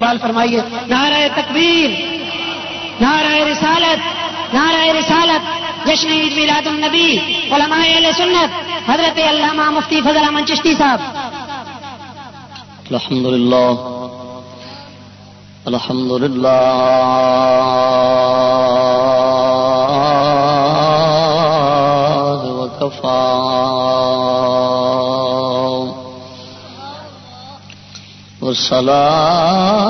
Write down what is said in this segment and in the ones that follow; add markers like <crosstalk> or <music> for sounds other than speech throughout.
سوال فرمائیے، نعرہ تکبیر، نعرہ رسالت نعرہ رسالت، جشن عید میلاد النبی، علماء اہل سنت، حضرت علامہ مفتی فضل امن چشتی صاحب۔ الحمد للہ الحمد للہ وکفا۔ والصلاة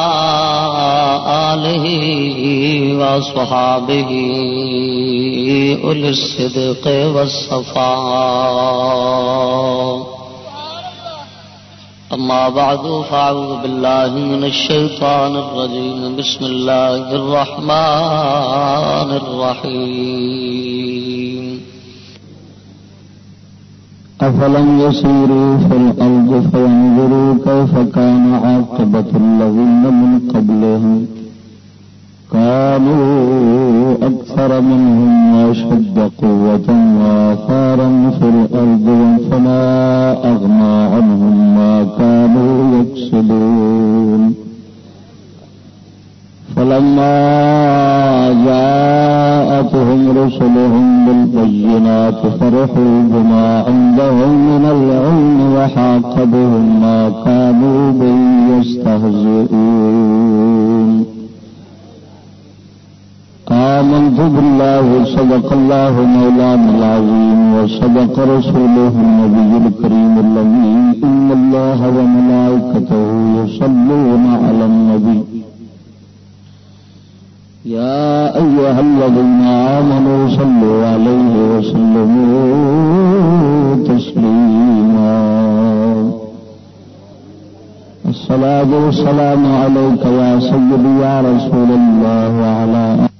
آله وصحابه أولي الصدق والصفاء أما بعد فأعوذ بالله من الشيطان الرجيم بسم الله الرحمن الرحيم أفلم يسيروا في الأرض فينظروا كيف كان عاقبة الذين من قبلهم كانوا أكثر منهم وأشد قوة وآثارا في الأرض فما أغنى عنهم ما كانوا يكسبون. فلما جاءتهم رسلهم بالبينات فرحوا بما عندهم من العلم وحاق بهم ما كانوا به يستهزئون. آمنت بالله صدق الله مولانا العظيم وصدق رسوله النبي الكريم الذين إن الله وملائكته يصلون على النبي. يا أيها الذين آمنوا صلوا عليه وسلموا تسليما. الصلاة والسلام عليك يا سيدي يا رسول الله وعلى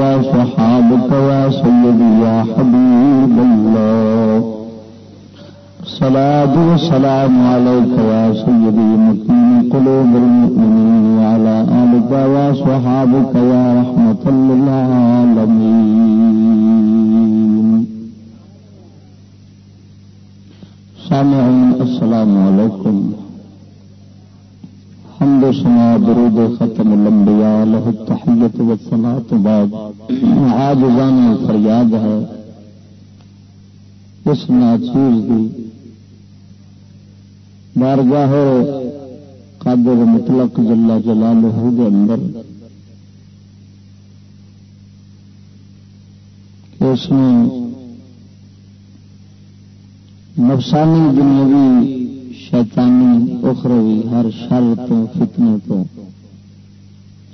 وصحابك يا سيدي يا حبيب الله. الصلاة والسلام عليك يا سيدي مكين قلوب المؤمنين وعلى آلك وصحابك يا رحمة للعالمين. سامعين السلام عليكم. حمد سنا درود ختم الانبیاء له التحیت و والصلاة بعد. عاجزان فریاد ہے. اس ناچیز دی بارگاہ قادر مطلق جلا جلالہ دے اندر اس نے نفسانی دنیاوی شیطانی اخروی ہر شر تو فتنے تو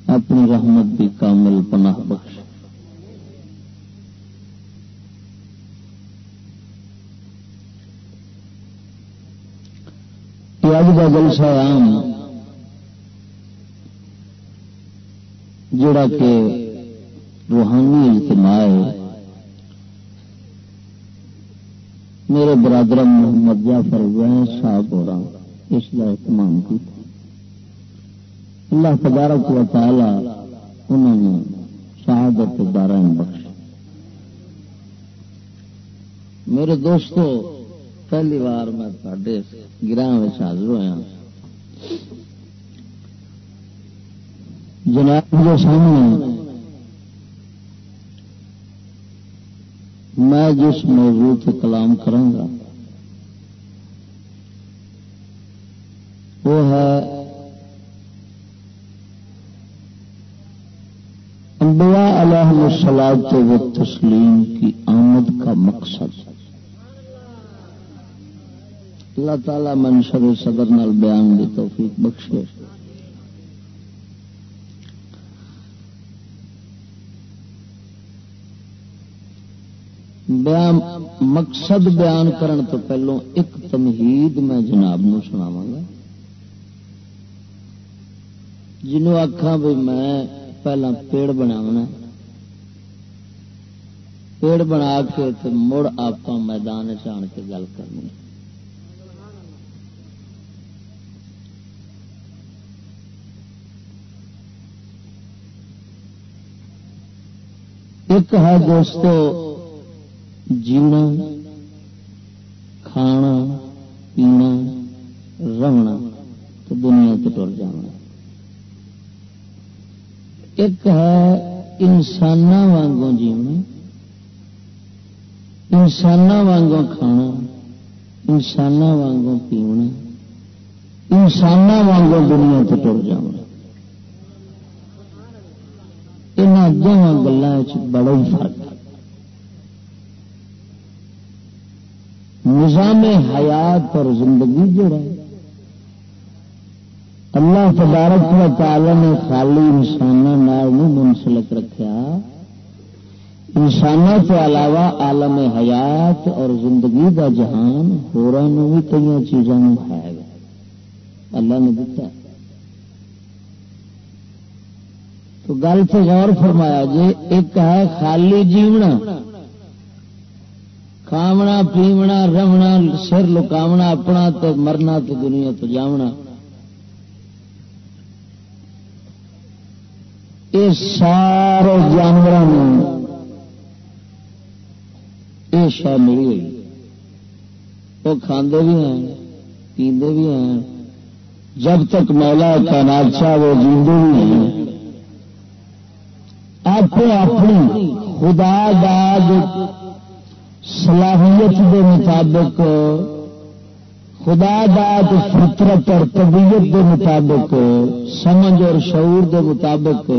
اپنی رحمت کی کامل پناہ بخش۔ اج کا جلسہ عام جڑا کہ روحانی اجتماع ہے۔ میرے برادر محمد جعفر وین صاحب ہو رہا اس کا اہتمام کیا اللہ تبارک و تعالی انہوں نے شہادت بارہ بخش میرے دوستو، پہلی بار میں تے گراہ حاضر ہوا جناب کے سامنے میں جس موضوع سے کلام کروں گا، وہ ہے انبیاء علیہ السلام و تسلیم کی آمد کا مقصد۔ اللہ تعالی منشر صدر نال بیان کی توفیق بخشے۔ بیان مقصد بیان کرن تو پہلو ایک تمہید میں جناب نو سناوا گا۔ جنوں آخا بھی میں پہلا پیڑ بناونا پیڑ بنا کے مڑ آپ میدان چان کے گل کرنی ایک ہے دوستو جینا کھانا پینا رہنا تو دنیا تو ٹر جانا ایک ہے انسان وانگوں جینا انسان وانگوں کھانا انسان وانگوں پینا انسان وانگوں دنیا تو ٹر جانا یہاں دونوں گلوں بڑا ہی فرق نظام حیات اور زندگی جڑا ہے، اللہ تبارک و تعالی نے خالی انسانوں نہیں منسلک رکھا انسانوں کے علاوہ عالم حیات اور زندگی کا جہان بھی کئی چیزوں ہے۔ اللہ نے دتا۔ تو گل سے غور فرمایا جی ایک ہے خالی جیونا کھاونا پیونا رونا سر لکاونا اپنا تو مرنا تو دنیا تو جاونا۔ یہ سارے جانوروں یہ شہ ملی ہوئی۔ وہ کھاندے بھی ہیں، پیندے بھی ہیں۔ جب تک مولا کا ناچا وہ جیندے بھی ہیں آپ اپنی خدا داد صلاحیت کے مطابق، خدا داد فطرت اور طبیعت کے مطابق، سمجھ اور شعور کے مطابق،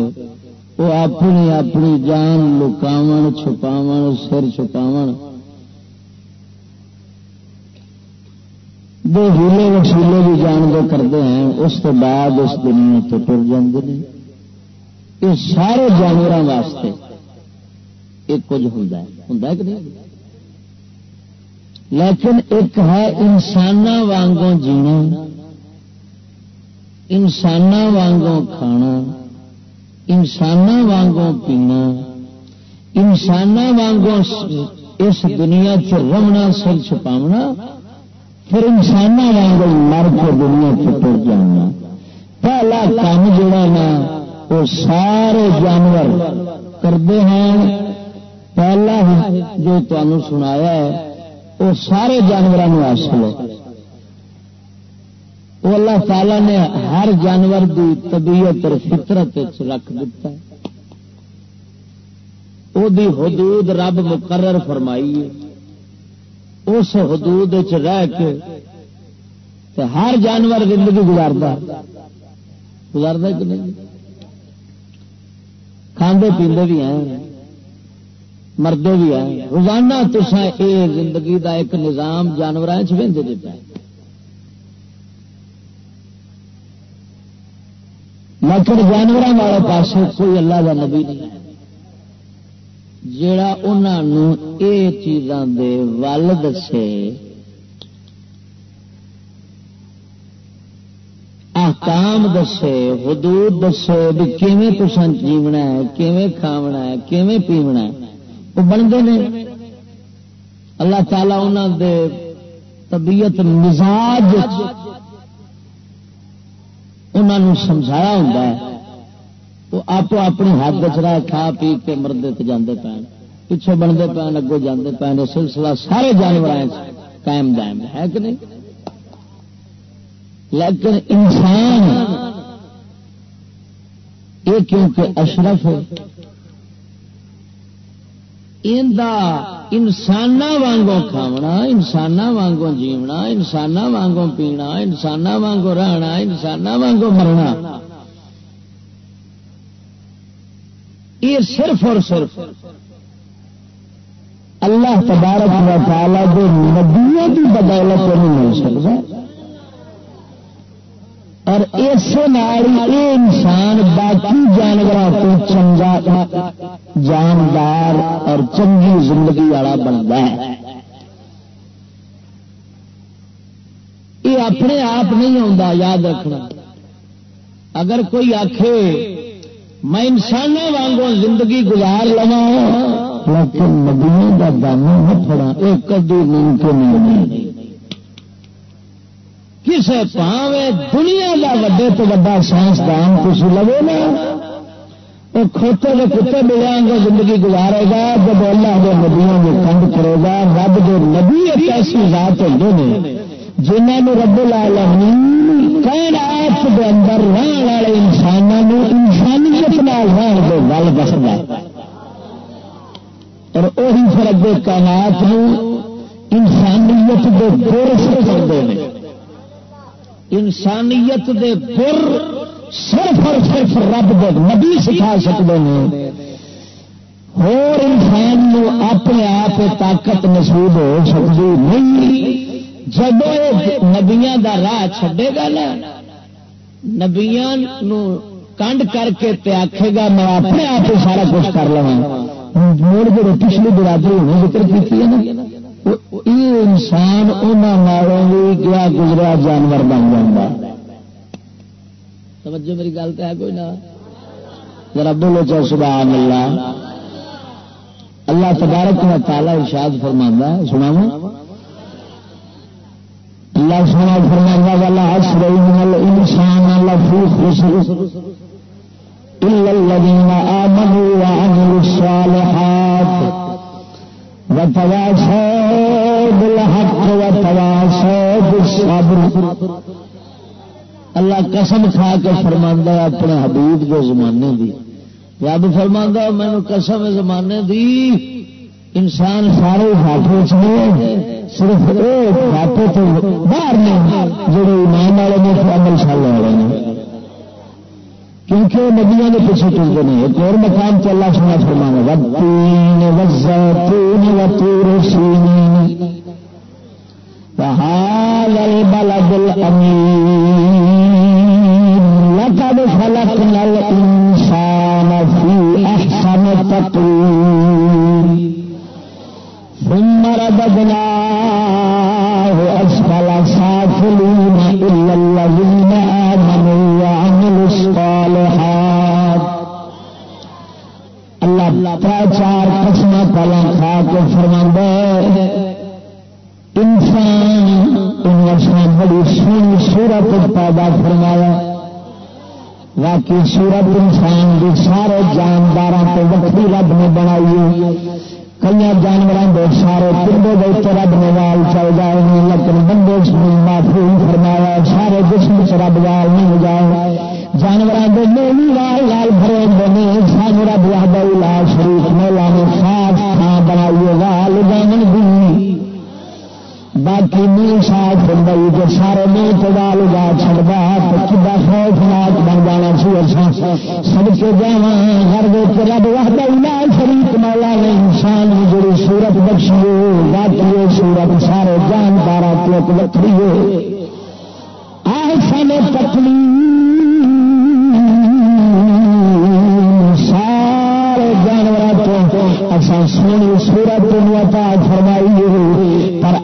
وہ اپنی اپنی جان لکاو چھپاو سر چھپاو دو ہیلے وسیلے بھی جان کے کرتے ہیں، اس کے بعد اس دنیا تو ٹر جاتے ہیں یہ سارے جانوروں واسطے ایک کچھ ہوں ہوں کہ نہیں؟ لیکن ایک ہے انسان وانگوں جینا انسان وانگوں کھانا انسان وانگوں پینا انسان وانگوں اس دنیا چمنا سر چھپاونا، پھر انسان وانگوں مر کے دنیا چر جانا۔ پہلا کام جڑا نا، وہ سارے جانور کرتے ہیں۔ پہلا جو تمہیں سنایا ہے وہ سارے جانوروں حاصل ہے وہ اللہ تعالی نے ہر جانور کی طبیعت اور فطرت رکھ دیتا ہے۔ وہ حدود رب مقرر فرمائی ہے۔ اس حدود رہ کے ہر جانور زندگی گزارتا گزارتا کہ نہیں؟ کھانے پیندے بھی ہیں۔ مردے بھی ہیں۔ روزانہ تسا یہ زندگی دا ایک نظام جانور چاہتے دیتا ہے لیکن جانوروں والے پاس کوئی اللہ کا نبی نہیں جڑا انہوں یہ چیزاں دے ول دسے۔ احکام دسے، حدود دسے بھی کیویں تسان جیونا ہے، کیویں کھاونا ہے، کیویں پیونا ہے۔ وہ بنتے ہیں۔ اللہ تعالی انہوں دے طبیعت مزاج انہوں سمجھایا ہوں وہ آپ اپنی حد چاہ کھا پی کے مردے جانے پے پچھوں بنتے پے اگوں جانے پے سلسلہ سارے جانور قائم دائم ہے کہ نہیں؟ لیکن انسان یہ کیونکہ اشرف انسان وانگوں کھاونا انسان وانگوں جیونا انسان وانگوں پینا انسان وانگوں رہنا انسان وانگوں مرنا۔ یہ صرف اور صرف اللہ تبارک و تعالی کے ندیوں کی بدولت نہیں مل سکتا۔ اور اس انسان باقی جانوروں کو چنگا جاندار اور چنگی زندگی والا بنتا ہے۔ یہ اپنے آپ نہیں آتا یاد رکھنا۔ اگر کوئی آخ میں انسانوں وانگوں زندگی گزار لوا لیکن نبیوں کا دانا نہ پڑا ایک کدی ممکن نہیں۔ کسے پاوے دنیا کا وڈے تو وڈا سائنسدان تھی لو نا وہ کھوتے کے کتے ملیں گے، زندگی گزارے گا، جب اللہ کے نبیوں میں کنڈ کرے گا، رب کے نبی ایک ایسی ذات ہوتے ہیں جنہوں نے رب العالمین کائنات کے اندر رہن والے انسانوں انسانیت نال رہن کے گل دستا اور وہی پھر اگے کائنات انسانیت کے گر سکھاتے ہیں انسانیت دے گر صرف اور صرف رب دے نبی سکھا سکتے ہیں۔ اور انسان نو اپنے آپ طاقت نصیب ہو سکتی نہیں۔ جب نبیا کا راہ چھڈے گا نا نبیا کنڈ کر کے تے آخے گا، میں اپنے آپ سارا کچھ کر لوا مڑ جو پچھلی برادری ہونے ذکر کی نا۔ انسان انہوں بھی گیا گزرا جانور بن جاتا توجہ میری گل تو ہے کوئی نہ؟ ذرا بولو چاہے سبحان اللہ اللہ تبارک و تعالی ارشاد فرما سنا اللہ سنا فرما والا انسان لفی خسر إلا الذين آمنوا وعملوا الصالحات وتواصوا بالحق وتواصوا بالصبر اللہ قسم کھا کے فرما اپنے حبیب کے زمانے دی۔ رب فرما مینو قسم زمانے دی۔ انسان سارے ہاتھوں چ صرف ہاتھوں تو باہر نے جڑے ایمان والے نے عمل شال والے نے۔ کیونکہ نبیا کے پیچھے ٹوٹتے ہیں ایک اور مقام سے اللہ سنا فرمانا وتین وزتون وتور سینین وهذا البلد الأمين۔ لقد خلقنا الإنسان في أحسن تقويم۔ ثم رددناه سورت پیدا فرمایا باقی سورت انسان کی سارے جاندار کو وقتی رب نے بنائی کئی جانوروں کے سارے پنڈے کے رب نے وال چل جائے لیکن بندے معافی فرمایا، سارے جسم سے رب وال نہیں جائے جانوروں کے میری لال لال بھرے بنے سان رب لال شریف میلا نے صاف تھان بنائیے وال جان دی۔ باقی نیل ساج بندی جو سارے نیل تو ڈال اگا چڑھتا تو کھا خوفناک بن جانا سی اچھا۔ سب کے جا ہر وقت رب وحدہ الا شریف مولا نے انسان کی جڑی سورت بخشی ہے، باقی سورت سارے جان جاندار ایک وکری ہے۔ آسان پتلی سارے جانور تو اچھا سونی سورت دنیا کا فرمائی پر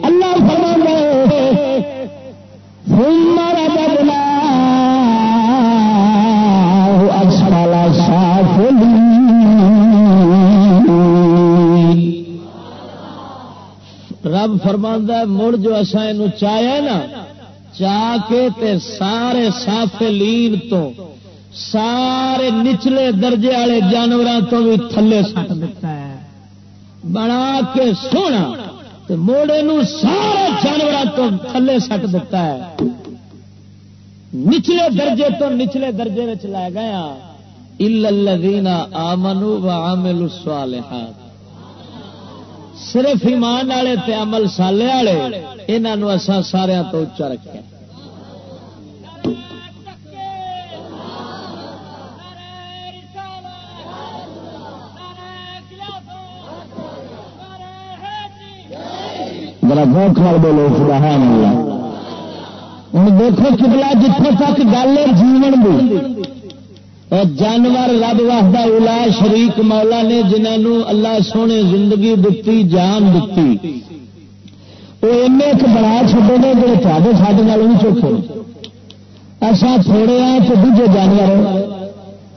رب فرما مڑ جو اصا یہ چایا نا، چاہ کے تے سارے سافلین تو، سارے نچلے درجے والے جانوروں تو بھی تھلے سٹ دیتا ہے۔ بنا کے سونا موڑے نو سارے جانوروں تو تھلے سٹ دیتا ہے۔ نچلے درجے تو نچلے درجے لے گیا ہاں۔ الذین آمنوا وعملوا الصالحات۔ صرف ایمان والے تے عمل سالے والے یہاں اسا سارا تو اچا رکھا بڑا بوکھ بولو، سبحان اللہ۔ ہوں دیکھو چکلا جتنے تک گل ہے، جیون دی۔ اور جانور رب واہدہ الا شریک مولا نے جنہوں اللہ سونے زندگی دتی، جان دیتی وہ ایم ایک بڑا چھوڑے نے جڑے تھوڑے سارے چوکھے ایسا تھوڑے ہیں تو دوجے جانور۔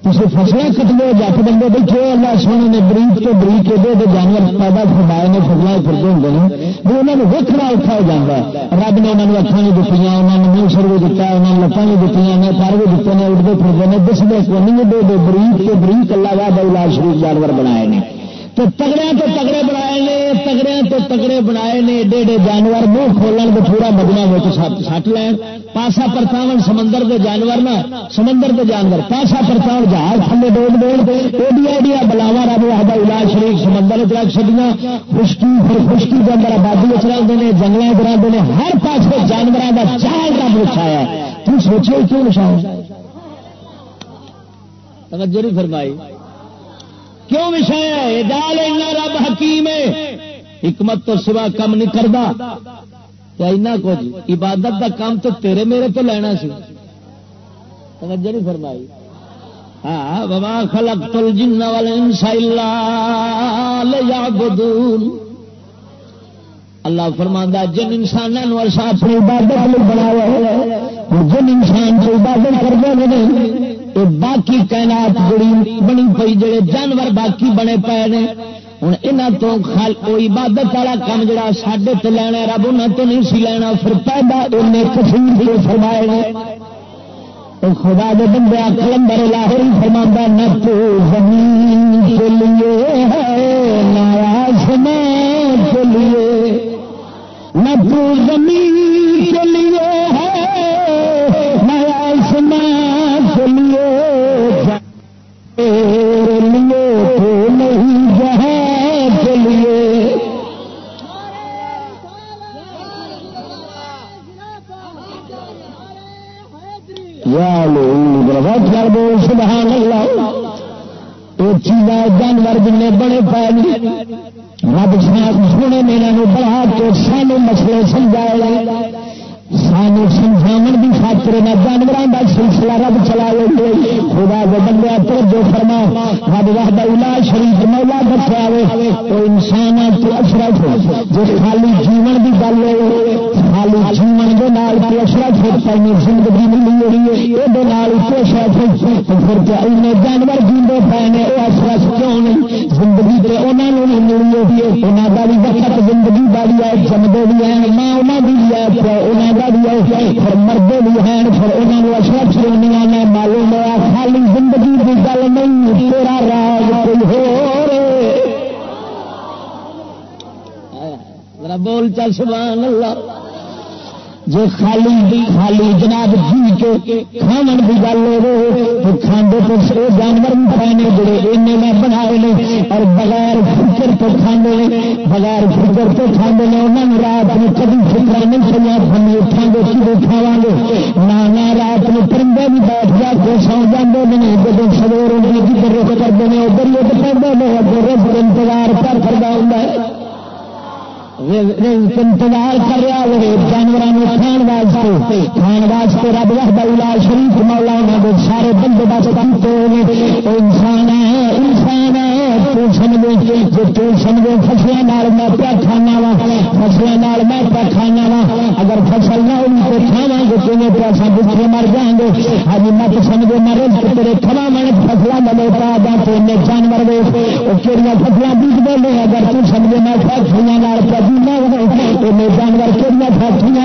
کسی فصلیں کٹنے جت بندے بیٹھے اللہ سونے نے بریک تو بریک کے جانور پیدا فرمائے نے فصلیں کرتے ہوں گے وہ انہوں نے ویکنا اوکھا ہو جاتا ہے۔ رب نے انہوں نے اکھان بھی دیتی انہوں نے منہ سر بھی دتا انہوں نے لتان بھی دیتی نے پیر بھی دیتے ہیں اٹھتے پھرتے ہیں دستے کو نہیں دے دے۔ بریک تو بریک اللہ واہ بلا شریف جانور بنائے نے۔ تو تگڑے تو تگڑے بنائے نے، تگڑے تو تگڑے بنائے نے ایڈے ایڈے جانور منہ کھولن کے پورا مدنا سٹ لین۔ پاسا پرتاو سمندر کے جانور نا، سمندر کے جانور۔ پاسا پرتاؤ جہاز تھلے ڈول ڈول۔ ایڈیا ایڈیا بلاوا رب آدھا الاج شریف سمندر چ رکھ چڑیا خشکی پھر خشکی کے اندر آبادی چلتے ہیں جنگل چلتے ہیں ہر پاس جانوروں کا چال رب بچایا تم سوچو کیوں بچایا توجہ نہیں فرمائی۔ کیوں وشایا ہے؟ دال رب حکیم ہے۔ حکمت تو سوا کم نہیں کرتا اینا کچھ عبادت دا کام تو تیرے میرے تو لینا سی؟ توجہ نہیں فرمائی۔ ہاں بابا خلق تل جن والے اللہ فرماندہ جن انسانوں اپنی عبادت بنایا جن انسان کو عبادت کرتے ہیں باقی کائنات بڑی بنی پی جڑے جانور باقی بنے پے نے۔ ہوں یہاں تو خال کوئی عبادت والا کام جڑا سڈے تو لینا رب انہوں تو نہیں سی لینا۔ پھر پیدا انہیں کشمیر سے فرمائے خدا دے بندے کلندر لاہور فرما نہ تو زمین کے لیے ہے، نہ آسمان کے لیے۔ نہ تو زمین کے سبحان اللہ. یہ چیز جانور جن بڑے پائے رب سونے میرے بڑھا کے سانو مسئلے سمجھائے سانو سمجھاو کی خاطر نہ جانوروں کا سلسلہ رب چلا لے خدا کو بندہ تو جو فرما۔ رب وحدہ الا شریف مولا بچا وہ انسان تو اشرف جو خالی جیون کی گل ہے، خالی جیون کے نال تو اشرف پہنی زندگی ملی ہوئی ہے۔ یہ اشرف پھر ان جانور جیندے پے نے وہ اشرف کیوں نہیں؟ زندگی تو انہوں نے ملی ہوئی ہے۔ انہوں کا بھی وقت زندگی کا بھی ہے جمدے بھی ہیں، ماں انہوں کی بھی ہے انہوں بھی ہے پھر مردے بھی ہیں پھر انہوں نے اچھا اشرف شرونیاں نے معلوم ہوا خالی زندگی کی گل نہیں، تیرا راج کوئی ہو بول چل، سبحان اللہ۔ جو خالی خالی جناب جی کے کھان کی گل ہو کھانے تو وہ جانور بھی پائے جڑے اینے میں بنائے نے، اور بغیر فکر تو کھانے بغیر فکر تو کھانے نے انہوں نے رات میں کبھی فکر نہیں چلیا ہم اٹھا گے کدو کھاوا گے؟ نہ رات میں پرندے بھی بیٹھ جا کے سو جاتے ہیں جب سویر جدھر رخ کرتے ہیں ادھر لوگ پہ اگر رس انتظار کر کرتا ہوں انتظار کر رہا ہوئے جانوروں کھان واسطے کھان واسطے رب بہلا شریف مولا انہوں سارے بندے بس کرتے ہوئے انسان ہے انسان ہے۔ تو سمجھے جو تو سمجھے فصلوں میں پیا کھانا وا فصلوں میں پیا کھانا وا اگر فصل نہ ہوئی تو کھاوا گے تمہیں تو اصل بچے مر جائیں گے ہاں مت سمجھے مر تیرے کھوا من فصلوں میں پا جا تو انہیں جانور وے وہ کہڑی فصلیں بیج دے اگر تو سمجھے میں فیکٹریاں جانور کہڑی فیکٹری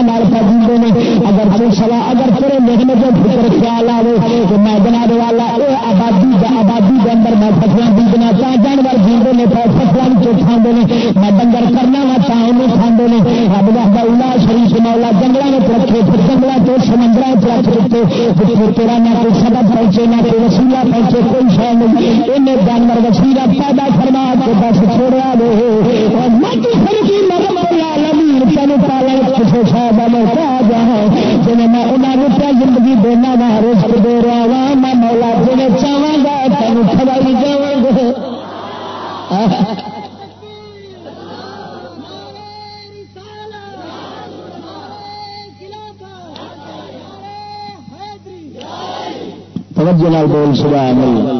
اگر سلا اگر تیرے لکھنے کے فکر خیال آئے تو میں جناب والا یہ آبادی آبادی کے اندر میں فصلیں بیجنا چاہ جانور جیتے ہیں فصلوں کے کھانے میں ڈنگر کرنا وا چاہوں کھانے نے رب بہلا شریف مولا جنگلوں میں رکھے پھر جنگلوں کے سمندر رکھ دیتے تیرا نہ کوئی سبب پہنچے نہ کوئی وسیلہ پہنچے کوئی شہ نہیں ان جانور وسیلہ پیدا فرما کے بس چھوڑا دے اور میں تین پالن کسی شاید میں کہا جی میں انہوں روپیہ زندگی دینا وا رسک دے رہا وا میں مولا جی چاہا گا تین کھوائی جا گا توجہ بول سبحان اللہ۔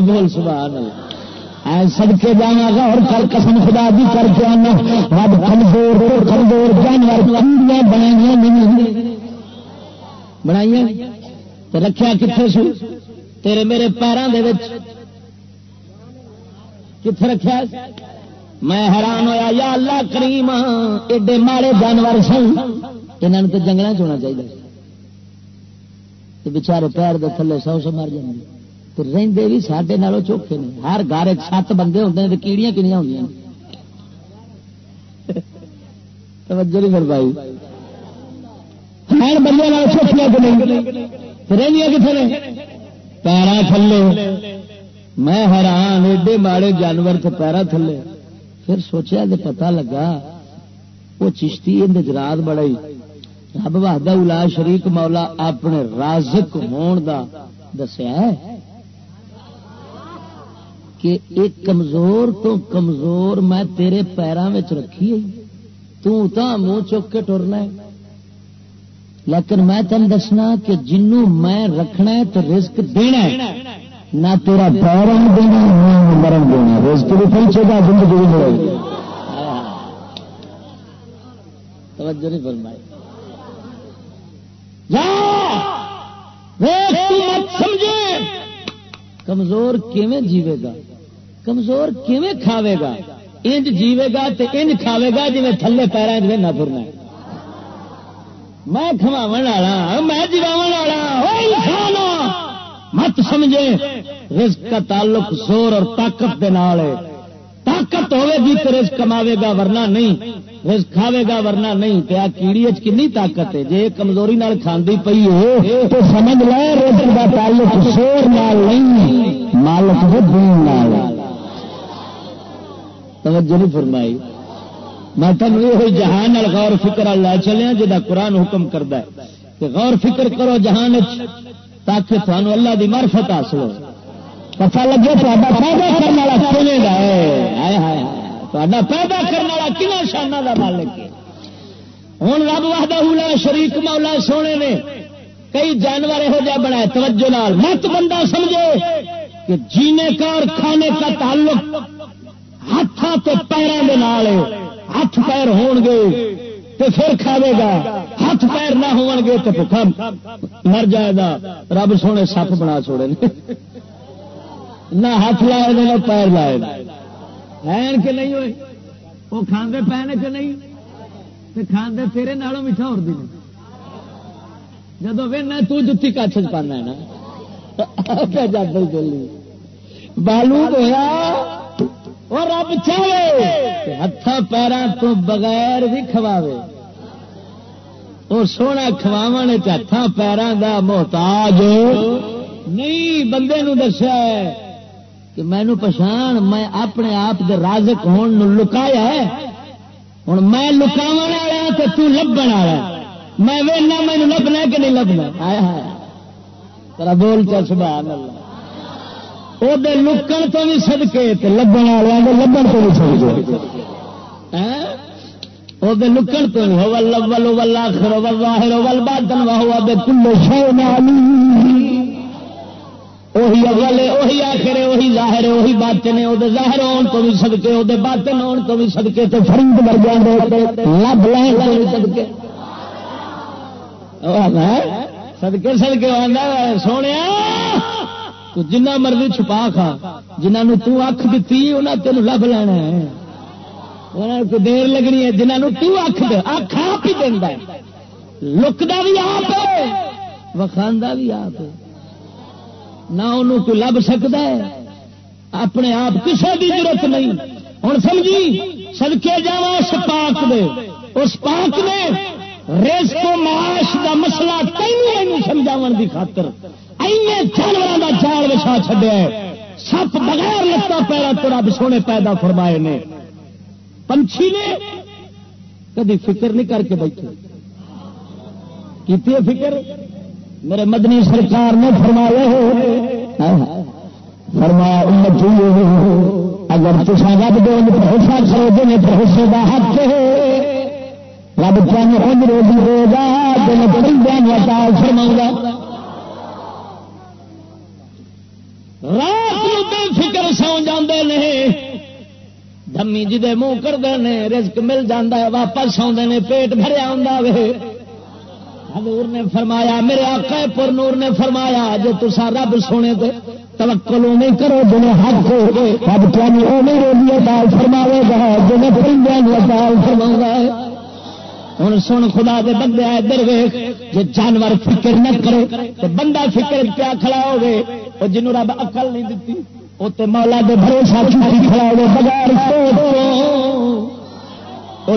بول سبحان اللہ۔ سڑکے جانا گا اور کل قسم خدا بھی کر کے آنا۔ رب کمزور کمزور جانور کنڈیاں بنائی نہیں۔ بنائی تو رکھا کتنے سو؟ تیرے میرے پیروں کے کتنے رکھا میں حیران ہویا، یا اللہ کریم، ایڈے ماڑے جانور سن یہاں تو جنگل ہونا چاہیے بچارے پیر دے تھلے سو سو مر جائیں تو رہندے بھی سڈے نالوں چوکھے نے۔ ہر گھر ایک سات بندے ہوتے ہیں تو کیڑیاں کنیاں ہوں توجہ نہیں پھر بھائی بندے چوکھیاں رہنیا کتنے پیرا تھلے۔ میں حیران، ایڈے ماڑے جانور تو پیرا تھلے۔ پھر سوچا کہ پتا لگا، وہ چشتی رات بڑائی رب بہاد الا شریک مولا اپنے رازق ہون دا دسیا ہے کہ ایک کمزور تو کمزور میں تیرے پیروں رکھی تو منہ چک کے ٹرنا ہے۔ لیکن میں تم دسنا کہ جنوں میں رکھنا ہے تو رزق دینا ہے۔ نہ تیرا پیرم دینا نہ مرم دینا۔ رزق بھی پہنچے گا زندگی بھی ملے گی۔ توجہ نہیں فرمائی۔ سمجھے۔ کمزور کیویں جیوے گا؟ کمزور کیویں کھاوے گا؟ انج جیوے گا تو انج کھاوے گا جی تھلے پیروں میں نہ پھرنا میں کھوا والا میں جگاو والا مت سمجھے۔ رزق کا تعلق زور اور طاقت دے نال ہے۔ طاقت ہوے گی تو رزق کماوے گا ورنہ نہیں۔ رزق کھاوے گا ورنہ نہیں۔ پیا کیڑی کنی طاقت ہے؟ جے کمزوری نال کھاندی پئی ہو، تو سمجھ لے رزق کا تعلق زور نال نہیں، مالک دے دین نال۔ توجہ نہیں فرمائی۔ میں تم یہ جہان غور فکر لے چلے ہاں، جا قرآن حکم کرتا ہے۔ کہ غور فکر کرو جہان تاکہ تمہیں اللہ دی معرفت حاصل ہو۔ پتا لگے پیدا کرنے والا کھیلے گا پیدا کرنے والا کن شانہ کا مالک ہے؟ ہوں رب وحدہ حولا شریک مولا سونے نے کئی جانور یہو جہ بنا توجہ نال۔ مت بندہ سمجھے کہ جینے کا اور کھانے کا تعلق ہاتھوں کے پیروں کے نال ہاتھ پیر ہون گے تو پھر کھاوے گا۔ ہاتھ پیر نہ ہون گے تو بھوکا مر جائے گا۔ رب سونے سپ بنا چھوڑے نہ ہاتھ لائے نہ پیر لائے ہیں کہ نہیں ہوئے؟ وہ کھانے پے کہ نہیں؟ کھانے تیرے نالوں میٹھا ہو جب وہنا تو جتی کچھ پانا ہے نا۔ چلی بالو ہوا اور رب چاہے ہاتھ پیروں تو بغیر بھی کھواوے۔ اور سونا کھواو ہاتھ پیروں کا محتاج نہیں، بندے نو دسیا کہ مینو پچھان میں اپنے آپ کے رازک ہونے لکایا ہے۔ ہوں میں لکاو والا ہاں تو تبن والا میں وینا مینو لبنا کہ نہیں لبنا؟ آیا ترا بول چل سبحان اللہ۔ وہ لکن تو بھی سدکے لبن والے لبن تو بھی سدکے وہ لکن تو نہیں ہو لبل ول آخر واہر ول بادن واہ بے کلو شو وہی اول وہی آخر وہی ظاہر وہی باطن ہے۔ وہ ظاہر آن تو بھی سدکے وہ باطن آن تو بھی سدکے تو فرنگ مر جائے لب لین تو بھی سدکے سدکے سدکے آدھا سونے جنہ مرضی چھپا کھا جنہوں تو اکھ دیتی انہیں تین لب لینا ہے۔ کو دیر لگنی ہے جنہوں تو اکھ دے اکھ آپ ہی دینا لکتا بھی آپ ہے بھی آپ ہے۔ نہ انہوں کو لب سکتا ہے، اپنے آپ کسی کی ضرورت نہیں۔ ہوں سمجھی سدکے جا اس پاک دے، اس پاک نے ریس کو معاش کا مسئلہ تینوں سمجھاو کی خاطر جانوروں کا جال وچھا چڈیا سپ بغیر لتا پیرا تو رب سونے پیدا فرمائے نے۔ پنچھی نے کدی فکر نہیں کر کے بیٹھے۔ کی فکر؟ میرے مدنی سرکار نے فرمایا ہاں، فرمایا امت اگر تصا رب دو بھروسہ کرو دیں بھروسے کا حق رب تمہیں روزی دے گا دن فرما گا رات فکر سو جاندے۔ دمی جی منہ کرتے ہیں رزق مل جاتا ہے، واپس آدھے نے، پیٹ بھریا ہوں حضور نے فرمایا، میرے آقا پر نور نے فرمایا، جو تسا رب سونے تے توکل نہیں کرو جنہیں حق ہو رب تمہیں وہ نہیں دال فرماوے گا جنہیں پرندے دال فرما ہے۔ ہوں سن خدا دے بندے ادھر ویخ جی جانور فکر نہ کرے تو بندہ فکر پیا کھڑا ہوے وہ جنوں رب اقل نہیں دیتی وہ تو مولا دے بھروسہ چوکی کھڑا ہوے بغیر سوچ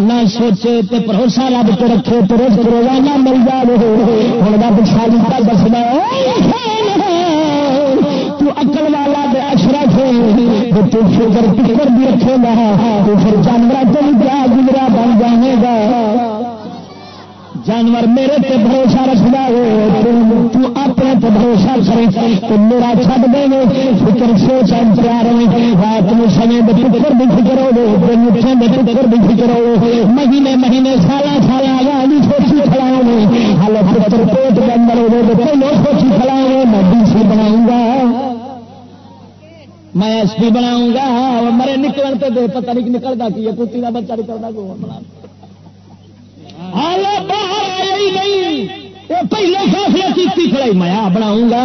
نہ سوچے تو بھروسہ رب کے رکھے تو روز روزانہ مل جائے۔ ہوں رب شادی کا دسنا تو اکل والا دے اشرف تو فکر فکر بھی رکھے گا۔ تو پھر جانور تو بھی گزرا بن جانے گا۔ جانور میرے تے بھروسہ رکھتا ہو تو اپنے تے بھروسہ کرے تو میرا چھڈ دے گے فکر سوچ تیار ہوئے رات میں سمے دے پتر بھی فکر ہو گئے مٹھے دے پتر بھی فکر ہو مہینے مہینے سالہ سالہ آگا بھی سوچی کھڑا ہوئے ہال پتر پیٹ کے اندر ہو گئے پہلے سوچی کھڑا ہوئے میں ڈی سی بناؤں گا۔ میں ایس پی بناؤں گا۔ مرے نکلن تو دے، پتہ نہیں نکلتا کی ہے۔ کتی کا بچہ نکلتا کو بنا باہر آیا ہی نہیں. وہ پہلے فیصلہ کی کھڑائی میں بناؤں گا،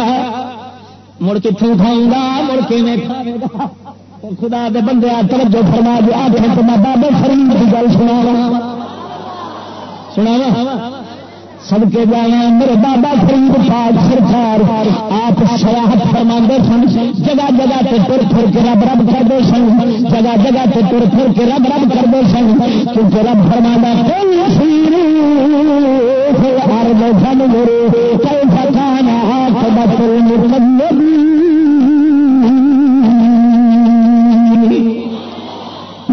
مڑ کتوں کھاؤں گا، مڑ کے میں کھاؤں گا۔ خدا دے بندے توجہ فرما دیا میں بابے فرید کی گل سنا سنا سب کے جانا میرے بابا فرید پاک سرکار، آپ سیاحت فرما سن۔ جگہ جگہ سے تر پھر کے رب رب کرتے سن۔ جگہ جگہ سے تر پھر کے رب رب کرتے سن۔ کیونکہ رب فرما سن میرے کئی سکھانا ہاتھ بس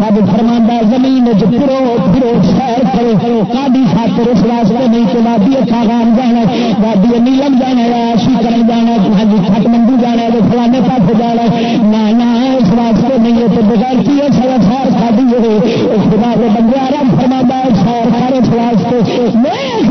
رب فرما زمین پھرو پھرو، سیر کرو کرو، کاڈی خاطر اس واسطے نہیں تو وادی کھاغان جانا وادی نیلم جانا آشی کرن جانا ہاں جی کھٹ منڈی جانا تو فلانے پاس جانا نہ اس واسطے نہیں ہے تو بغیر کی سارا سیر کھادی ہے خدا کے بندے رب فرما سیر سارے اس واسطے۔ میں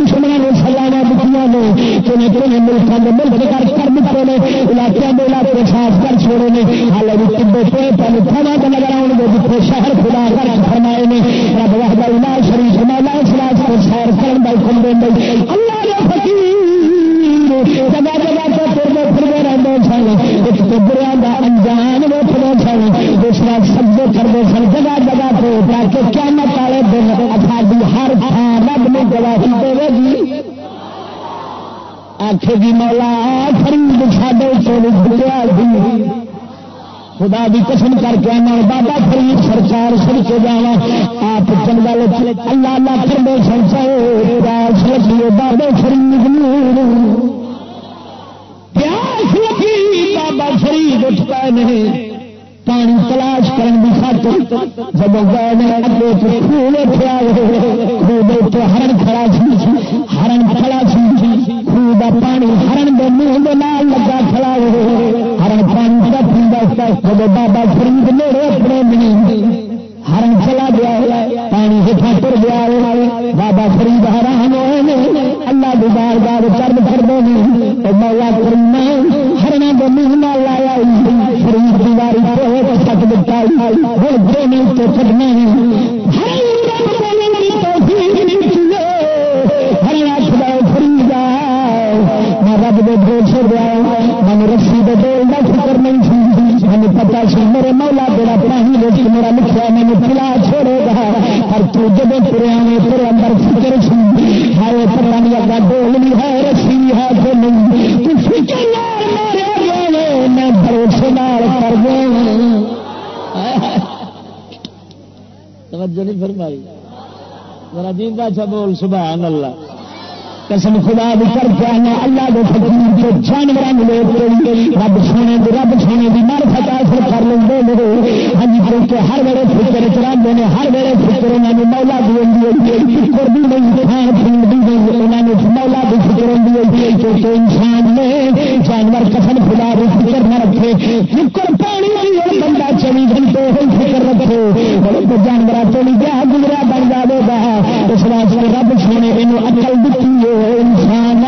دشمنوں نے سلانا دکھیاں نے کہیں کہیں ملکوں کے ملک کر کر دیتے ہیں علاقے کے علاقے صاف کر چھوڑے نے۔ حالانکہ کبے پہ تھوڑا تو نظر آؤ گے جتنے شہر خدا کر فرمائے نے۔ رب وحدہ اللہ شریف مولا سلاس کو سیر کرن دا حکم دیں اللہ کے فقیر، جگہ جگہ تو ترتے پھرتے رہتے سن۔ ایک تو بریا کا انجان ویچتے سن۔ دوسرا سبزے کرتے سن۔ جگہ جگہ تو تاکہ قیامت والے دن ساری ہر تھان رب نے گواہی دے گی۔ آخے گی مولا فرید ساڈے چولی بلیا خدا بھی قسم کر کے آنا، بابا فرید سرکار سر کے جانا آپ جنگل اللہ اللہ کرنے سر پیاس لگی بابا فرید پیاس لگی، بابا فرید اٹھ پائے نہیں۔ پانی تلاش کرنے کی خاطر جب گئے اگے خوب اٹھا خوب ہرن کھڑا سی، ہرن کھڑا سی خوب پانی ہرن کے منہ کے نال لگا کھڑا ہرن پانی کا پیتا جب بابا فرید نیڑے اپنے نہیں ہرن چلا گیا، پانی ہٹا تر گیا بابا فرید حرام ہوئے اللہ بار بار چرد کر دے مولا کرنا ہرنا کے منہ نہ لایا فرید دیواری سک دتا ہوں دونوں تو چڑنا ہرنا چلا رب دے بھروسے دیا میں رسی دے دول کا فکر نہیں سی مجھے پتا سی، میرے مولا بڑا پانی روز میرا لکھا مجھے پلا چھوڑے گا۔ پر تو جب ترے آنے تیرے اندر فکر سی۔ ہائے پتا نہیں اگا ڈول بھی ہے، رسی ہے کہ نہیں۔ تو فکر میں بھروسے نال کر دوں توجہ نہیں فرمائی۔ ذرا جی اچھا بول سبحان اللہ۔ قسم خدا بھی کر کے آنا، اللہ کے فکیر کے جانور رب سونے دی رب سونے کی مر فتا کر لیں گے ہاں جی کیونکہ ہر ویلے فکر چلاتے ہیں ہر ویلے فکر انہوں نے مولا دی فکر بھی نہیں کھان پین بھی نہیں انہوں نے مولا کی فکر ہوتی ہے۔ کیونکہ انسان نے جانور قسم خدا بھی فکر نہ رکھے۔ فکر پانی بھی بندہ چوبی گھنٹے فکر رکھے جانور تو نہیں کیا گزرا بن جائے گا اس واسطے رب سونے یہ اکل دیتی ہے انسان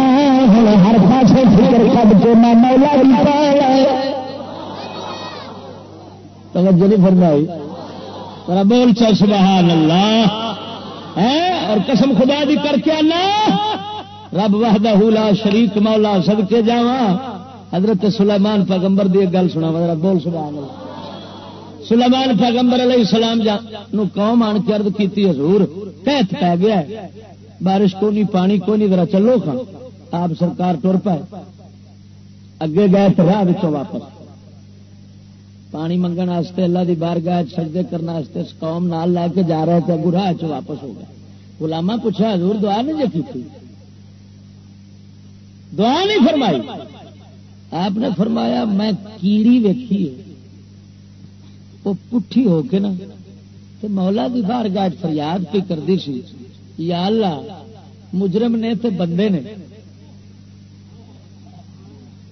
ہر پاس فکر کب کے میں مولا بھی پایا توجہ نہیں فرمائی بول چا سبحان اللہ اور قسم خدا دی کر کے آنا رب وحدہ لا شریک مولا سد کے جا حضرت سلیمان پیغمبر دی ایک گل سنا ذرا بول سبحان اللہ سلیمان پیغمبر علیہ السلام نو قوم آن کے عرض کیتی حضور قحط پی گیا ہے۔ بارش کو نہیں، پانی کو نہیں، ذرا چلو کھا آپ سرکار ٹر پائے۔ اگے گئے تو راہ واپس۔ پانی منگن واسطے اللہ دی بار گاہ سجدے کرنے اس قوم نال لے کے جا رہے تھے گراہ چ واپس ہو گیا گلاما پوچھا، حضور دعا نہیں جی کی دعا نہیں فرمائی۔ آپ نے فرمایا، میں کیڑی ویکھی وہ پٹھی ہو کے نا، تو مولا دی بار گاہ فریاد پہ کرتی سی، یا اللہ، مجرم نے تے بندے نے۔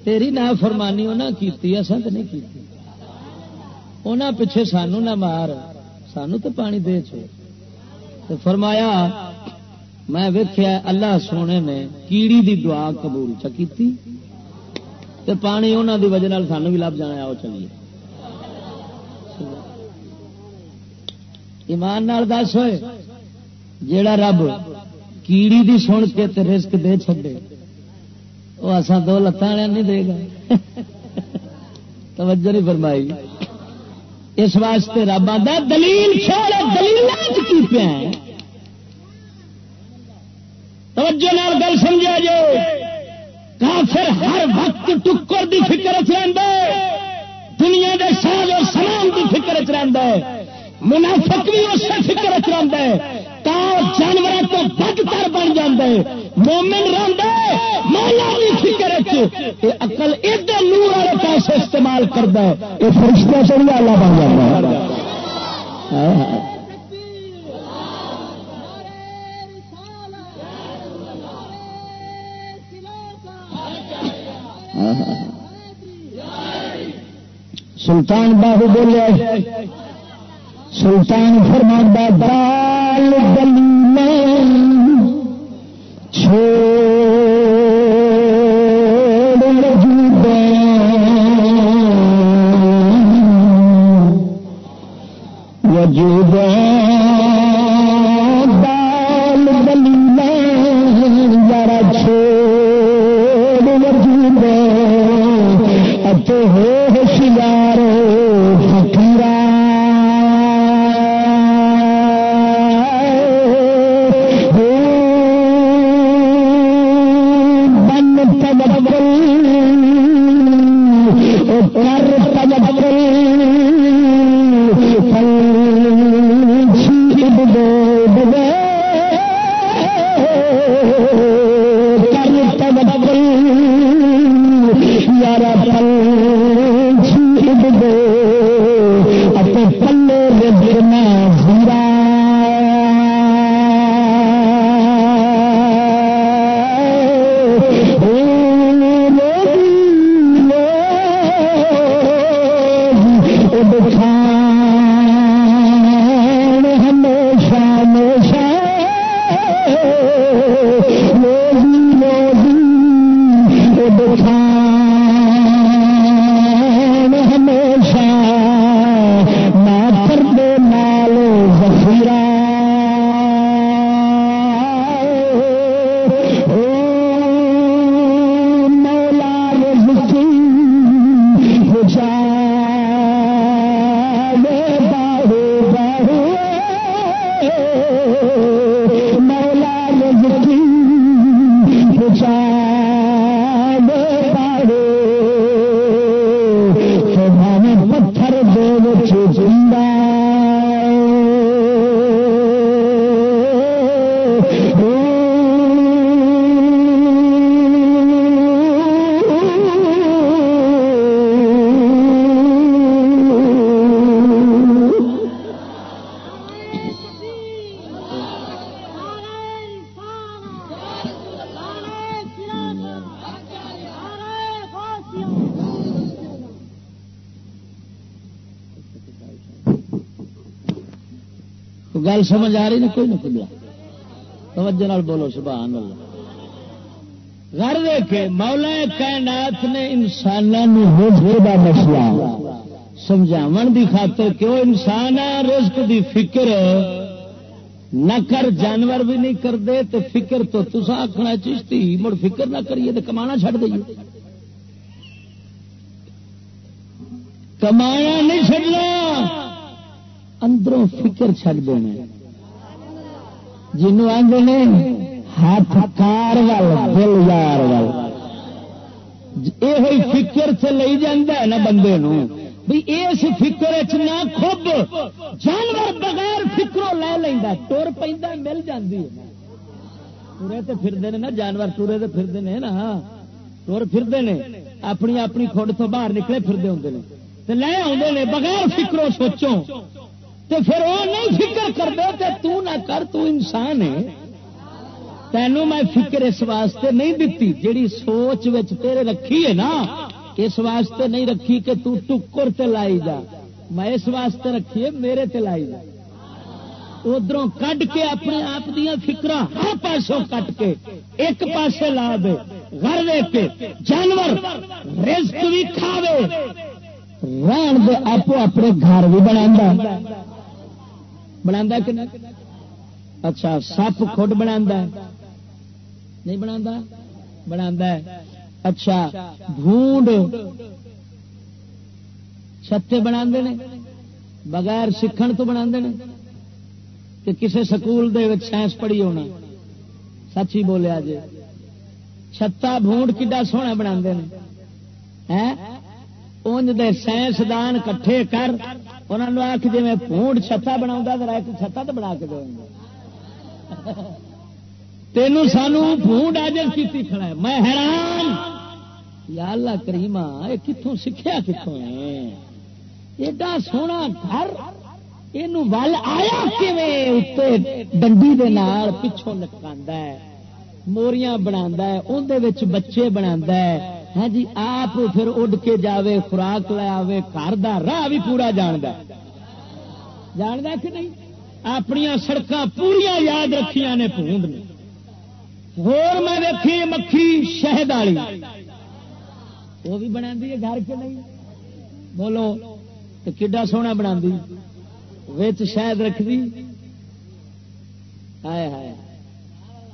تیری نہ فرمانی انہیں کی اصل تو نہیں کی انہیں پیچھے سانو نہ مار، سانو تو پانی دے تو فرمایا، میں ویخیا اللہ سونے نے کیڑی دی دعا قبول چکی تے پانی انہوں دی وجہ سانو بھی لب جانا آؤ چلیے۔ ایمان نال دس ہوئے، جیڑا رب کیڑی دی سن کے تے رزق دے چھڈے وہ اصا دو لتان نہیں دے گا۔ توجہ نہیں فرمائی۔ اس واسطے رب آدھا دلیل چھوڑ، دلیل کی پیا توجہ نال گل سمجھا جو کافر ہر وقت ٹکر دی فکر چ دنیا دے ساز اور سلام دی فکر چ منافق بھی اس فکر چ ہے، تا جانور تو بدتر بن جائے مومن رہتا ہے، مولا بھی فکر اقل ادھر نور والے پیسے استعمال کرتا ہے یہ فرشتہ چڑیا اللہ بن جاتا ہے۔ ہاں۔ سلطان باہو بولے۔ سلطان فرمان بال گلی میں چھوڑ وجود وجود تو سمجھ آ رہی نا، کوئی نہ کبلا توجہ بولو، سبحان اللہ۔ گھر دیکھے مولا کائنات نے انسانوں کا مسئلہ سمجھاو دی خاطر کہ وہ انسان رزق دی فکر۔ نہ کر، جانور بھی نہیں کرتے تو فکر تو تسا آخنا چشتی، مڑ فکر نہ کریے تو کما چڈ دئیے۔ کمایا نہیں چڈنا اندروں فکر چڈ دینا جنوں آدھے نے ہاتھ کار وال، دل یار وال۔ یہ فکر سے لئی جانا ہے نا بندے نو۔ بھی اس فکر نہ خوب جانور بغیر فکروں لے لینا تر پہ مل جاتی تورے تو پھرتے ہیں نا، جانور تورے تو پھرتے ہیں نا۔ تر پھرتے ہیں اپنی اپنی کھڈ تو باہر نکلے پھرتے ہوں لے آتے بغیر فکروں سوچو تو پھر وہ نہیں فکر کرتے تو نہ کر، تو انسان ہے۔ تینوں میں فکر اس واسطے نہیں دیتی جیڑی سوچ تیرے رکھی ہے نا اس واسطے نہیں رکھی کہ تو ٹکر تے لائی جا۔ میں اس واسطے رکھی ہے، میرے تے لائی جا۔ ادھر کڈ کے اپنے آپ دیا فکر ہر پاسوں کٹ کے، ایک پاسے لا دے، گھر دے کے، جانور رزق بھی کھاوے۔ رہن دے آپ اپنے گھر بھی بنا بنا کہ اچھا سپ خود بنا نہیں بنا بنا اچھا بھونڈ چھتے بنا بغیر سیکھن تو بنا کہ کسی سکول دے سائنس پڑھی ہونا۔ سچ ہی بولیا جی چھتا بھونڈ کڈا سونا بنا انج دے سائنسدان کٹھے کر انہوں نے آخ جی میں بھونڈ چھتا بنا ایک چھتا تو بنا کے دوں تینوں سانو بھونڈ آجر کی کھڑا ہے۔ میں حیران۔ یا اللہ کریما یہ کتوں سیکھا کتوں ایڈا سونا گھر یہ ول آیا ڈنڈی دے نال؟ پچھوں لٹکا موریاں بنا اندر بچے بنا ہاں جی آپ پھر اڈ کے جاوے، خوراک لے آوے، گھر دا راہ بھی پورا جاند جاند کہ نہیں؟ اپنی سڑک پوریا یاد رکھیا نے پونڈ نے۔ ہور میں دیکھی مکھی شہد والی۔ وہ بھی بنا گھر کے نہیں؟ بولو، تو کڈا سونا بنا ویچ شہد رکھ دی ہائے ہائے۔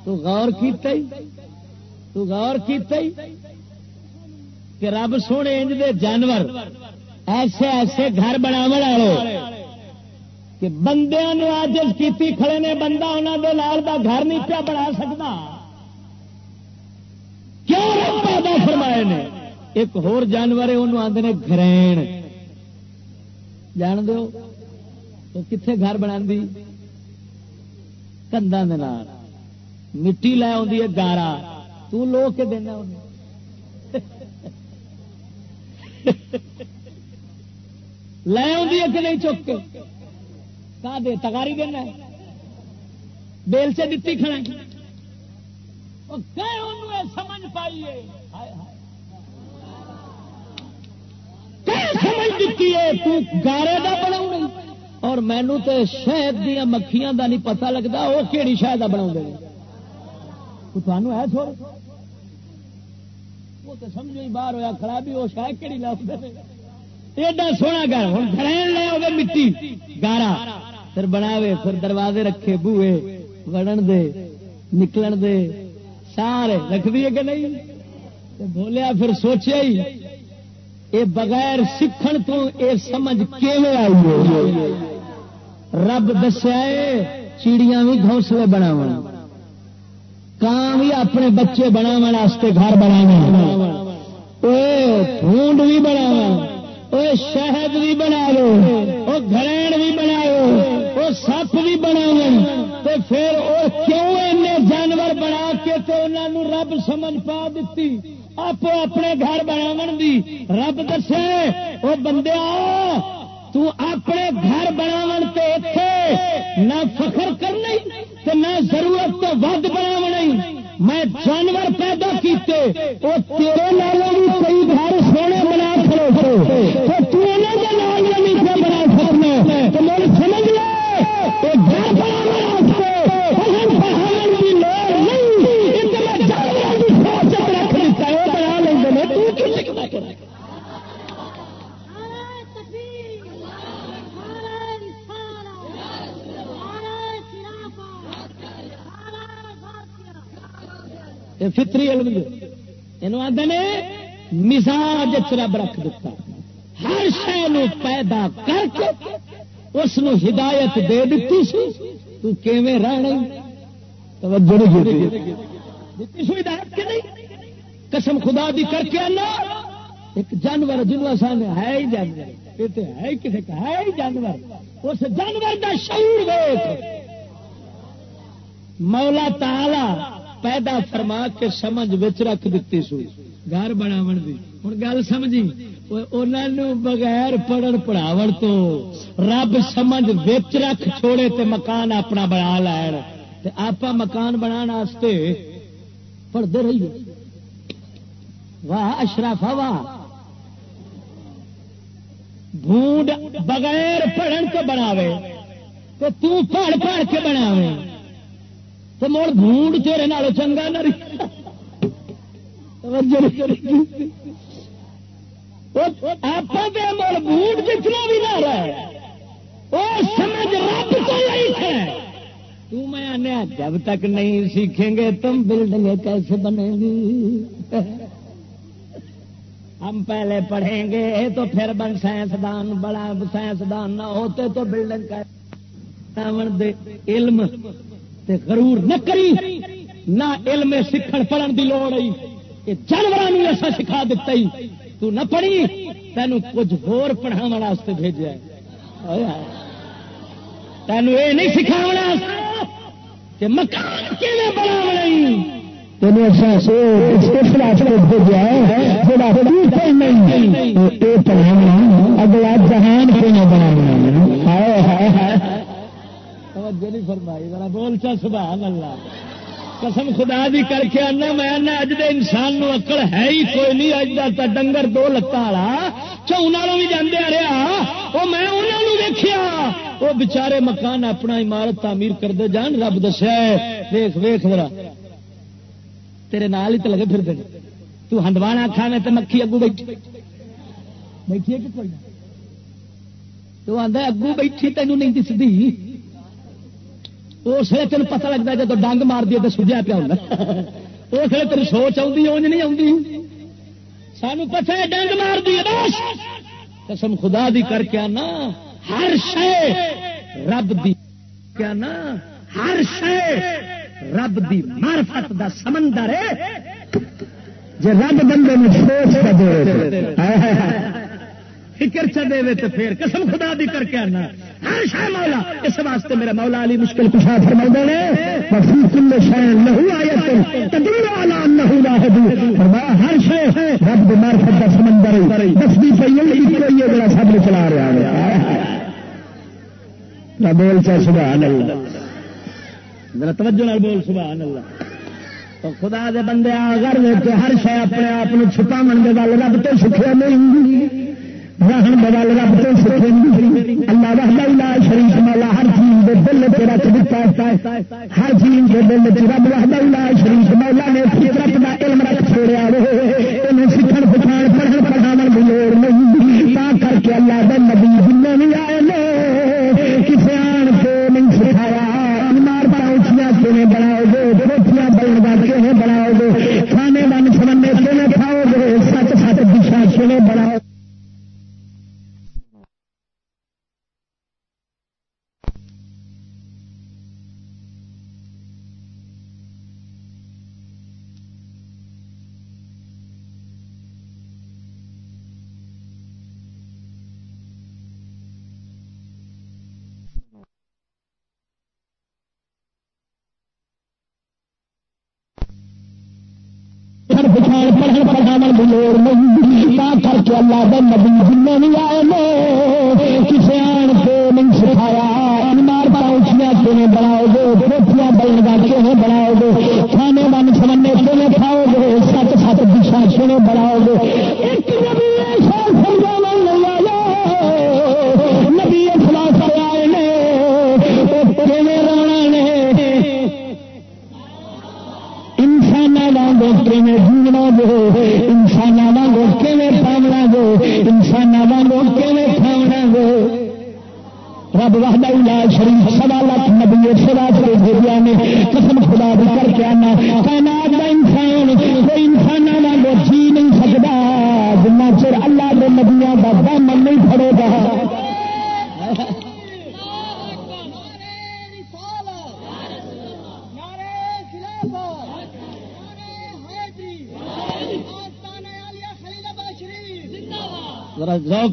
تو غور کیتا ہی۔ تو غور کیتا ہی۔ کہ رب سونے انج دے جانور ایسے ایسے گھر بنا والے کہ بندے آج کی کھڑے نے بندہ انہوں دے لال دا گھر نہیں پیا بنا سکتا۔ کیوں پیدا فرمائے نے؟ ایک ہور جانور ہے انہوں آتے ہیں گرین جان دو تو کتنے گھر بنا دی کندھا مٹی لے آئی ہے، گارا۔ تو لو کے دینا لے آئی ہے کہ نہیں چک کے کا دے تگاری دینا بیل سے دتی کھڑا سمجھ پائیے سمجھ دیتی ہے تو گارے کا بنا اور مینو تو شہد دیا مکھیاں دا نہیں پتا لگتا وہ کہڑی شہد کا بنا ہے تھوڑا وہ تو سمجھو ہی باہر ہوا کھڑا بھی وہ شاید کہڑی لاؤ ایڈا سونا گھر ہوں گرین لے وہ مٹی، گارا۔ پھر بناوے، پھر دروازے رکھے بوے وڑن دے، نکلن دے۔ سارے رکھ دیے کہ نہیں؟ بولیا، پھر سوچیا ہی، اے بغیر سکھن تو اے سمجھ آئی رب دسیا چیڑیاں بھی گھونسلے بناو کان بھی اپنے بچے بناو گھر بنا فونڈ بھی بناو شہد بھی بنا لو وہ گرین بھی بناؤ وہ سپ بھی بناو پھر وہ کیوں جانور بنا کے تو انہوں رب سمجھ پا دیتی آپ اپنے گھر بنا دی۔ رب دسے وہ بندے تو اپنے گھر بنا نہ فخر کرنے کرنا نہ ضرورت تو ود بنا میں جانور پیدا کیتے وہ تیرے نالوں بھی کئی گھر سونے بنا کھڑے تو نہیں بنا سکنا۔ تو میرے سمجھ لے گھر بنا یہ فطری علم یہ آدھے نے مزاج رب رکھ دیتا ہر شہ پیدا کر کے اس ہدایت دے دیتی سی۔ تو کیویں رہنا توجہ نہیں دیتی سو ہدایت کے نہیں؟ قسم خدا دی کر کے آنا۔ ایک جانور جنوا سان ہے ہی جانور۔ یہ تو ہے کسی کا ہے ہی جانور۔ اس جانور کا شعور ویخ مولا تالا پیدا فرما کے سمجھ بچ رکھ دیتی سو۔ گھر بناو دی۔ ہوں گل سمجھی؟ انہوں بغیر پڑھن پڑھاو تو رب سمجھ بچ رکھ چھوڑے تے مکان اپنا بنا لین۔ آپ مکان بنا پڑھتے رہیے۔ واہ اشرف واہ۔ بھونڈ بغیر پڑھن تو بناوے تو تو پڑھ پڑھ کے بناوے۔ تو مڑ بھونڈ تیرے نال چنگا نہ آپ مڑ بھونڈ جتنا بھی نہ رہے وہ سمجھ رب کو ہے تو میں آنے جب تک نہیں سیکھیں گے تم بلڈنگیں کیسے بنے گی؟ ہم پہلے پڑھیں گے تو پھر بن سائنسدان، بڑا سائنسدان نہ ہوتے تو بلڈنگ کا علم۔ تے غرور نہ کری، نہ علم سیکھن پڑھن کی لوڑ آئی۔ کہ جانوروں ایسا سکھا دیتا ہی تو نہ پڑھی، تینوں کچھ ہور پڑھاو واسطے بھیجا تینوں یہ نہیں سکھاونا کہ مکان کیون بنا اگلا جہان کیوں بنا ہے توجہ نہیں فرمائی، ذرا بول چا، سبحان اللہ۔ قسم خدا دی کر کے آنا، میں اج دے انسان نو اکل ہے ہی کوئی نہیں، اج کا ڈنگر دو لتان والا چون بھی جانے رہا۔ وہ میں انہوں ویخیا وہ بچارے مکان اپنا عمارت تعمیر کرتے جان، رب دسیا ویخ ویخ ذرا۔ تیرے نال ہی تو لگے پھر تو ہندوانا کھانے تو مکھی اگو بیٹھی۔ بیٹھی ہے کہ کوئی تو آدھا اگو بیٹھی، تینوں نہیں دستی اس لیے تین پتا لگتا جب ڈنگ مار دی تو سجا پیا ہوتا اس لیے تیری سوچ آتی اونج نہیں آتی سانو پتا ہے ڈنگ مار دی قسم خدا دی کر کے آنا، ہر شے رب دی۔ کیا نا؟ ہر شے رب دی معرفت دا سمندر ہے۔ جی رب بندے میں سوچ کا دے۔ فکر چ دے تو پھر قسم خدا دی کر کے آنا۔ ہر شہ مولا، اس واسطے میرا مولا علی مشکل کشا فرما نے کل شہر لہو آیا ہر شہ رب دی معرفت دا سمندر دستی پی بڑا سب نے چلا رہا ہے۔ بول چا سبحان اللہ۔ ذرا توجہ نال بول سبحان اللہ۔ تو خدا دے بندے اگر کے ہر شے اپنے آپ چھپا من دے گل رب تو سکھیا نہیں۔ رب تو اللہ وحدہ لا شریک مولا، ہر چیز دے دل تے رکھ دتا ہے۔ ہر چیز دے دل تے رب وحدہ لا شریک مولا نے فطرت دا علم رکھ چھوڑیا وے اینو سکھن پچھان، پڑھن، پڑھاون دی لوڑ نہیں۔ تا کر کے اللہ دے نبی جنوں بھی آئے نے کھانے بن سمنے کیون کھاؤ گے سچ سچ دشا کیون بناؤ گے۔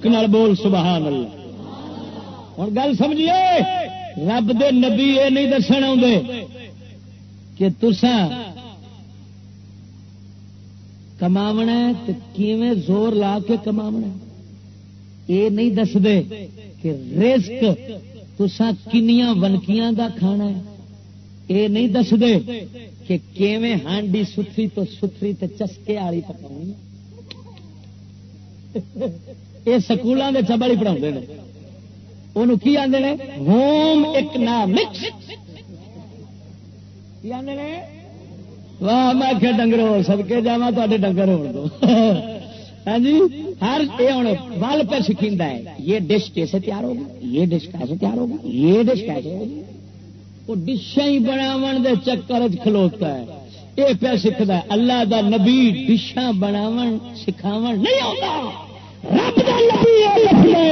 ذرا ذوق نال بول، سبحان اللہ۔ ہوں گل سمجھیے، رب دے نبی یہ نہیں دسن آدھے کہ تسا کماونا کیویں زور لا کے کماونا یہ نہیں دستے کہ رزق تسا کنیاں ونکیاں دا کھانا ہے۔ یہ نہیں دستے کہ کیویں ہانڈی ستری تو ستری تے چسکے والی پکاؤنی <laughs> یہ سکولوں کے چبڑ ہی پڑھا کی آدھے نے؟ ہوم اکنامکس کی آدھے نے؟ واہ، میں کہ ڈنگر ہو سدکے جا تے ڈنگر ہو دو۔ ہاں جی؟ ہر یہ ہوں ول پہ سکھا ہے۔ یہ ڈش کیسے تیار ہوگی؟ یہ ڈش کیسے تیار ہوگی؟ یہ ڈش کیسے ہوگی؟ وہ ڈشاں ہی بناو دے چکر کھلوتا ہے۔ یہ پہ سیکھتا ہے۔ اللہ دا نبی ڈشاں بناو سکھاو نہیں آتا رب دا نبی یہ لکھ دے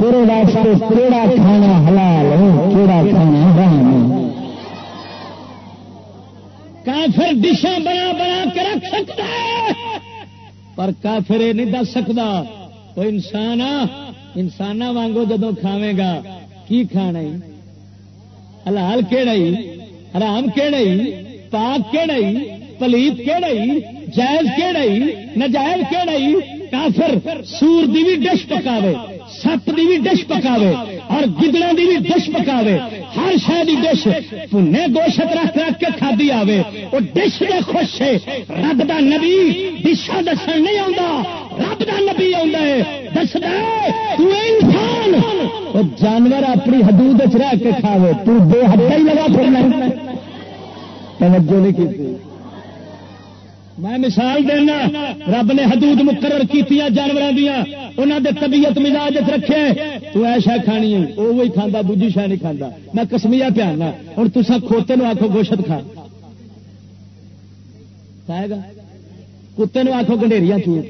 تیرے واسطے کیڑا کھانا حلال ہے کیڑا کھانا حرام ہے کافر ڈشاں بنا بنا کے رکھ سکتا ہے، پر کافر یہ نہیں دس سکتا، وہ انسان انسان وانگو جدو کھاوے گا، کی کھانا ہی؟ حلال کہڑا ہی؟ حرام کہڑا ہی؟ پاک کہڑا ہی؟ پلیت کہڑا ہی؟ جائز کہڑا ہی؟ نجائز کہڑا ہی؟ کافر سور دی بھی ڈش پکاوے سپ دی بھی ڈش پکاوے، اور گدڑا دی بھی ڈش پکاوے۔ ہر شہ دی ڈش پنے گوشت رکھ رکھ کے کھادی آوے۔ وہ ڈش میں خوش ہے۔ رب دا نبی ڈشا دسن نہیں آتا رب دا نبی آتا ہے۔ دس دے انسان وہ جانور اپنی حدود رہ کے کھاوے۔ تو بے حد ہی لگا پھرنا توجہ نہیں کی۔ میں مثال دینا، رب نے حدود مقرر کی جانوروں دیا انہوں نے طبیعت مزاج رکھے تو ایسا کھانی ہے؟ وہ وہی کھانا دوجی شہ نہیں کھانا میں کسمیا پیانا ہوں تصا کھوتے نو آخو گوشت کھا۔ کھائے گا؟ کتے نو آخو گنڈیریا چوٹ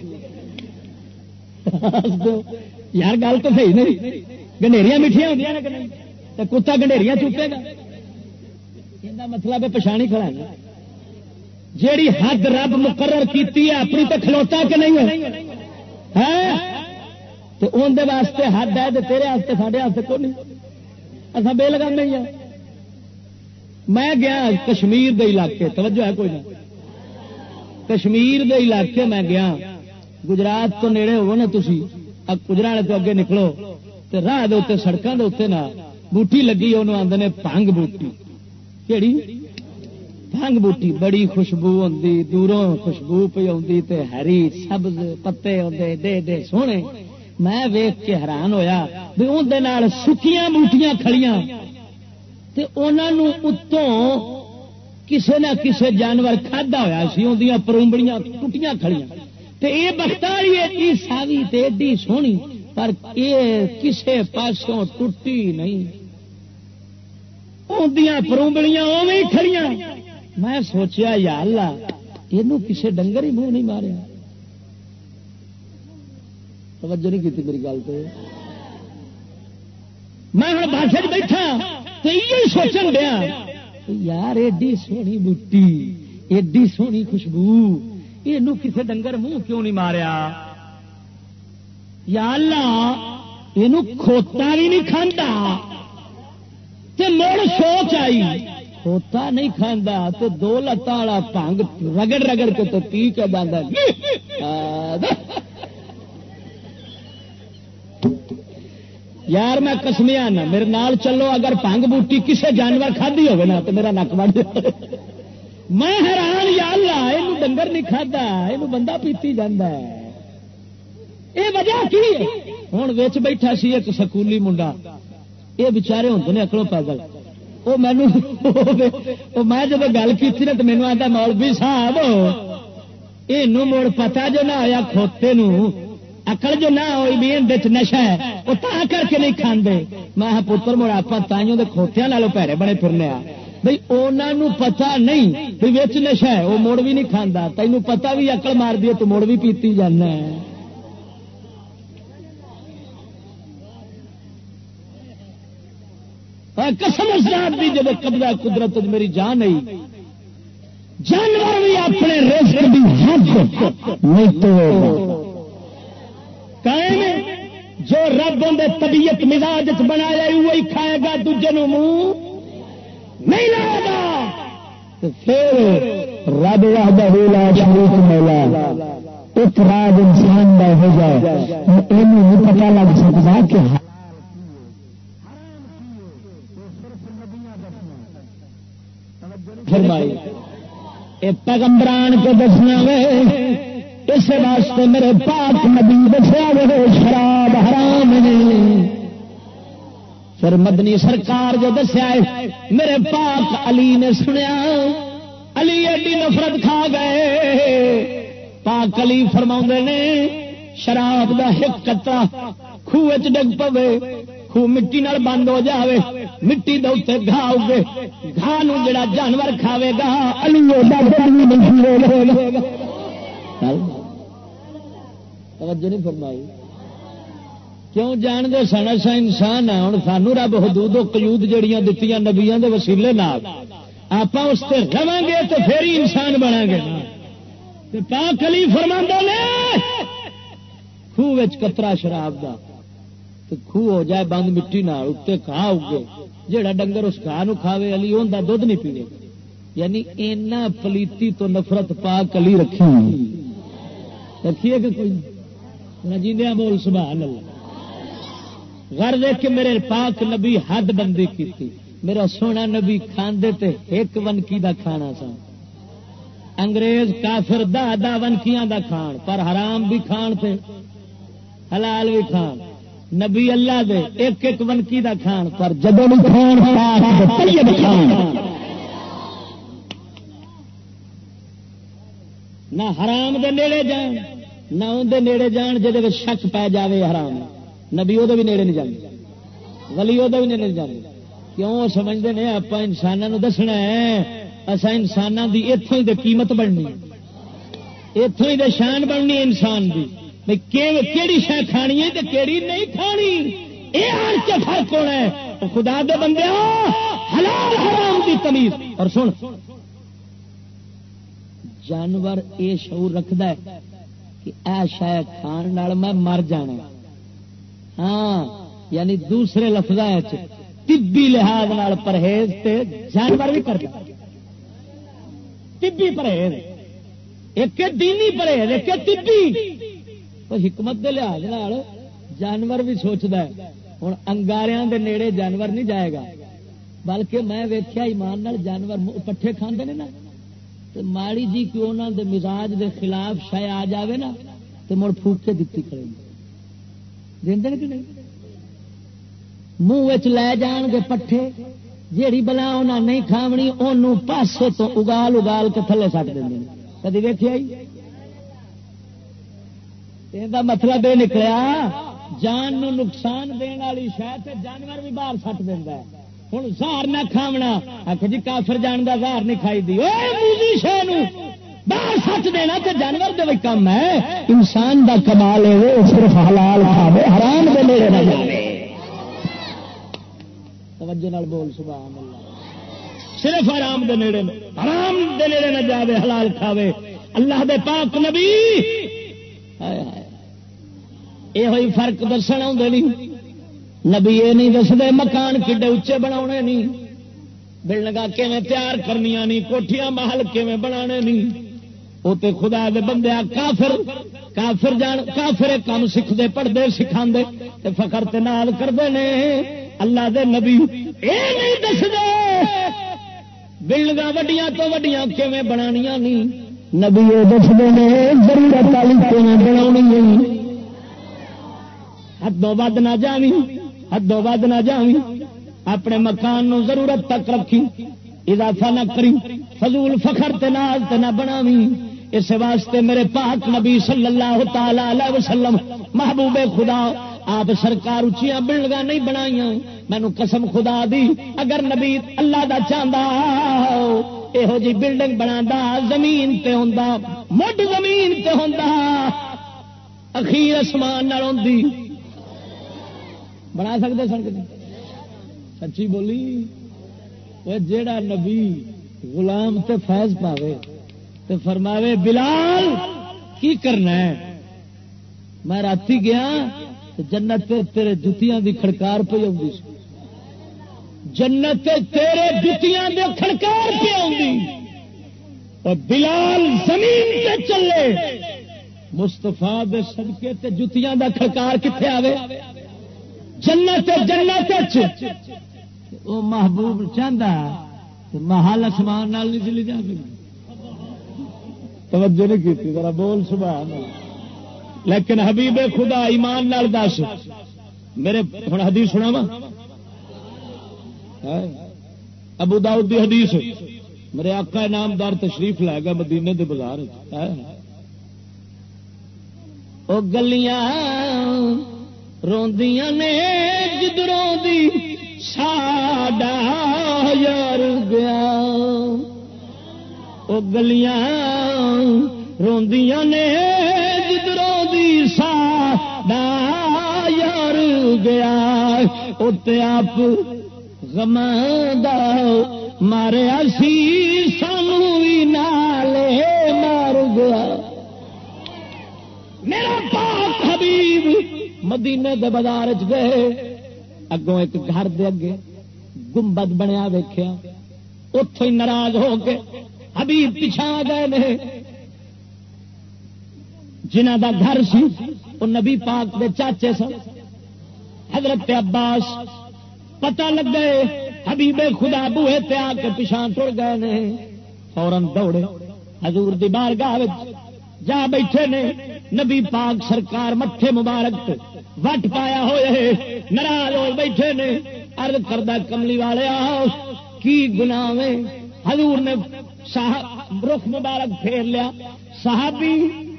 یار گل تو صحیح نہیں۔ گنڈیریا میٹھیا ہوں کتا گنڈیریا چوکے گا۔ یہ مطلب پچھانی کھڑا جیڑی حد رب مقرر کیتی ہے، اپنی تو کھلوتا کہ نہیں ہے؟ تو اندر واسطے حد ہے تو تیرے واسطے سارے واسطے کو نہیں اصا بے لگا نہیں ہے میں گیا کشمیر دے علاقے، توجہ ہے کوئی نہ۔ کشمیر دے علاقے میں گیا۔ گجرات تو نیڑے ہو نا تھی گجرات تو اگے نکلو۔ تو راہ دے سڑکوں کے اتنے نہ بوٹی لگی انہوں آدھے پنگ بوٹی۔ کہڑی بھنگ بوٹی بڑی خوشبو آتی دوروں خوشبو پی آتی ہری سبز پتے آتے دے دے سونے۔ میں ویخ کے حیران ہویا بھی اندر سکیاں بوٹیاں کھڑیاں۔ تے انہوں اتوں کسے نہ کسے جانور کھدا ہوا سی اندیاں پرومبڑیاں ٹوٹیاں کھڑیاں۔ تے اے بختاری ایڈی ساوی تے ایڈی سونی، پر یہ کسے پاسوں ٹوٹی نہیں۔ اندیاں پرومبڑیاں اوی کھڑیاں۔ میں سوچیا، یا اللہ یہ کسے ڈنگر ہی منہ نہیں ماریا۔ توجہ نہیں کی میری گل تو میں ہوں بادشاہ بیٹھا تو یہ سوچن دیا یار، ایڈی سونی بوٹی، ایڈی سونی خوشبو یہ کسے ڈنگر منہ کیوں نہیں ماریا؟ یا اللہ یہ کھوتا بھی نہیں کھانا مڑ سوچ آئی کھوتا نہیں کھانا تو دو لتان والا پنگ رگڑ رگڑ کے تو پی کے باندھا یار میں کسمیا نا میرے نال چلو، اگر پنگ بوٹی کسے جانور کھدی ہوگی نا تو میرا نک بڑھ میں حیران، یا اللہ یہ ڈنگر نہیں کھدا یہ بندہ پیتی جانا ہے۔ یہ وجہ کی ہوں ویچ بیٹھا سی ایک سکولی منڈا۔ یہ بچارے ہوں نے اکڑوں پیدل وہ مینو میں جب گل کی نا تو مینو آتا مولوی صاحب یہ مڑ پتا جو نہ آیا کھوتے اکل جو نہ ہوئی بھی اندر نشا ہے وہ تا کر کے نہیں کھاندے میں پتر مڑ آپ تائیوں کے کھوتیا نالوں پیڑے بڑے پھرنے آ بھائی انہوں پتا نہیں بھی نشا ہے وہ مڑ بھی نہیں کھانا تینوں پتا بھی اکل مار دی تو مڑ بھی پیتی جانا ہے قسم ذات بھی جب قبضہ قدرت میری جان نہیں جانور بھی اپنے رزق دی نہیں تو قائم جو رب اندر طبیعت مزاج بنایا وہی کھائے گا دوجے نو منہ نہیں لائے گا پھر رب وحدہ لا شریک مولا ایک راج انسان کا ہو جائے یہ پتا لگ سکتا کہ فرمائی، اے پیغمبران کو دسنا وے اس واسطے میرے پاک نبی دسیا وے شراب حرام نہیں پھر مدنی سرکار جو دسیا میرے پاک علی نے سنیا، علی ایڈی نفرت کھا گئے۔ پاک علی فرما نے، شراب کا ایک کترا خوہ ڈگ پوے۔ خوہ مٹی نال بند ہو جاوے، مٹی دے اتنے گھا اگے گھا جڑا جانور کھاوے گا علی ہاں؟ توجہ نہیں فرمائی۔ کیوں جان دے سن؟ اصا انسان ہے ہوں سانو رب حدود و قیود جڑیاں دتیاں نبیاں دے وسیلے نال۔ آپ اس سے رواں گے تو پھر ہی انسان بنا گے۔ پاک علی فرما نے، خوہ کترا شراب دا۔ خوہ ہو جائے، بند مٹی نہ اتنے کھا اگے۔ جہاں ڈنگر اس کھا نو کھاوے، علی ان کا دھد نہیں پینے یعنی اینا پلیتی تو نفرت پا کلی رکھی رکھیے کہ کوئی جیندیا بول، سبحان اللہ۔ گھر دیکھ کے میرے پاک نبی حد بندی کی میرا سونا نبی کھاندے تے ایک ونکی دا کھانا سن۔ انگریز کافر دا دا ونکیاں دا کھان۔ پر حرام بھی کھان تھے حلال بھی کھان۔ نبی اللہ دے ایک ایک ونکی دا کھان، پر جب نہ حرام دے نیڑے جان، نہ اندر نیڑے جان جہد شک پی جاوے حرام۔ نبی وہ بھی نیڑے نہیں جانے ولی وہ بھی نیڑے جانے کیوں سمجھتے ہیں آپ انسانوں دسنا ہے اصا انسانوں کی اتوں ہی قیمت بننی اتوں ہی شان بننی انسان کی کہڑی شہ کھانی ہے کہڑی نہیں کھانی؟ یہ فرق ہونا ہے؟ خدا دے بندے حلال حرام کی تمیز۔ اور سن، جانور یہ شعور رکھد کہ اے شہ کھان میں مر جانا ہاں یعنی دوسرے لفظ طبی لحاظ پرہیز تے جانور بھی کرتا طبی پرہیز، ایک دینی پرہیز، ایک طبی۔ حکمت کے لحاظ جانور بھی سوچتا ہے۔ ہوں انگاریاں دے نیڑے جانور نہیں جائے گا۔ بلکہ میں ویکیا ایمان جانور پٹھے کھانے نا۔ تو ماڑی جی کہ انہوں دے مزاج دے خلاف شہ آ جاوے نا تو مڑ پھوک کے دیتی کرے دیں کہ نہیں؟ منہ لے جان گے پٹھے، جیڑی بلا انہیں نہیں کھاونی انہوں پاسے تو اگال اگال کے تھلے سٹ دیں کدی ویکیا یہ مطلب یہ نکلیا جان نو نقصان دن والی شاید جانور بھی باہر سٹ دینا ہوں زہر نہ کھاونا آخ جی کافر جان کا زہر نہیں کھائی دی شہ باہر سٹ دینا تو جانور دے کم ہے انسان دا کمال ہے صرف حلال کھاوے حرام دے نیڑے نہ جائے توجہ نال بول سبحان اللہ صرف حرام دے نیڑے حرام دے نیڑے نہ جاوے حلال کھاوے اللہ دے پاک نبی ہائے ہائے یہ ہوئی فرق دسن آدھے نہیں نبی یہ نہیں دستے مکان کڈے اچے بنا نہیں بلڈنگا کیون تیار کرنی نہیں کوٹیاں محل کیون بنا نہیں وہ تو خدا دے بندے کافر کافر جان کافر کام سیکھتے پڑھتے سکھا فخر نال کرتے ہیں اللہ دے نبی یہ نہیں دستے بلڈنگا وڈیاں تو وڈیاں کیون بنا نہیں نبی یہ دستے ہیں ضرورت والی بنا حدوں ود نہ جاوی حدوں ود نہ جاوی اپنے مکان نو ضرورت تک رکھی اضافہ نہ کری فضول فخر تے ناز تے نہ بناوی اس واسطے میرے پاک نبی صلی اللہ تعالی علیہ وسلم، محبوب خدا، آپ سرکار اچیا بلڈنگ نہیں بنائی مینو قسم خدا دی، اگر نبی اللہ دا چاہتا یہو جی بلڈنگ بنا زمین تے ہوں مڈ زمین تے ہوں اخیر اسمان بنا سکتے سن سچی بولی، وہ جیڑا نبی غلام تے فیض پاوے تے فرماوے، بلال، کی کرنا ہے؟ میں رات گیا جنت تیرے جتیاں دی کھڑکار پہ آؤں جنت تیرے جتیاں دے کھڑکار پہ آؤں اور بلال زمین تے چلے۔ مستفا دے سدکے تے جتیاں دا کھڑکار کتنے آوے؟ جنت جنت وہ محبوب چاہتا محل اسمان نال نہیں چلی جا سکتی توجہ نہیں کی ذرا بول سبحان لیکن حبیب خدا ایمان نال دس۔ میرے ہوں حدیث سنا وا ابو داؤد دی حدیث۔ میرے آقا نامدار تشریف لے گا مدینے دے بازار وہ گلیاں روندیاں نے جدروں دی، ساڈا یار گیا وہ گلیاں روندیاں نے جدروں دی، ساڈا یار گیا اتنے آپ غم مارے سی، سانو بھی نالے مار گیا۔ میرا پاک حبیب مدینے دے بازار چ گئے۔ اگوں ایک گھر دے اگے گنبد بنیا ویخیا اتوں ہی ناراض ہو کے حبیب پچھا گئے نے۔ جنہ دا گھر سی وہ نبی پاک دے چاچے سن۔ حضرت عباس، پتہ لگ گئے حبیب خدا بوہے تے آ کے پچھا ٹر گئے نے۔ فورن دوڑے۔ حضور دی بارگاہ جا بیٹھے نے۔ نبی پاک سرکار مٹھے مبارک وٹ پایا ہوئے ناراض ہو بیٹھے نے۔ ارد کردہ کملی والے کی گنا حضور نے رخ مبارک پھیر لیا۔ صحابی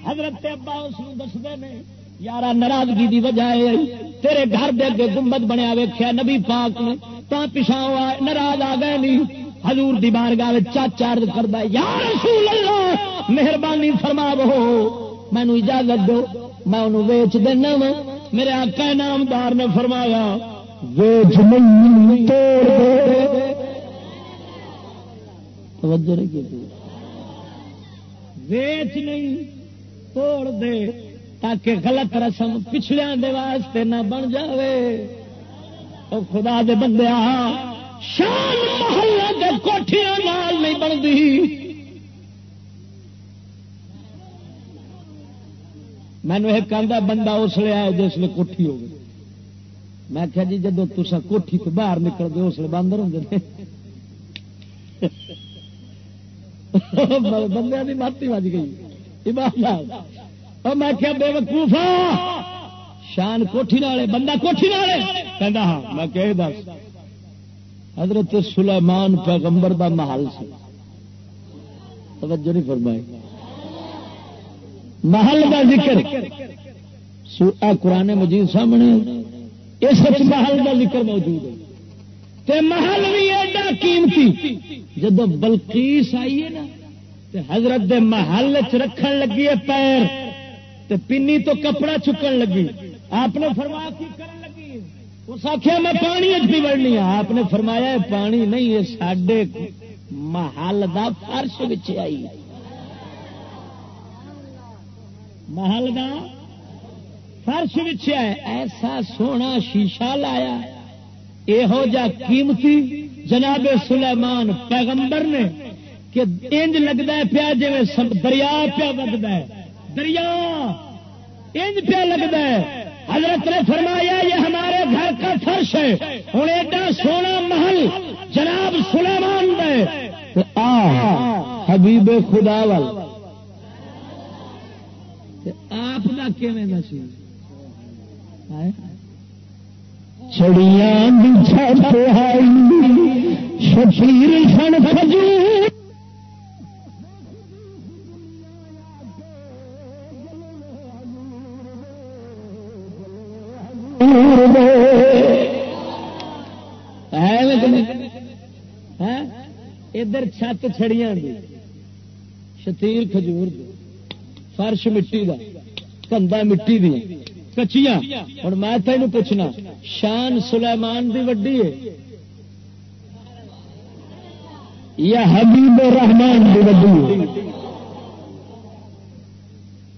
حضرت ابا اس دستے نے یار ناراضگی کی وجہ تیرے گھر دے اگے گنبد بنیا ویخیا نبی پاک نے، تا پچھا ناراض آ گئے نہیں۔ حضور دی بارگاہ چاچا کرتا یا رسول اللہ، مہربانی فرما ہو مینو اجازت دو، میں انہوں ویچ دینا وا میرے آقا نامدار نے فرمایا ویچ نہیں ویچ نہیں توڑ دے تاکہ غلط رسم پچھلیا دے واسطے نہ بن جاوے۔ او خدا دے بندے شان محلہ دے کوٹھیاں نال نہیں بنتی۔ مینو ایک آدھا بندہ اس لیے آیا جس لیے کوٹھی ہو گئی میں کیا جی جدو تسا کوٹھی تو باہر نکل گئے اس لیے باندر ہوں بندے کی ماتی بج گئی۔ اور میں کیا بے وقوفا شان کوٹھی والے بندہ کوٹھی والے کہہ ہاں میں کہ دس۔ حضرت سلیمان پیغمبر دا محل سے توجہ نہیں فرمائی۔ محل کا ذکر۔ قرآن مجید سامنے۔ اس محل کا ذکر موجود ہے۔ تے محل بھی ایڈا قیمتی۔ جب بلکیس آئی ہے نا، تے حضرت دے محل چ رکھن لگی ہے پیر۔ تے پنی تو کپڑا چکن لگی۔ آپ نے فرمایا، کی کرن لگی؟ اس آخیا میں پانی بھی بڑھنی ہوں آپ نے فرمایا، پانی نہیں ہے سڈے محل دا فرش آئی۔ محل کا فرش بچیا ایسا سونا شیشہ لایا۔ یہو جا قیمتی جناب سلیمان پیغمبر نے کہ انج لگتا ہے پیا جی دریا پیا وگتا ہے۔ دریا انج پیا لگتا ہے۔ حضرت نے فرمایا، یہ ہمارے گھر کا فرش ہے۔ ہوں ایڈا سونا محل جناب سلیمان دے۔ حبیب خدا وال۔ آپ کا کیون کا سن ہاں؟ ادھر چھت چھڑیاں دی شتیر کھجور دی۔ فرش مٹی دا کندا مٹی دی کچیاں ہوں میں تینوں پوچھنا، شان سلیمان دی وڈی ہے یا حبیب رحمان دی وڈی ہے؟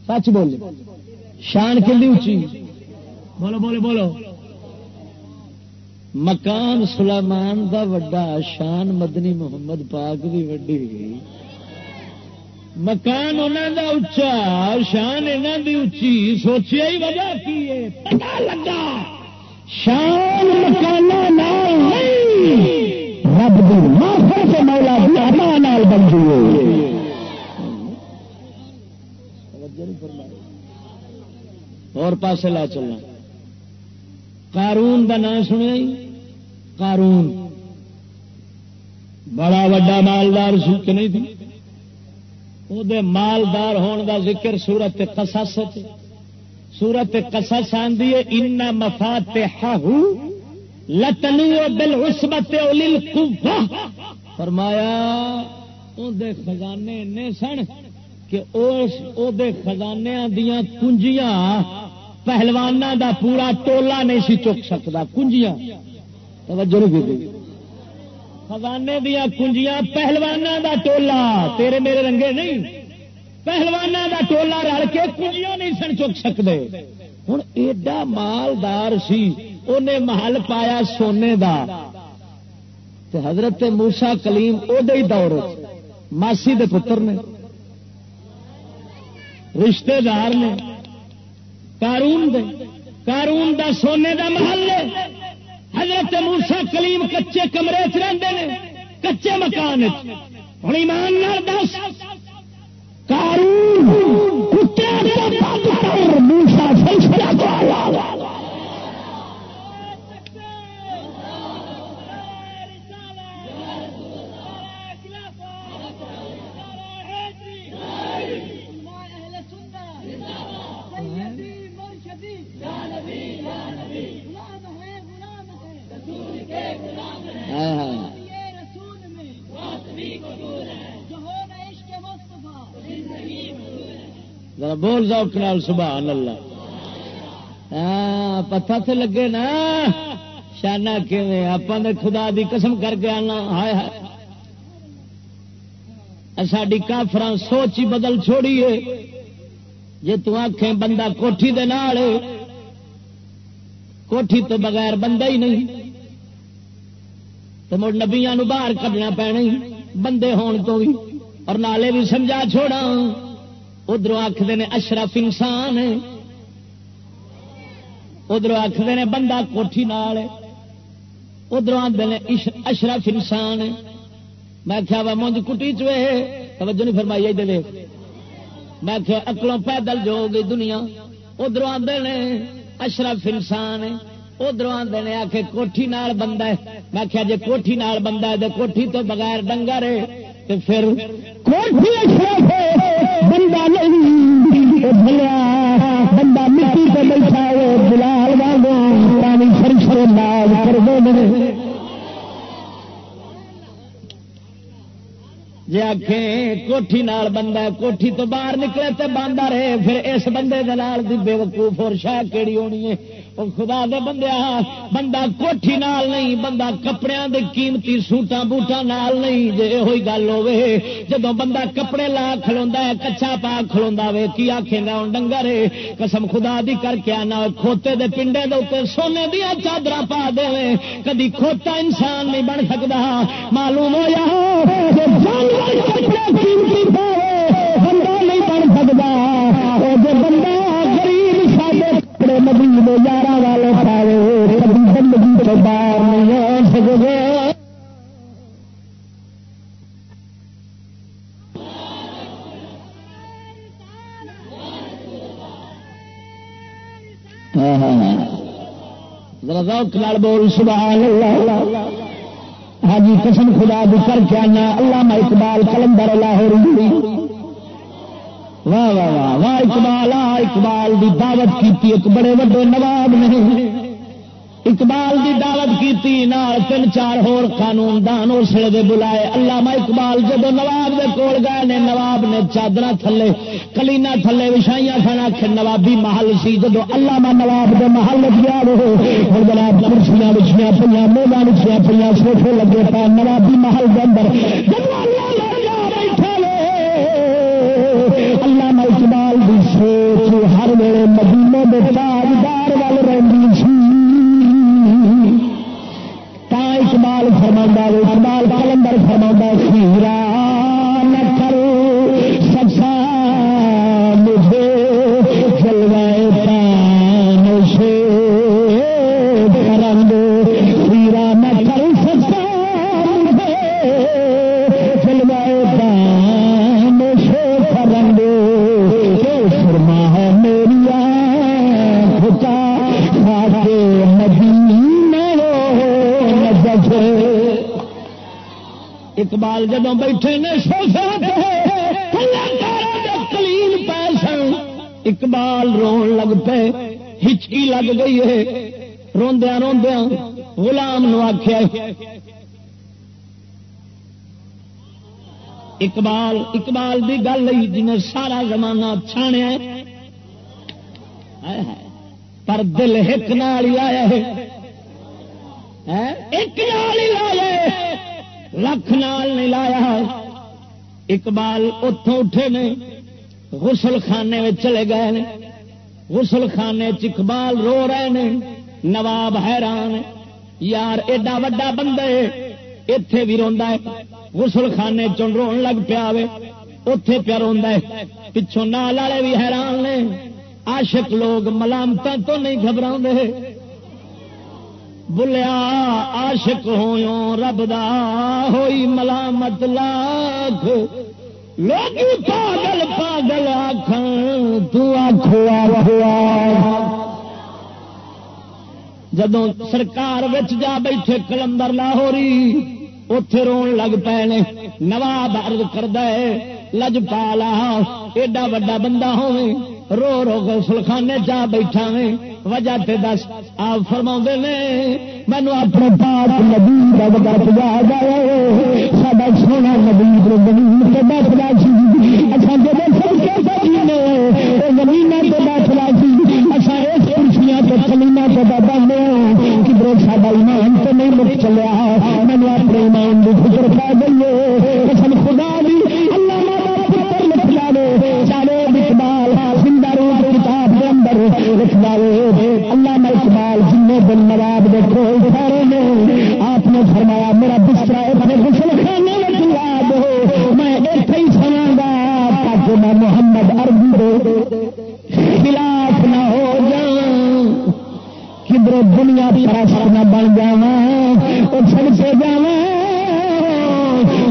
سچ بول شان کلی اچھی بولو بولو بولو۔ مکان سلیمان دا وڈا، شان مدنی محمد پاک بھی وڈی۔ مکان انہوں دا اچا شان انہوں دی اچھی سوچیا ہی وجہ کی ہے؟ پتا لگا، شان مکان رب دی مافر سے مولا دی اما نال بن اور پاسے لا چلنا۔ قارون دا نام سنیا قارون۔ بڑا وڈا مالدار سی کہ نہیں تھی؟ وہ مالدار ہون دا ذکر سورت قصص سورت قصص آندی ہے ان مفات لتنو بالعصبت بل عصبت فرمایا او دے خزانے نے سن کہ اس دے خزانے دیا کنجیاں پہلوانا دا پورا ٹولا نہیں سی چک سکتا۔ کنجیاں۔ توجہ نہیں کی۔ خزانے دیا کنجیاں پہلوانا دا ٹولا، تیرے میرے رنگے نہیں۔ پہلوانا دا ٹولا رل کے کنجیاں نہیں سن چک سکتے ہوں ایڈا مالدار سی انہیں محل پایا سونے دا۔ تے حضرت موسا کلیم ادے دور ماسی دے پتر نے رشتے دار نے کارون دے۔ کارون دا سونے دا محل حضرت موسا کلیم کچے کمرے چ ہیں کچے مکان ہوں ایمان دس بول جاؤ سبحان اللہ۔ ہاں پتھر سے لگے نا۔ شانہ کیویں؟ آپ نے خدا دی قسم کر کے آنا۔ ہائے ہائے۔ ساری کافران سوچ ہی بدل چھوڑیے جی تکھیں بندہ کوٹھی دے نال کوٹھی تو بغیر بندہ ہی نہیں۔ تو مڑ نبیا باہر کھڈنا پینا بندے ہون تو بھی اور نالے بھی سمجھا چھوڑا ادھر آخر نے اشرف انسان ادھر آخر نے بندہ کوٹھی نال ادھر آتے نے اشرف انسان میں کیا وا مونج کٹی چوے توجہ نہیں فرمائی دے میں کیا اکلوں پیدل جو گئی دنیا۔ ادھر آتے نے اشرف انسان ادھر آتے نے آ کے کوٹھی نال بندہ ہے۔ میں کیا جی کوٹھی نال بندہ ہے کوٹھی تو بغیر ڈنگر ہے۔ تو پھر بندہ نہیں بندہ مٹی کو بیٹھا بلال والے پانی سر لاج کر دے جی آخیں کوٹھی نال بندہ کوٹھی تو باہر نکلے تو باندھا رہے، پھر اس بندے دلال دی بے وقوف اور شاہ کیڑی ہونی ہے؟ وہ خدا دے بندے بندہ کوٹھی نال نہیں، بندہ کپڑے دے قیمتی سوٹا بوٹا نال نہیں۔ جی یہ گل ہوے جب بندہ کپڑے لا کھلوا ہے کچا پا کھلوا وے، کی آخے گا ہوں ڈنگر قسم خدا دی کر کے آنا کھوتے دے پنڈے دے اتنے سونے دیا چادر پا دے کدی کھوتا انسان نہیں بن سکتا معلوم ہو یا بندہ نہیں بن سکتا بندہ نبی نے یار والے پاوے کبھی زندگی تو باہر نہیں آ سکے۔ ہاں، ہاں، ہاں۔ ذرا بول، سبحان اللہ۔ ہاں جی قسم خدا بھی کر کے آنا اللہ میں اقبال کلندر لاہور واہ واہ واہ واہ اقبال آ اقبال کی دعوت کی ایک بڑے وڈے نواب نے۔ اقبال دی دعوت کی تین چار ہور قانون دان اسلے دے بلائے۔ علامہ اقبال جب نواب دے کول گئے نے، نواب نے چادر تھلے کلینا تھلے، وشائیاں سن آخر نوابی محل سی۔ جب علامہ نواب دے محل گیا، وہ جناب کرسیاں بچیاں پہ میلا بچیاں پہ سوفے لگے پا نوابی محل کے اندر۔ جب علامہ اقبال کی سوچ ہر ویلے مدینے کے تاجدار وال رہی سی۔ اقبال فرما اقبال کلندر فرما سیرا اقبال جدو بیٹھے نے کلیل پیسے اقبال رون لگ پے، ہچکی لگ گئی ہے۔ روندیا روندیا غلام نو آخیا اقبال اقبال دی گل جنہیں سارا زمانہ چھاڑیا پر دل ہک نال ہی آیا ہے۔ ایک نال ہی لایا لکھ نال نہیں لایا۔ اقبال اتوں اٹھے نے غسل خانے میں چلے گئے نے۔ غسل خانے اقبال رو رہے نے، نواب حیران یار، ایڈا وڈا بندہ اتے بھی روا ہے۔ غسل خانے چن رو لگ پیا اتے پیا رو پچھوں نال والے بھی حیران نے عاشق لوگ ملامتوں تو نہیں گھبرا بلیا عاشق ہووں رب دا ہوئی ملامت لاکھ۔ لوگ پاگل پاگل آخ جدو سرکار جا بیٹھے کلندر لاہوری اتے رو لگ پے نے، نواب ارد کرد لج پالا، ایڈا وا بندہ ہوئے رو رو گسلخانے جا بیٹھا میں وجہ تے دس۔ آپ فرما نے، مینو اپنے پاس نبی کا وجہ یاد آیا سا سونا نبی زمین سے بیٹھنا سی۔ اچھا جب زمین سے بیٹھنا سی۔ اچھا اس کرسیاں تو کلینا تو بہت کدھر سا ایمان تو نہیں مک چلیا۔ مینو اپنے ایمان کی فکر پا گئی ہے۔ خدا بھی کے اندر لکھ اللہ میں اقبال جن دن نواب دیکھو سارے نے، آپ نے فرمایا، میرا بستر اپنے غسل خانے میں یاد ہو میں ایسے ہی سنا گا تاکہ میں محمد عربی خلاف نہ ہو جاؤں کدھر دنیا پرست نہ بن جا وہ چھڑ کے جا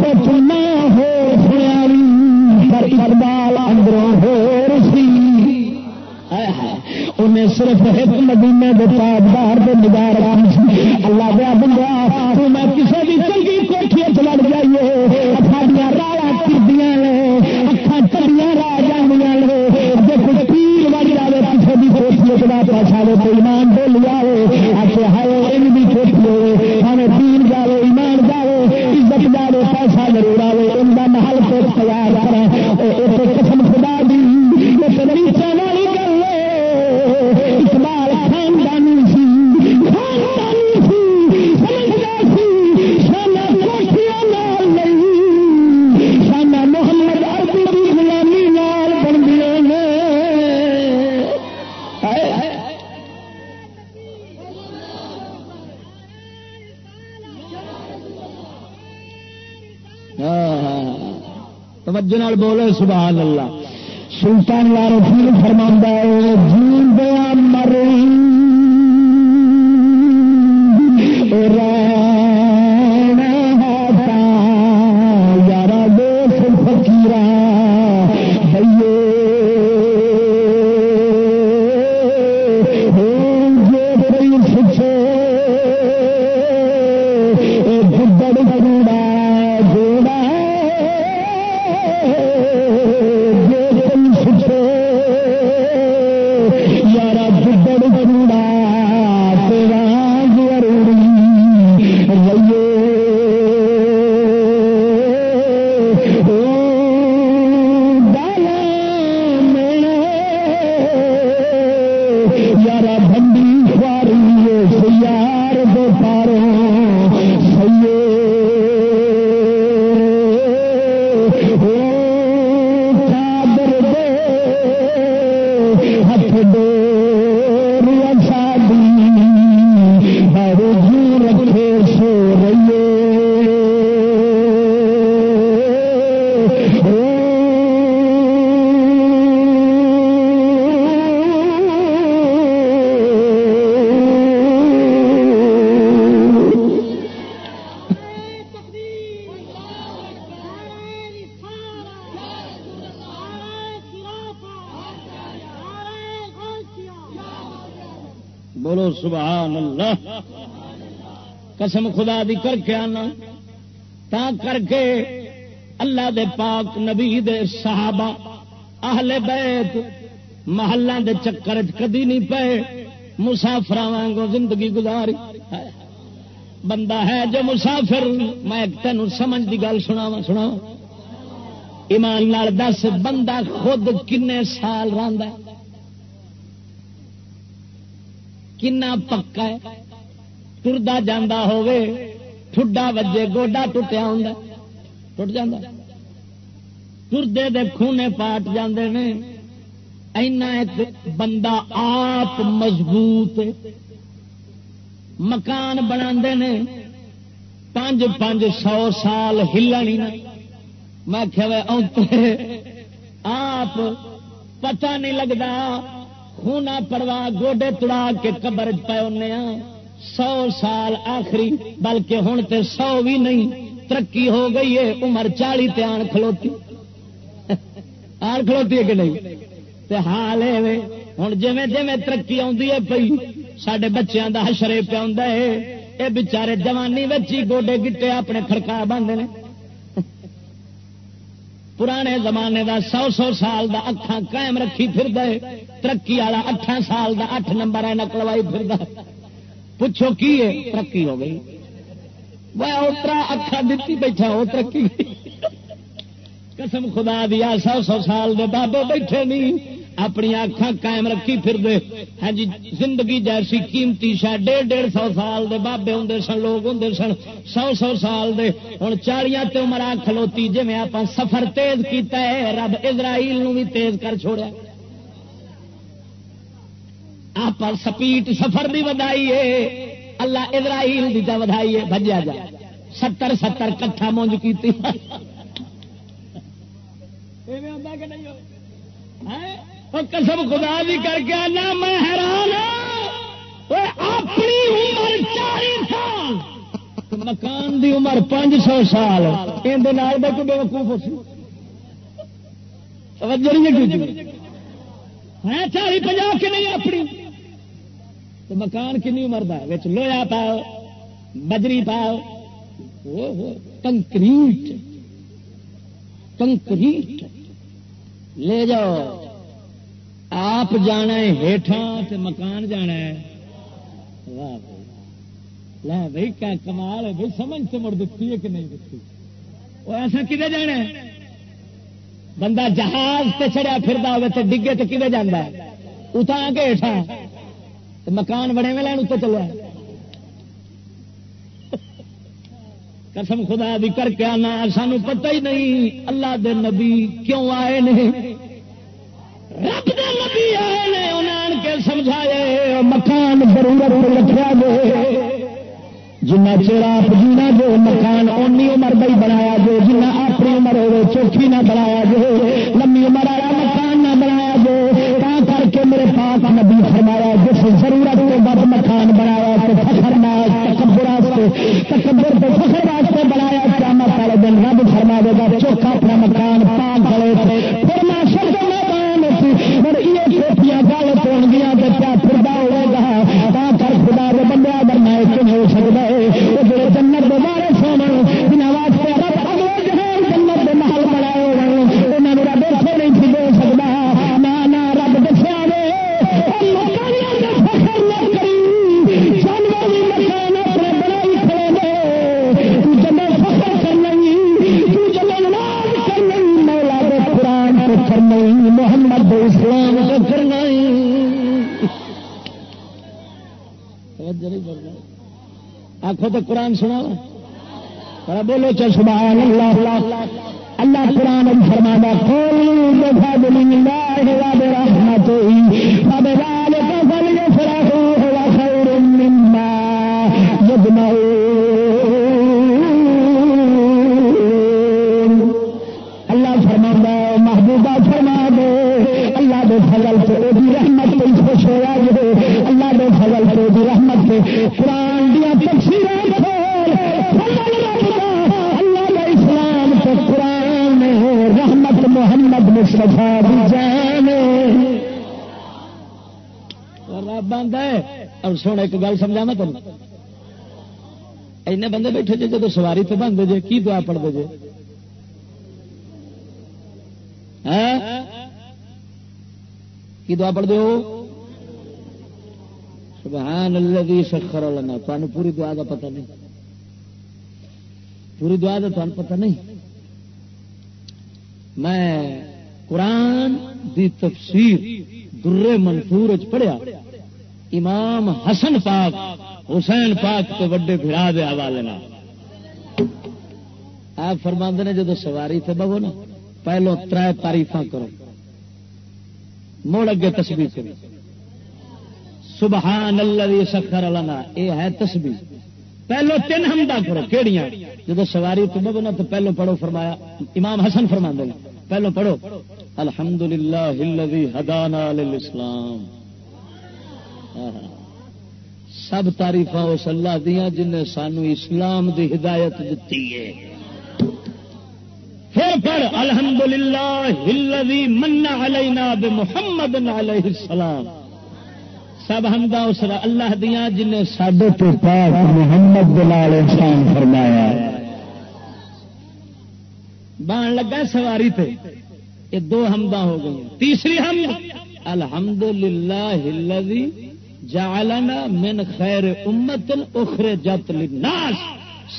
وہ چنا ہو سیاری پر اقبال اندروں ہو صرف ایک مدینے کے تاجدار کے نگار اللہ دیا بندہ تو میں کسی بھی چنگی کوٹھی چڑ جائیے۔ ساڈیا راڑا کردیاں نے اکھان چڑیا راہ جانیا نے جی کوئی پیر بج جائے کسی بھی کوٹھی چلا پیسہ لے تو ایمان ڈول جائے آخر ہائے، ان بھی کوٹھی ہوئے۔ ہمیں پیر جائے ایمان جائے عزت جائے پیسہ ضرور آئے ان کا محل کو تیار کریں۔ بولے سبحان اللہ۔ سلطان لارو پھر فرما جی خدا دی کر کے آنا، تا کر کے اللہ دے پاک نبی دے صحابہ، اہل بیت، محلہ دے چکر کدی نہیں پے مسافر وانگو زندگی گزاری۔ بندہ ہے جو مسافر، میں تینوں سمجھ دی گل سنا سنا ایمان لال دس، بندہ خود کنے سال رہا کنا پکا ہے؟ ٹردا جانا ہوے ٹھڈا وجے گوڈا ٹوٹیا ہوں ٹوٹ جا ٹردے دے خونے پاٹ جاندے نے اینا ایک بندہ آپ مضبوط مکان بنا نے پانچ پانچ سو سال ہلنی میں آپ پتہ نہیں لگتا خونا پرواہ گوڈے تڑا کے قبر پے سو سال آخری، بلکہ ہوں تے سو بھی نہیں، ترقی ہو گئی ہے، عمر چالی تے آن کھلوتی۔ <laughs> آن کھلوتی ہے کہ نہیں؟ تے حال ہے ہوں جی جی ترقی آتی ہے پی سڈے بچوں کا حشرے پیا یہ بچارے جوانی بچی گوڈے گٹے اپنے کڑکا بنتے ہیں پرانے زمانے دا سو سو سال دا اکھان قائم رکھی پھر دے ترقی والا اٹھان سال دا اٹھ نمبر ہے نکلوائی پھر دے پوچھو کی ہے؟ ترقی ہو گئی۔ وہ اترا اکھان دیتی بیٹھا، وہ ترقی۔ قسم خدا دیا سو سو سال دے بابے بیٹھے نہیں اپنی اکھان قائم رکھی پھر دے ہاں جی زندگی جیسی قیمتی شاید ڈیڑھ ڈیڑھ سو سال دے بابے ہوں سن، لوگ ہوں سن۔ سو سو سال دے۔ ہوں چالیاں تے عمر کھلوتی جی میں آپ سفر تیز کیتا ہے۔ رب اسرائیل نو بھی تیز کر چھوڑا آپ سپیٹ سفر بھی ودائی ہے اللہ اسرائیل دی جا ودائی ہے بجیا جا۔ ستر ستر کٹھا مونج کی ہاں؟ قسم خدا بھی کر کے آنا، میں حیران ہاں۔ اپنی عمر چالیس سال۔ مکان دی عمر پانچ سو سال۔ اندر یہ بے وقوف ہے جی؟ ہاں، چالی پنجا کے نہیں اپنی۔ تو مکان کنی عمر دا لویا پاؤ بجری پاؤ۔ کنکریٹ۔ کنکریٹ۔ لے جاؤ۔ آپ جانا ہے ہیٹھان مکان جانا ہے۔ واہ بھائی۔ کیا کمال ہے بھائی۔ سمجھ تو مڑ دیتی ہے کہ نہیں دیتی وہ ایسا کدے جانا ہے؟ بندہ جہاز سے چڑیا پھر تو ڈگے تو کدے جانا ہے؟ اتنا کے ہیٹھا مکان بڑے میں لین اتنے چلو قسم خدا بھی کر کے آنا، سانو پتہ ہی نہیں اللہ دے نبی کیوں آئے نہیں رب دے نبی آئے نے انہیں کے سمجھائے مکان ضرورت رکھا گے جنا چیر آپ جینا جو مکان اونی عمر بھائی بنایا جو جنا اپنی عمر ہو چوکھی نہ بنایا جو لمبی عمر والا مکان نبی فرمایا جس ضرورت کے بعد مکان بنایا تو فخر نہ تکبر واسطے تکبر تو فخر واسطے بنایا کیا مت والے دن رب فرما دے گا، چوکھا اپنا مکان پا کرے آخو تو قرآن سنا بولو چل سبحان اللہ۔ اللہ قرآن فرما کھول مما اللہ فرما محبوبہ فرما دے۔ اللہ دے فضل سے رحمت خوش ہوا جو اللہ دے فضل سے رحمت پہ قرآن دیا اللہ کا اسلام تو قرآن رحمت محمد مصطفیٰ جان رب ہے۔ اور سن ایک گل سمجھا میں تمہیں بندے بیٹھے جی جب سواری تو بنتے جے، کی دعا پڑھتے جے؟ ہاں؟ کی دعا پڑھتے ہو؟ سبحان الذي سخر لنا. تمہیں پوری دعا کا پتہ نہیں. پوری دعا کا تمہیں پتہ نہیں. میں قرآن دی تفسیر در منصور پڑھیا. امام حسن پاک، حسین پاک کے وڈے بھرا دے حوالے آپ فرماند نے جب سواری تے بہو نا، پہلو تر تاریف کرو. مڑ اگے تسبیح کرو. سبحان اللہ سکھر لنا۔ یہ ہے تسبیح۔ پہلو تین ہمدا کرو۔ کہڑیاں جب سواری تو بہو نا تو پہلو پڑھو فرمایا۔ امام حسن فرما دے پہلو پڑھو۔ الحمد للہ ہدانا اسلام سب تاریف اس اللہ دیا جن سانو اسلام دی ہدایت دیتی ہے۔ پھر پڑھ۔ الحمد للہ من علینا محمد علیہ السلام۔ سب ہمدا اس اللہ دیا جن سڈے تو پاک محمد دلال احسان فرمایا بان لگا سواری تے، یہ دو حمدہ ہو گئی تیسری ہم الحمد للہ جعلنا من خیر امت اخرے جت للناس۔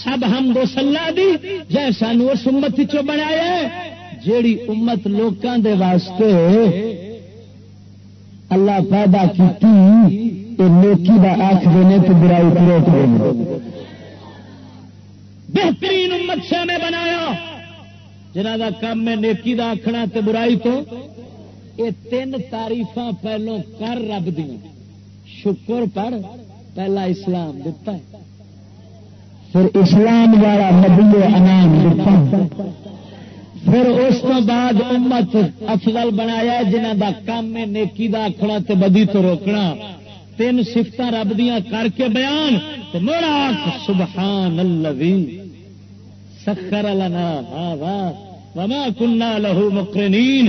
سب ہم دو سلا دی، جے سانو اس امت چو بنایا جیڑی امت لوکاں دے واسطے اللہ پیدا کی نیکی دا آخ دینے تو برائی پورے کریں بہترین امت سے ہمیں بنایا۔ جنہ دا کام میں نیکی دا آخنا تے برائی تو، یہ تین تاریف پہلو کر رب دیا شکر پر پہلا اسلام دتا ہے۔ پھر اسلام والا نبی انعام دتا پھر اس کو بعد امت افضل بنایا جنہ دا کام ہے نیکی دا آخنا تے بدی تو روکنا۔ تین سفت رب دیا کر کے بیان میرا سبحان اللہ سخر لنا ہاں وما کنا لہو مقرنین۔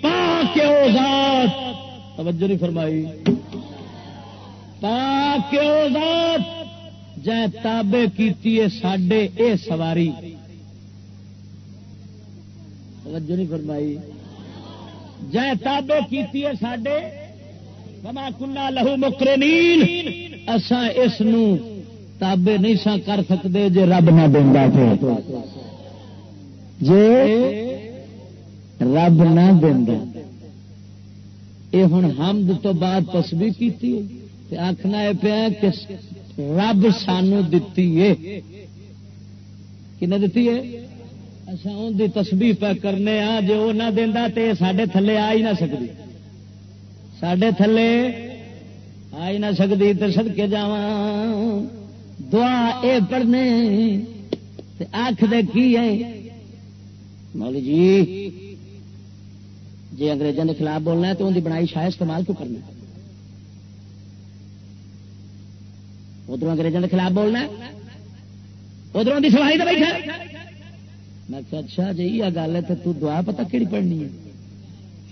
پاک او ذات۔ توجہ نہیں فرمائی۔ پاک او ذات۔ جے تابے کیتی ہے ساڈے اے سواری۔ توجہ نہیں فرمائی۔ جے تابے کیتی ہے ساڈے۔ وما کنا لہو مقرنین۔ اساں اس نو تابے نہیں سا کر سکتے جے رب نہ دیندا تے جے رب نہ دینا یہ ہوں حمد تو بعد تسبیح کی آخنا یہ پیا کہ رب سانو دتی ہے۔ کن دتی ہے؟ اچھا ان کی تسبیح پہ کرنے ہاں جی وہ نہ دینا تو سڈے تھلے آ ہی نہ سکتی سڈے تھلے آ ہی نہ سکتی تو سدکے جا دعا اے پڑھنے آخ دے کی ہے؟ مولی جی جی انگریزوں کے خلاف بولنا ہے تو ان کی بنائی شاید استعمال کیوں کرنا ادھر انگریزوں کے خلاف بولنا ادھر کی سوائی تو بیٹھا میں کہ اچھا جی یہ گل ہے تو تو دعا پتا کہڑی پڑھنی ہے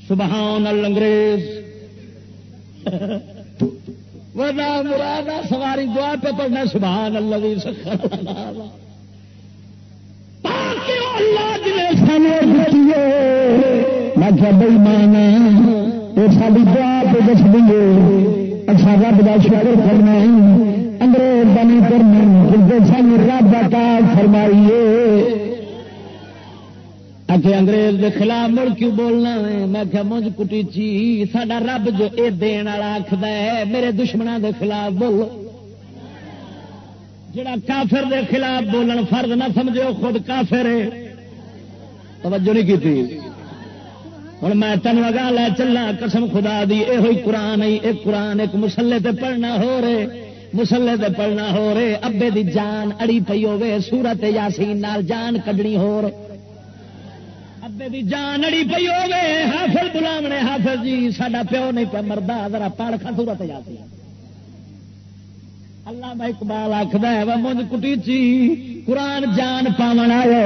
سبحان الانگریز ورنہ مراد سواری دعا پہ پڑھنا سبحان اللہ سخر اللہ جی سانو میں کیا بئی مان یہ ساری دعا پہ دس دیے اچھا رب کا شکر کرنا انگریز بنی کرنا کیونکہ سان رب کا فرمائیے اچھے انگریز کے خلاف مڑ کیوں بولنا ہے؟ میں کیا مجھ کٹی چی ساڈا رب جو اے دین والا آخد ہے، میرے دشمنوں کے خلاف بولو۔ جڑا کافر دے خلاف بولن، فرض نہ سمجھو، خود کافر ہے۔ توجہ نہیں کی ہوں میں تین اگا لے چلا، قسم خدا دی یہ ہوئی قرآن ہی، ایک قرآن، ایک مسلے تے پڑھنا ہو رہے۔ مسلے تے پڑھنا ہو رہے۔ ابے دی جان اڑی پی ہوے سورت یاسین نال جان کڈنی ہو رہے۔ ابے دی جان اڑی پی ہوے حافظ بلاونے حافظ جی ساڈا پیو نہیں پہ مردا، ذرا پڑھ کھا سورت یاسین اللہ میں اقبال آخر ہے وہ مجھ کٹی چی، قرآن جان پاون آیا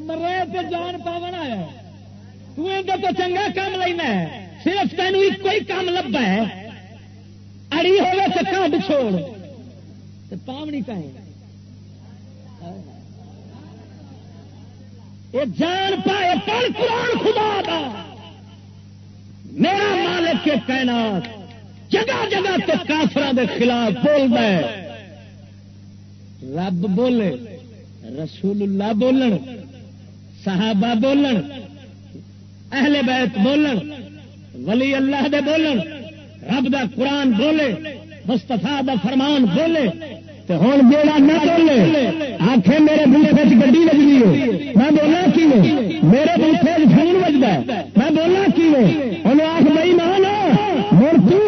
مرے تو جان پاون آیا تو چنگا کام لینا ہے، صرف تین ایک ہی کام لبا ہے۔ اڑی ہوگا تو کٹ چھوڑ۔ پاونی کہیں۔ یہ جان پائے پڑھ قرآن خدا دا۔ میرا مالک کے کائنات جگہ جگہ تو کافران دے خلاف بول ہے۔ رب بولے رسول اللہ بولن، صحابہ بولن، اہل بیت بولن، ولی اللہ دے بولن، رب دا قرآن بولے مستفا دا فرمان بولے۔ ہوں بیڑا نہ بولے آخ میرے بوٹے گی لگی ہو میں بولا کی میرے بوٹے فون بجتا ہے۔ میں بولا کی انہیں آخ، بھائی مان مورتی خدا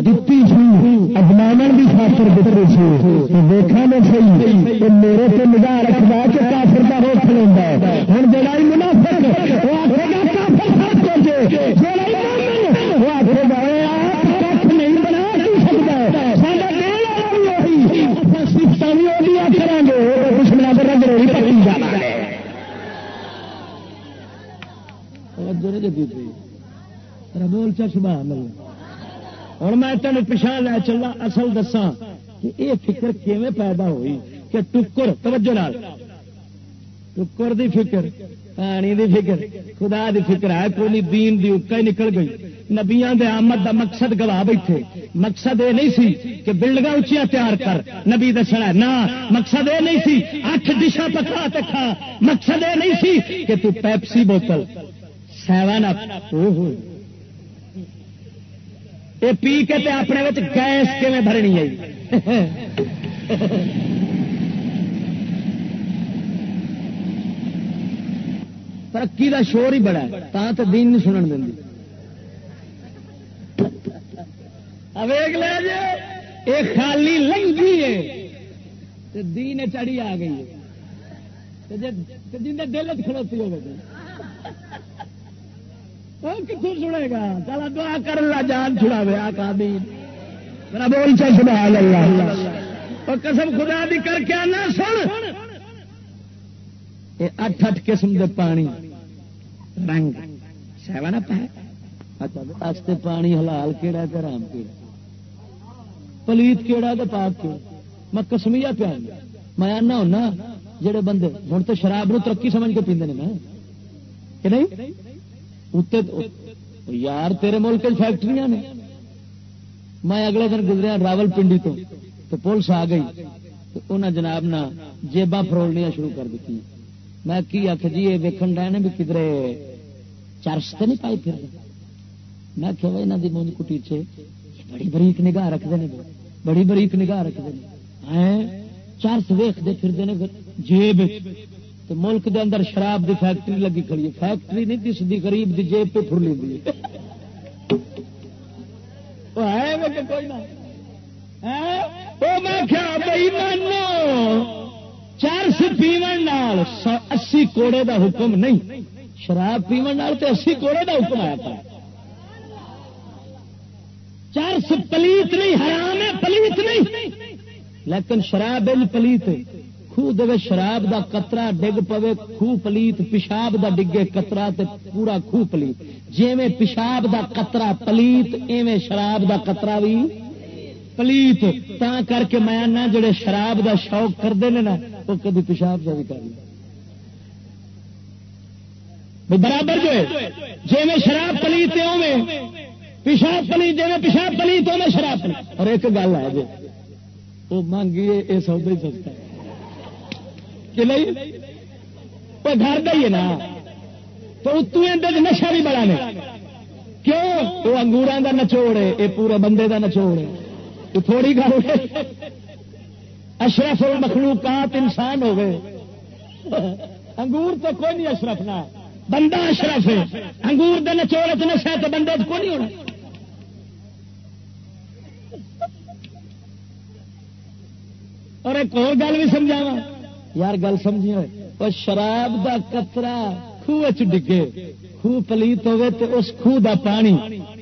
دتی سی اجمان بھی خاطر دتے سی۔ دیکھا میں صحیح میرے سے نگاہ رکھتا کہ کافر کا ہو کھلوا ہوں جڑا منافق، وہ آخے گا کافر سب وہ گا نہیں بنا نہیں سکتا سارا وہی۔ سفت بھی وہی کریں گے۔ رنگ پکی جانا ہے۔ بول ہوں میں تین پچھا لے چلا اصل دسا کہ یہ فکر کیویں پیدا ہوئی؟ کہ ٹکر، توجہ نال، ٹکر دی فکر، پانی دی فکر، خدا دی فکر ہے، کوئی دین دی اکا ہی نکل گئی۔ نبیاں دے آمد دا مقصد گواہ بیٹھے۔ مقصد یہ نہیں سی کہ بلڈنگ اچیا تیار کر، نبی دسنا نہ، مقصد یہ نہیں سی، اٹھ ڈشا پکا تے کھا۔ مقصد یہ نہیں سی کہ تو پیپسی بوتل، سیون اپ یہ پی کے تے اپنے گیس کیون بھرنی ہے؟ ترقی کا شور ہی بڑا تا تو دین نہیں سنن دیں اویگ لے جی یہ خالی لنگی ہے۔ دین چڑی آ گئی ہے۔ جن دل چلوتی ہوگی کتوں سنے گا؟ چلا دعا کر لا جان چھڑا ویا کا میرا بول چا چھڑا اللہ اور قسم خدا دی کر کے آنا، سن۔ یہ اٹھ اٹھ قسم دے پانی۔ رنگ۔ سیون اپ ہے۔ اچھا، پانی حلال کیڑا کہ رام کیڑا پلیت کیڑا تو پاک کیڑا میں کسمیا پیا میں آنا ہونا، جڑے بندے ہوں تو شراب نو ترقی سمجھ کے پیندے نا کہ نہیں؟ یار تیرے ملک فیکٹری نے۔ میں اگلے دن گزریا راول پنڈی تو تو پولیس آ گئی۔ انہیں جناب نہ جیباں فرولنیا شروع کر دیتی میں کی آخ جی یہ ویکن ڈے بھی کدھر چرس تو نہیں پائی پھر میں کہ یہاں کی مونج کٹی چ بڑی بریک نگاہ رکھتے ہیں بڑی بریک نگاہ رکھتے ہیں چرس ویختے پھرتے ہیں جیب۔ تو ملک دے اندر شراب دی فیکٹری لگی کھڑی ہے۔ فیکٹری نہیں دس دی غریب دی جیب پہ پھر لی ہاں؟ چرس پیون اسی کوڑے دا حکم نہیں۔ شراب پیون تو اسی کوڑے دا حکم آیا تھا۔ چرس پلیت نہیں، حرام ہے، پلیت نہیں۔ لیکن شراب پلیت خوہ دے شراب دا قطرہ ڈگ پوے، خوہ پلیت، پیشاب دا ڈگے قطرہ تے پورا خوہ پلیت۔ جیویں پیشاب دا قطرہ پلیت، ایویں شراب دا قطرہ بھی پلیت۔ تا کر کے میں جڑے شراب دا شوق کرتے ہیں نا، وہ کدی پیشاب کا بھی کر برابر جو ہے جی میں شراب پلیت اوے پیشاب پلیت جی میں پیشاب پلیت اوے شراب پلیت۔ اور ایک گل ہے جی وہ مانگیے یہ سودا ہی سستا ہے۔ کہ نہیں؟ وہ گھر کا ہی ہے نا۔ تو اتو نشا بھی بڑا نے۔ کیوں؟ وہ انگور کا نچوڑ ہے، یہ پورے بندے کا نچوڑ ہے۔ یہ تھوڑی گل اشرف مخلوقات انسان ہو گئے انگور تو کوئی نہیں اشرف نہ۔ بندہ اشرف ہے۔ انگور کے نچوڑ چ نشا تو بندے کو نہیں ہونا۔ اور ایک اور گل بھی سمجھاوا یار گل سمجھی ہوئے۔ شراب دا کترا خوہ چ ڈگے۔ خوہ پلیت ہوئے تو اس خوہ دا پانی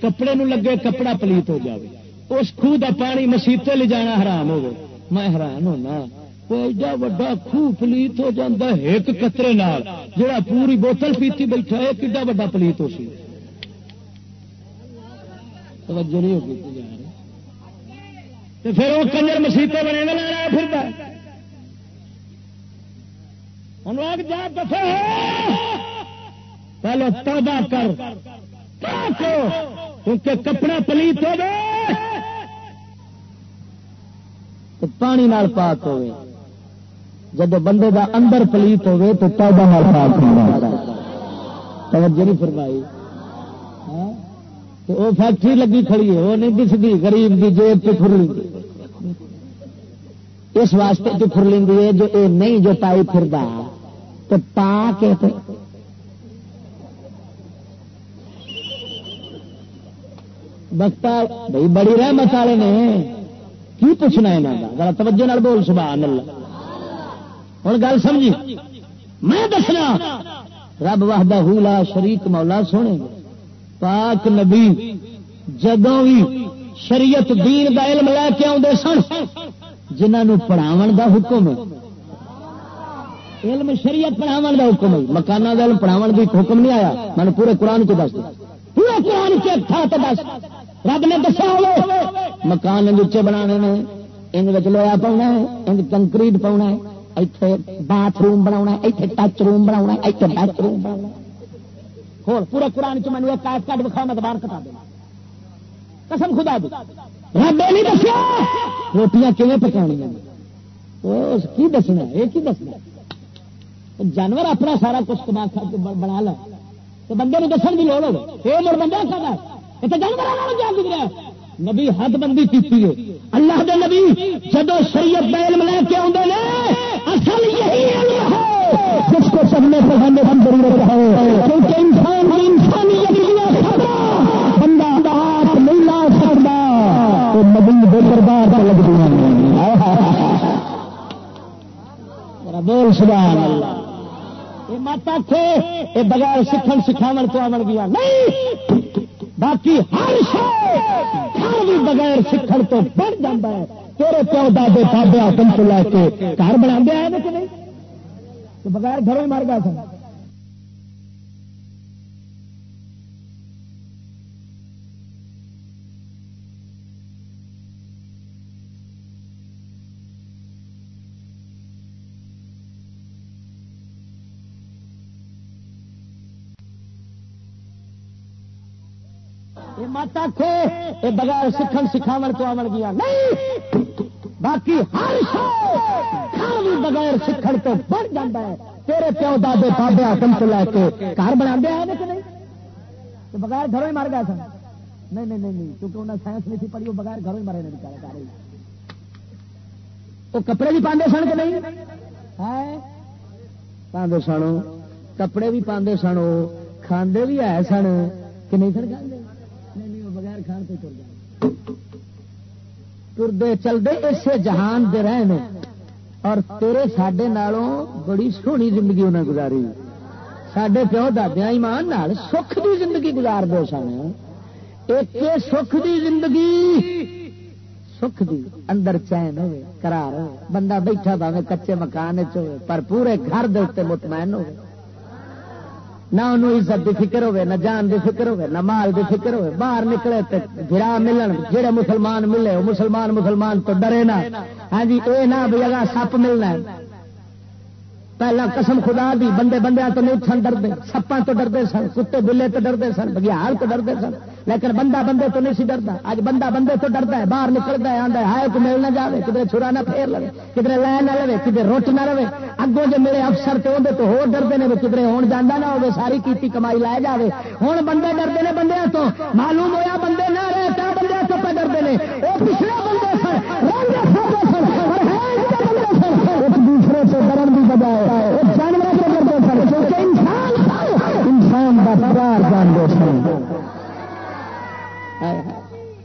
کپڑے نو لگے کپڑا پلیت ہو جاوے۔ اس خوہ کا پانی مسیطے لے جانا حرام ہو میں حیران ہونا۔ ایڈا وا خوہ پلیت ہو جاتا ہے ایک قطرے نال۔ جڑا پوری بوتل پیتی بیٹھا ہے کڈا وا پلیت ہو سی۔ توجہ نہیں ہوگی۔ پھر وہ کنجر مسیطے بنے گا لایا پھر ہم لوگ جا دفع پہلے توبہ کر۔ کیونکہ کپڑا پلیت ہو گئے پانی نال پاک ہوئے۔ جب بندے دا اندر پلیت ہوئے تو توبہ نال پاک ہوگا توجہ نہیں فرمائی۔ ہاں؟ وہ فیکٹری لگی کھڑی ہے وہ نہیں دستی غریب کی جیب پہ پھر اس واسطے جو پھر لینی ہے جو اے نہیں، جو پائی پھر تو پا کے تو بختا بھائی بڑی رحمت والے نے۔ کی پوچھنا یہاں کا ذرا توجہ نال بول، سبحان اللہ۔ ہوں گل سمجھی؟ میں دسنا، رب واہدہ حولا شریک مولا سونے۔ پاک نبی جدوں بھی شریعت دین دا علم لے کے آدھے سن جنہوں پڑھاو دا حکم علم شریعت پڑھاو دا حکم ہے۔ مکانہ دا علم پڑھاو دا حکم نہیں آیا۔ میں نے پورے قرآن کو دس دیا۔ پورے قرآن کے تھا تو دس۔ رب نے دسا مکان نیچے بنا ان لویا پاؤنا ان کنکریٹ پاؤنا اتنے باتھ روم بنا اتنے ٹچ روم بنا اتنے ٹچ روم بنا ہو پورے قرآن چ مجھے کاٹ کٹ بکھاؤ میں دوبارہ کٹا دینا۔ قسم خدا دی۔ رب نہیں دسیا، روٹیاں کیون پکا کی دسنا یہ کی دسنا جانور اپنا سارا کچھ کما بنا لو تو بندے نے دسن کی لوڑ ہو بندہ یہ تو جانور جا گزرا نبی حد بندی کی اللہ دے نبی جب شریعت کا علم لے کے آدھے اصل یہی علم ہے۔ جس کو سب نے پڑھانے ہم ضرورت ہے کیونکہ انسان انسانیت بندہ ہاتھ نہیں لا سکتا۔ تو نبی بے دربار لگ بول سبحان اللہ۔ مت آخے یہ بغیر سکھن سکھاو تو آن گیا۔ نہیں! باقی ہر شہر بھی بغیر سکھن تو بڑھ جاتا ہے۔ تیرے پیو دادے بابے آتم کو لے کے گھر بنا دیا ہے کہ نہیں؟ بغیر گھروں ہی مر گیا سر مت آخو یہ بغیر سکھن سکھاو تو آن گیا۔ نہیں، باقی ہر بھی بغیر سکھن تو بڑھ جاتا ہے۔ تیرے پیو دے بابے آٹم کو لے کے گھر بنا دیا کہ نہیں؟ بغیر گھروں ہی مر گیا سر نہیں نہیں نہیں کیونکہ انہیں سائنس نہیں تھی پڑھی، وہ بغیر گھروں ہی مرے نہیں بچارے سارے تو کپڑے بھی پاندے سن کہ نہیں؟ پاندے سن کپڑے بھی پاندے سن کھاندے بھی ہے سن کہ نہیں سن کھانے تردے چلتے اسے جہان دے رہے ہیں اور تیرے سڈے نالوں بڑی سونی زندگی انہیں گزاری۔ سڈے پیو دادیا ایمان نال سکھ دی زندگی گزار دے سن۔ ایک سکھ دی زندگی، سکھ دی اندر چین ہوئے کرار ہوئے۔ بندہ بیٹھا پاوے کچے مکان چ پر پورے گھر دے مطمئن ہوئے۔ نہ انہوں عزت دی فکر ہوے نہ جان دی فکر ہوے نہ مال دی فکر ہوے باہر نکلے تے گرا ملن، جڑے مسلمان ملے، وہ مسلمان مسلمان تو ڈرے نہ۔ ہاں جی اے نہ بھی اگر سپ ملنا ہے۔ پہلا قسم خدا دی، بندے بندے تو نہیں سن ڈرتے سپا تو ڈرتے سن، کتے بلے تو ڈرتے سن، بگیال تو ڈرتے سن۔ لیکن بندہ بندے تو نہیں سی ڈرتا اج بندہ بندے تو ڈرتا ہے، باہر نکلتا ہے آتا ہے کو مل نہ جائے کدھر چھڑا نہ پھیر لے کدھر لے نہ لے کدھر روٹ نہ رہے اگوں جو میرے افسر تو اندر تو ہو ڈرتے ہیں کدھر ہون جانا نہ ہو ساری کیتی کمائی لے جائے ہوں بندے ڈرتے ہیں بندے تو، معلوم ہوا بندے نہ رہے، کیا بندے تو پہ ڈرتے ہیں وہ پچھلے ڈرن کی بجائے جانور سے ڈرتے سن کیونکہ انسان انسان کا پیار جانتے سن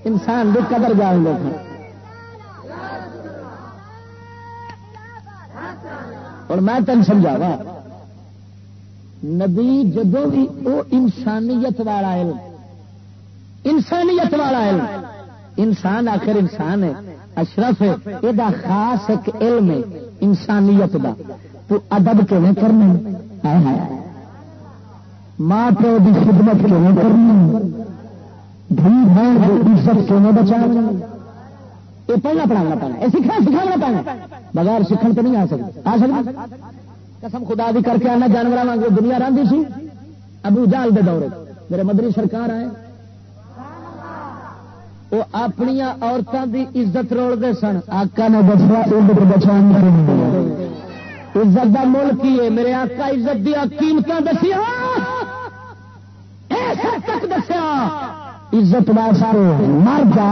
انسان بھی قدر جان دے سن اور میں تین سمجھاوا نبی جدو بھی وہ انسانیت والا علم۔ انسانیت والا علم۔ انسان آخر انسان ہے۔ اشرف ہے۔ یہ خاص ایک علم ہے۔ انسانیت دا۔ تو ادب کیون کرنا ہاں۔ ماں پیو کی خدمت کیون کرنی؟ دھی بہن عزت کیون بچا یہ پڑھنا پڑھانا پڑنا یہ سیکھنا سکھانا پڑنا بغیر سیکھن تو نہیں آ سکتا آ سکتا قسم خدا دی کر کے آنا جانور واگ دنیا رہی سی۔ ابو جال دے دورے۔ میرے مدری سرکار آئے۔ وہ اپنی عورتوں کی عزت روڑتے سن۔ آکا نے دسیا بچا عزت کا مل کی ہے۔ میرے آقا عزت دیا قیمت دسیا تک دسیا عزت سارے مر جا۔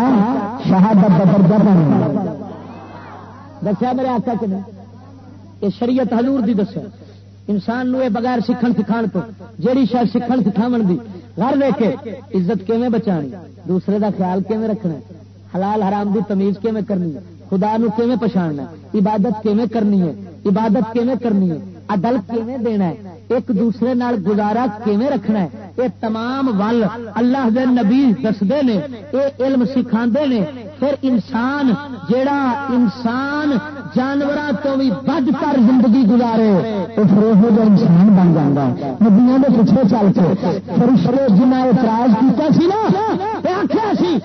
شہادت درجہ بن۔ دسیا میرے آقا کے یہ شریعت حضور دی دسیا انسان نو بغیر سیکھن سکھان تو، جیڑی شاید سیکھن سکھاو دی۔ گھر لے کے عزت کیویں بچانی؟ دوسرے دا خیال کیویں رکھنا؟ حلال حرام دی تمیز کیویں کرنی؟ ہے خدا نو کیویں پچھاڑنا عبادت کیویں کرنی ہے؟ عبادت کیویں کرنی ہے؟ عدل کیویں دینا ہے؟ ایک دوسرے نال گزارا کیویں رکھنا ہے؟ یہ تمام ول اللہ دے نبی دستے نے یہ علم سکھا نے۔ پھر انسان جیڑا انسان جانوروں تو بھی بد کر زندگی گزارے تو پھر وہ انسان بن جاتا نبیوں کے پیچھے چل کے پھر فرو جنا اعتراض کیا سی نا آخیا سی،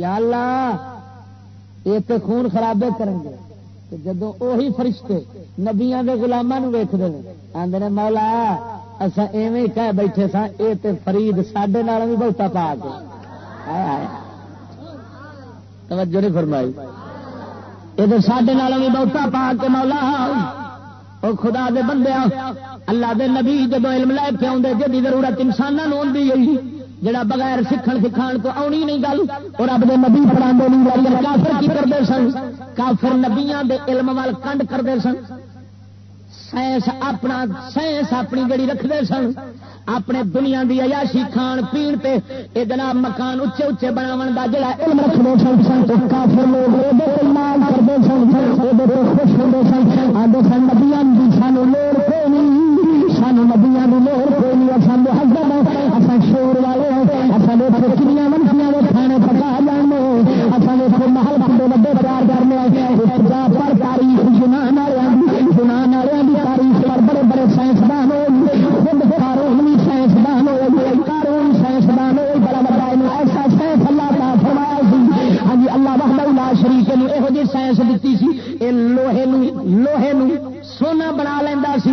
یا اللہ یہ تو خون خرابے کریں گے جدو وہی فرشتے نبیا کے گلاموں ویختے ہیں آدھے نے، مولا اصا ایویں کہہ بیٹھے سا یہ تے فرید سڈے بھی بہتا پا کے توجہ نہیں فرمائی۔ یہ تو سڈے بھی بہتا پا کے مولا۔ وہ خدا دے بندے اللہ دے نبی جب علم لے کے آدھے جی ضرورت انساناں انسانوں آتی گئی جڑا بغیر سکھن سکھان تو آنی نہیں گل، اور رب دے نبی پڑھا نہیں کافر کی کرتے سن؟ کافر نبیاں دے علم وال کنڈ کرتے سن؟ سائنس اپنا سائنس اپنی جڑی رکھتے سن؟ اپنے دنیا دی عیاشی کھان پین پہ یہ جناب مکان اچے اچے بناو کا جڑا علم رکھتے سن سن تو کافر لوگ او دے ایمان کرتے سن او دے خوش ہوتے سن۔ آدھے سن نبیا سانو لوڑ کوئی نبیا کی لوڑ کوئی نہیں اصل ہسبینڈ اصل شور والے اصل کنیا منفیاں کھانے پکا جانے اصل محل بندے وڈے پیار کرنے جا پر تاریخ جنان والے جنان والے کی تاریخ پر بڑے بڑے سائنسدان خود کارون بھی سائنسدان ہوئے، کارون سائنسدان ہوئے، بڑا بڑا ایسا سائنس اللہ کا فرمایا سی۔ ہاں جی اللہ وحدہ لا شریف یہو جی سائنس دیتی سی، یہ لوہے لوہے سونا بنا لینا سی۔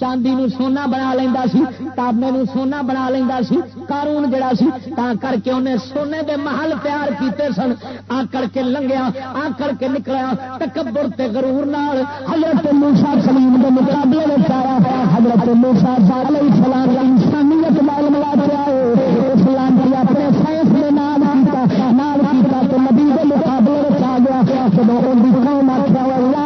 چاندی نو سونا بنا لینا سی، تابے نو سونا بنا لینا سی کارون جڑا سی تا کر کے انہیں سونے دے محل پیار کیتے سن۔ آ کر کے لنگیا آ کر کے نکلیا، تکبر تے غرور نال۔ حضرت موسا سلیم کے مقابلے میں آیا حضرت موسا علیہ السلام دا انسانیت مال ملا پیا اسلام کی اپنے سائنس کے نام کیتا نام کیتا تو نبی کے مقابلے میں آ گیا۔ جب ان کی قوم آخیا اللہ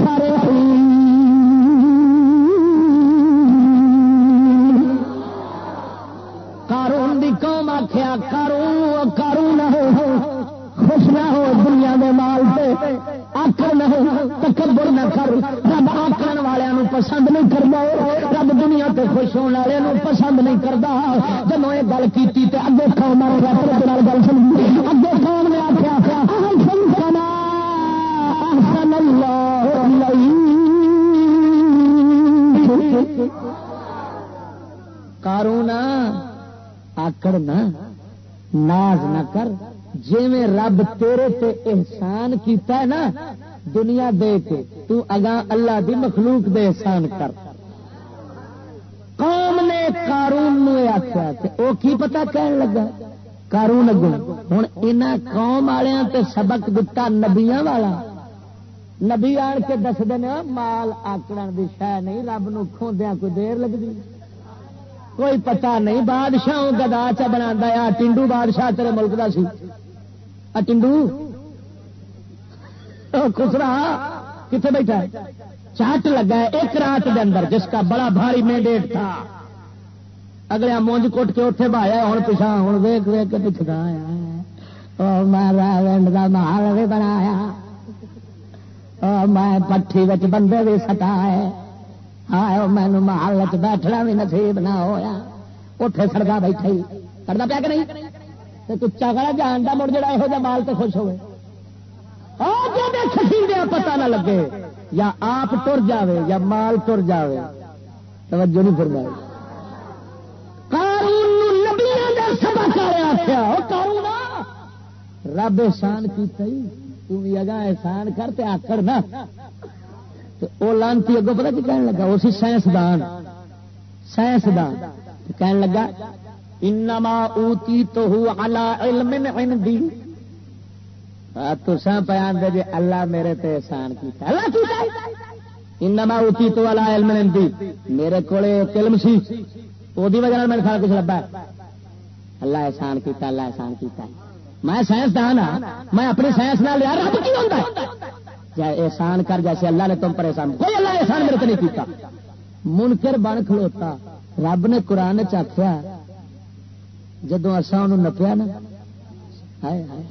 احسان کیتا ہے نا، دنیا دے کے۔ تو اگاں اللہ دی مخلوق دے احسان کر۔ قوم نے کارون آخیا وہ کی پتا کہن لگا؟ کارون اگوں ہوں یہاں قوم والوں تے سبق دتا نبیا والا۔ نبی آن کے دس دن مال آکڑ کی شہ نہیں، رب نو کھوندیا کوئی دیر لگتی کوئی پتا نہیں بادشاہ گدا چا بنا ٹنڈو بادشاہ تیرے ملک کا سی۔ ٹنڈو؟ خسرا کتنے بیٹھا چاٹ لگا ہے ایک رات کے اندر، جس کا بڑا بھاری مینڈیٹ تھا۔ اگلے مونج کٹ کے اتنے بھایا ہوں پچھا ہوں ویک ویک کے پچھا آیا مارا محل بھی بنایا۔ میں پٹھی بچ بندے بھی سٹا ہے مینو محل چ بیٹھنا بھی نصیب نہ ہویا۔ اٹھے سڑکا بیٹھا ہی کرتا پیا کہ نہیں؟ تو کچا کرا جان کا مڑ جڑا یہو جہ مال تو خوش ہوئے۔ ہاں، دیا پتا نہ لگے۔ یا آپ تر جاوے، یا مال تر جاوے۔ توجہ نہیں فرمائی۔ قارون نبیاں دا سبق آخیا قارون رب احسان کیتا ہی تم اگا احسان کر تے آکڑ نہ۔ وہ لانتی اگو پتا کی کہنے لگا؟ اسی سائنسدان۔ سائنسدان۔ کہنے لگا، انما اوتی تو علی علم عندی۔ تو سا پیان دے جی اللہ میرے تے احسان کیتا اللہ کیتا انما اوتی تو علی علم عندی۔ میرے کولے علم سی۔ وہ وجہ میرے سارا کچھ لبا اللہ احسان کیتا اللہ احسان کیتا میں سائنسدان ہاں میں اپنی سائنس نہ لیا رب کی ہوتا جائے احسان کر جیسے اللہ نے تم پر احسان، کوئی اللہ احسان میرے نہیں کیتا۔ منکر بن کھلوتا، رب نے قرآن چاخیا جدو اصا ان نپیا نا، ہائے ہائے۔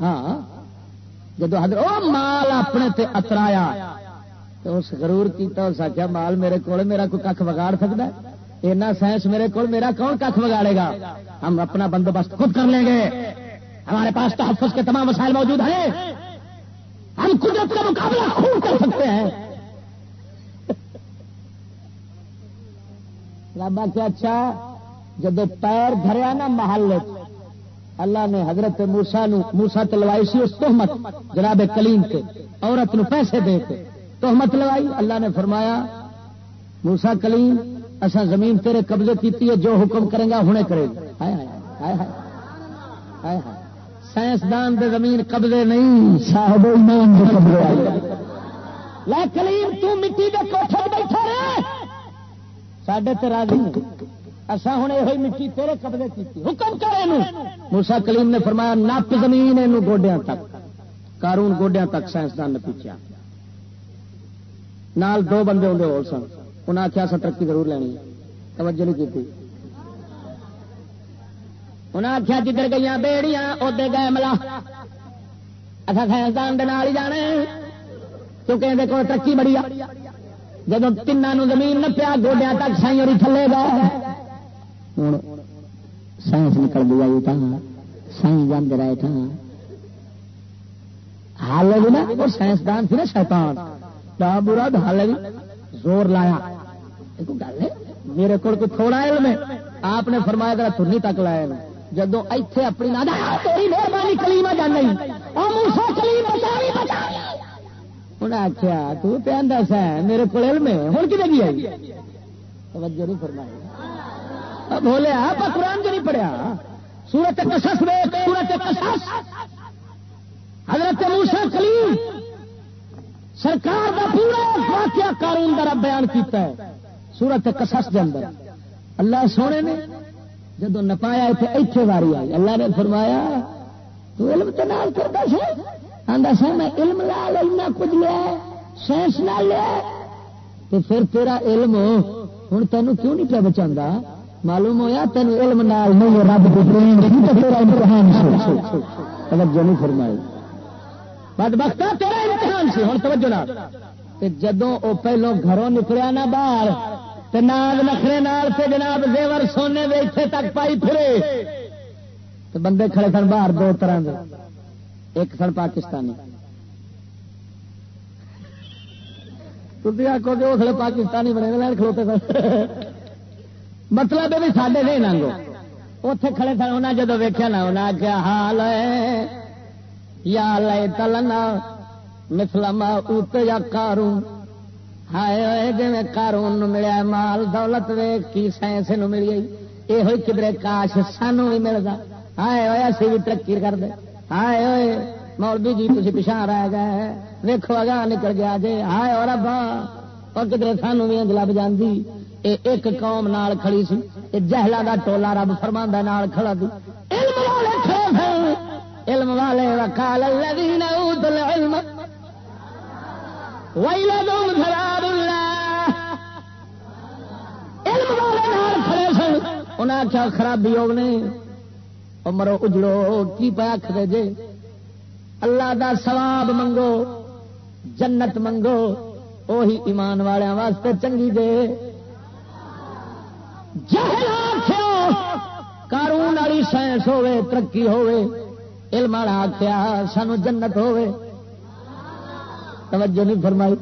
ہاں۔ جدو حضر او مال اپنے تے اترایا۔ تو اس غرور کیتا، اس آخیا مال میرے کو میرا کوئی کھ بگاڑ سکتا ہے؟ اینا سائنس میرے کو میرا کون کھ بگاڑے گا؟ ہم اپنا بندوبست خود کر لیں گے۔ ہمارے پاس تحفظ کے تمام وسائل موجود ہیں۔ ہم قدرت کا مقابلہ خوب کر سکتے ہیں۔ رابا کیا اچھا جب پیر دھریا نا محل اللہ نے حضرت موسا موسا تلوائی سی اس تحمت جناب کلیم کے، عورت نو پیسے دے کے۔ تحمت لوائی، اللہ نے فرمایا موسا کلیم اصا زمین تیرے قبضے کی جو حکم کریں گا ہنے کرے گا۔ سائنسدان دے زمین قبضے نہیں صاحب ایمان دے قبضے آئی لا کلیم، تو مٹی دے کوٹھے بیٹھا رہے۔ سڈے تو راضی اصا ہوں یہ مٹی تیرے قبضے کی حکم کرے موسا کلیم نے فرمایا نپ زمین یہ گوڈیا تک۔ کارون گوڈیا تک سائنسدان نے پوچھا نال دو بندے ہوں ہو سن۔ انہیں آخیا سا ترقی ضرور لینی توجہ نہیں کی انہیں آخیا جدھر گئی بیڑیاں ادھر گئے ملا۔ اچھا سائنسدان ہی جانے کیونکہ یہ کو ترقی بڑی آ جب تین زمین نہ پیا گوڈیا تک سائی اور تھلے گا ہوں سائنس نکل گئی تھا سائی جانے رہے تھا حال بھی نا وہ سائنسدان تھی نا شیطان برا حال بھی زور لایا گل ہے میرے کو تھوڑا علم ہے آپ نے فرمایا کرا تھی تک لایا جدو ایتھے اپنی مہربانی کلیم جانا انہیں آخیا تو دس ہے میرے کو علم ہے ہوں کتنے کی آئی توجہ نہیں فرمایا بولے آپ قرآن جو نہیں پڑھیا۔ سورت کسس میں سورت کسس حضرت موسا کلیم سرکار کا پورا واقعہ قانون درا بیان کیتا ہے سورت کسس کے اندر۔ اللہ سونے نے جدو نپایا اتنے ایتھے واری آئی، اللہ نے فرمایا، تو علم تو نال کرتا سر آدھا سا میں علم لال اتنا کچھ لیا سائنس نہ لیا تو پھر تیرا علم ہوں تینوں کیوں نہیں پیا بچا معلوم ہوا تین علم نال نہیں رب تیرا امتحان سی توجہ نہیں فرمائی۔ بد بخت تیرا امتحان سی ہوں توجہ نہ جدو وہ پہلو گھروں نکلیا نا باہر، تے نال نخرے نال سے جناب زیور سونے دے اتنے تک پائی پھرے۔ تو بندے کھڑے سن باہر دو طرح دے۔ ایک سن پاکستانی۔ آخو کہ اسلے پاکستانی بنے لین کھلوتے سن۔ مطلب بھی سڈے نہیں ننگو۔ اتے کھڑے سن انہیں جدو ویکیا نا انہیں آخیا حال ہے۔ یا لے تلنا مسلم اوت یا کارو ہائے جی کارون ملیا، مال دولت ویگ کی سائنس ملی یہ ہوئی کدھر کاش سانو بھی ملتا ہائے ہوئے، اسی بھی ترقی کر دے ہائے ہوئے، مولوی جی تھی پچھا رہ گئے۔ ویکو اگاں نکل گیا جی ہائے اور ابا اور کدھر سانو بھی انجلا بجاندی اے ایک قوم نال کھڑی سی، اے جہلا دا ٹولا رب فرما نال کھڑا دی۔ علم والے کھڑے علم والے وکال الذین اوتوا العلم۔ ویلدم ثواب اللہ۔ علم والے نال کھڑے سن۔ انہاں آخیا خرابی ہونے مرو اجڑو، کی پیا کھڑے جے؟ اللہ دا ثواب منگو، جنت منگو وہی ایمان والوں واسطے چنگی دے۔ جہل آخیا قانون والی سائنس ہوے ترقی ہوے علم والا آخیا، سانو جنت ہوے توجہ نہیں فرمائی.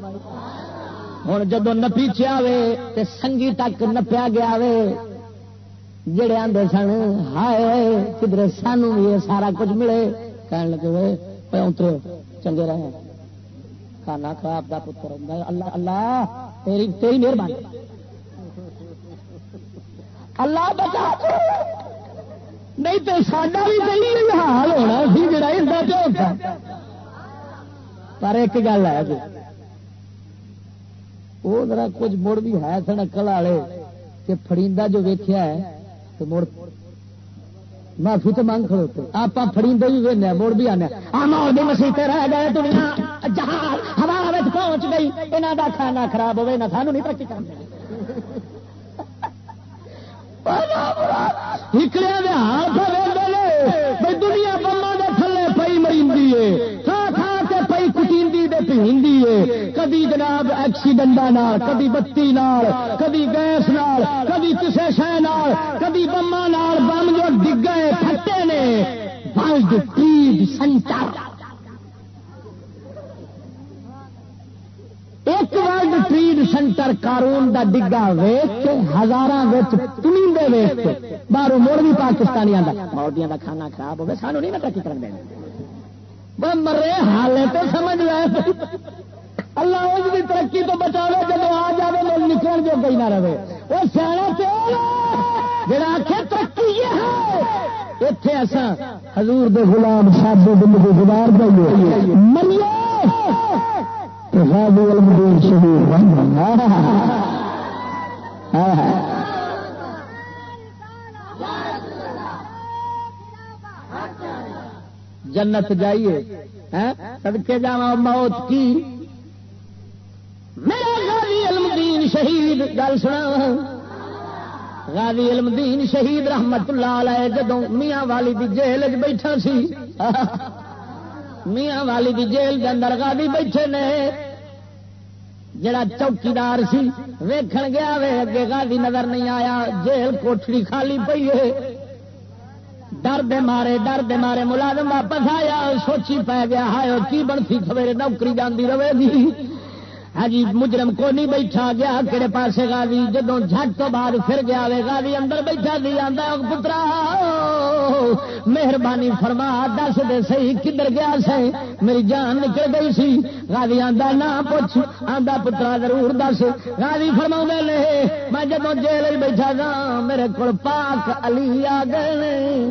ہوں جدو نپیچے آوے تے سنگی تک نپیا گیا وے، جڑے آدھے سن، ہائے کدھر سانو بھی یہ سارا کچھ ملے؟ کہنے لگے ہوئے اترو چنگے رہے کھانا خراب کا پتر اللہ اللہ، تیری تیری مہربانی۔ اللہ بچا نہیں تو ساڈا بھی صحیح حال ہونا سی جڑا اندر ہوتا۔ پر ایک گل ہے جی۔ وہ ذرا کچھ مڑ بھی ہے سن اکل والے کہ فڑیندہ جو ویکیا ہے تو مڑ۔ معافی تو منگ کھڑوتے آپ فڑیندے بھی وینے مڑ بھی آنے بھی مسیح رہ گئے دنیا۔ جہاز ہوا پہنچ گئی۔ یہاں کا کھانا خراب ہوئے، نہ سانو نہیں ترقی کرنے نکلے حال پہ دنیا بما کے تھلے پی مری تھا تھا کے پی کٹی پینی ہے۔ کدی جناب ایکسیڈنٹ کدی بتی نال، کدی گیس نال، کدی کسی شہ نال، کدی بما نال بم جو ڈگے پھٹے نے۔ ورلڈ ٹریڈ سینٹر ایک ورلڈ ٹریڈ سینٹر کارون دا ڈگا ویچ کے ہزار تمیندے ویچ کے باہر مڑ بھی پاکستانی آتا مودیاں دا کھانا خراب ہوگا، سانو نہیں پتا کی کرن دینا۔ مرے حالے تو سمجھ لے۔ اللہ اس کی ترقی تو بچا لے جب آ جائے لوگ نکل جو گئی نہ رہے۔ وہ سیاح جڑا آخ ترقی یہ ہے۔ اتے ایسا حضور دے غلام صاحب دے زندگی گزار دئیے مریے۔ غازی المدین شہید جنت جائیے سدکے جا موت کی۔ میرا غازی المدین شہید، گل سنا غازی المدین شہید رحمت اللہ علیہ جدو میاں والی دی جیل بیٹھا سی۔ میاں والی دی جیل دے اندر غادی بیٹھے نے۔ جڑا چوکیدار سی، ویکھن گیا وے، اگے غادی نظر نہیں آیا، جیل کوٹڑی خالی پئی ہے۔ ڈر دے مارے، ڈر دے مارے، ملازم واپس آیا، سوچی پی گیا، ہائے کی بنتی سویرے نوکری جاندی رہے گی۔ ہاں جی مجرم کو نہیں بیٹھا گیا کہڑے پاسے گالی جدو جھٹ تو بعد پھر گیا وے گالی اندر بیٹھا سی آتا پترا، مہربانی فرما، دس دے سی کدھر گیا سی میری جان نکل گئی سی۔ گالی آتا نہ پوچھ آتا پترا، ضرور دس۔ گالی فرما لے میں جدو جیل بیٹھا گا میرے کو پاک علی آ گئے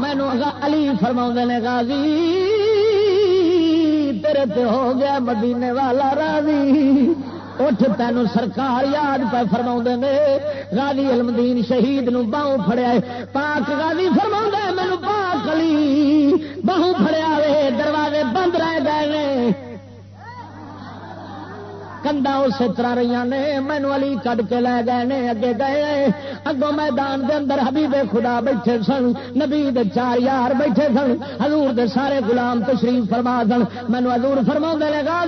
مینو علی فرما نے، غازی۔ تیرے تے ہو گیا، مدینے والا راضی۔ اٹھ تین سرکار یاد پہ فرما نے، غازی المدین شہید نو باہوں فڑیا پاک غازی فرما مینو پاک علی باہوں فڑیا وے دروازے بند رہ گئے کنڈا اسی طرح رہی نے مینو علی کٹ کے لے گئے نے، اگے گئے۔ اگوں میدان دے اندر حبیب خدا بیٹھے سن، نبی دے چار یار بیٹھے سن، حضور دے سارے غلام تشریف فرما سن۔ مینو حضور فرما لے گا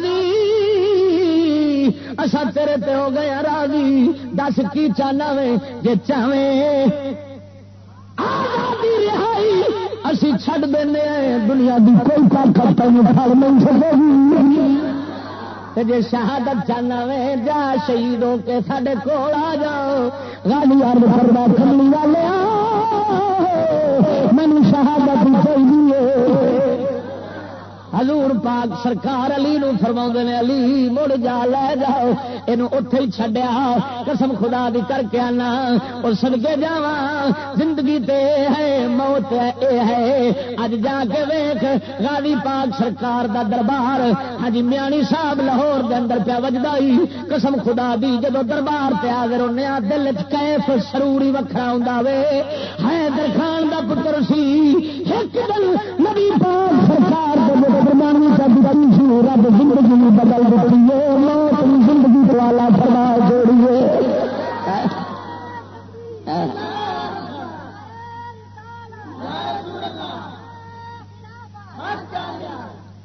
اصا تیرے تے ہو گئے راضی۔ دس کی چاہنا وے؟ جی چاہے رہائی، اسی چھڈ دینا دنیا کی کوئی طاقت نہیں سکے۔ جی شہادت چاہنا وے، جا شہید ہو کے سڈے کول آ جاؤ۔ گالی کملی والے مینو شہادت چاہیے حضور پاک سرکار علی نو فرما نے، علی، مڑ جا، لے جاؤ۔ یہ اتے ہی چڈیا قسم خدا دی کر کے آنا۔ اور سڑکے جا زندگی تے ہے، موت اے ہے۔ اج جا کے ویخ غازی پاک سرکار دا دربار۔ ہاں جی، میانی صاحب لاہور دے اندر پیا وجدائی قسم خدا دی جب دربار پہ آ کر انہیں دل کیف سروری وکھرا ہوں وے۔ ہے درخان دا پتر سی، ایک دل نبی پاک سرکار قربانی کا دتی سی رب زندگی بدل دیتی ہے موت زندگی والا فرما جوڑیے۔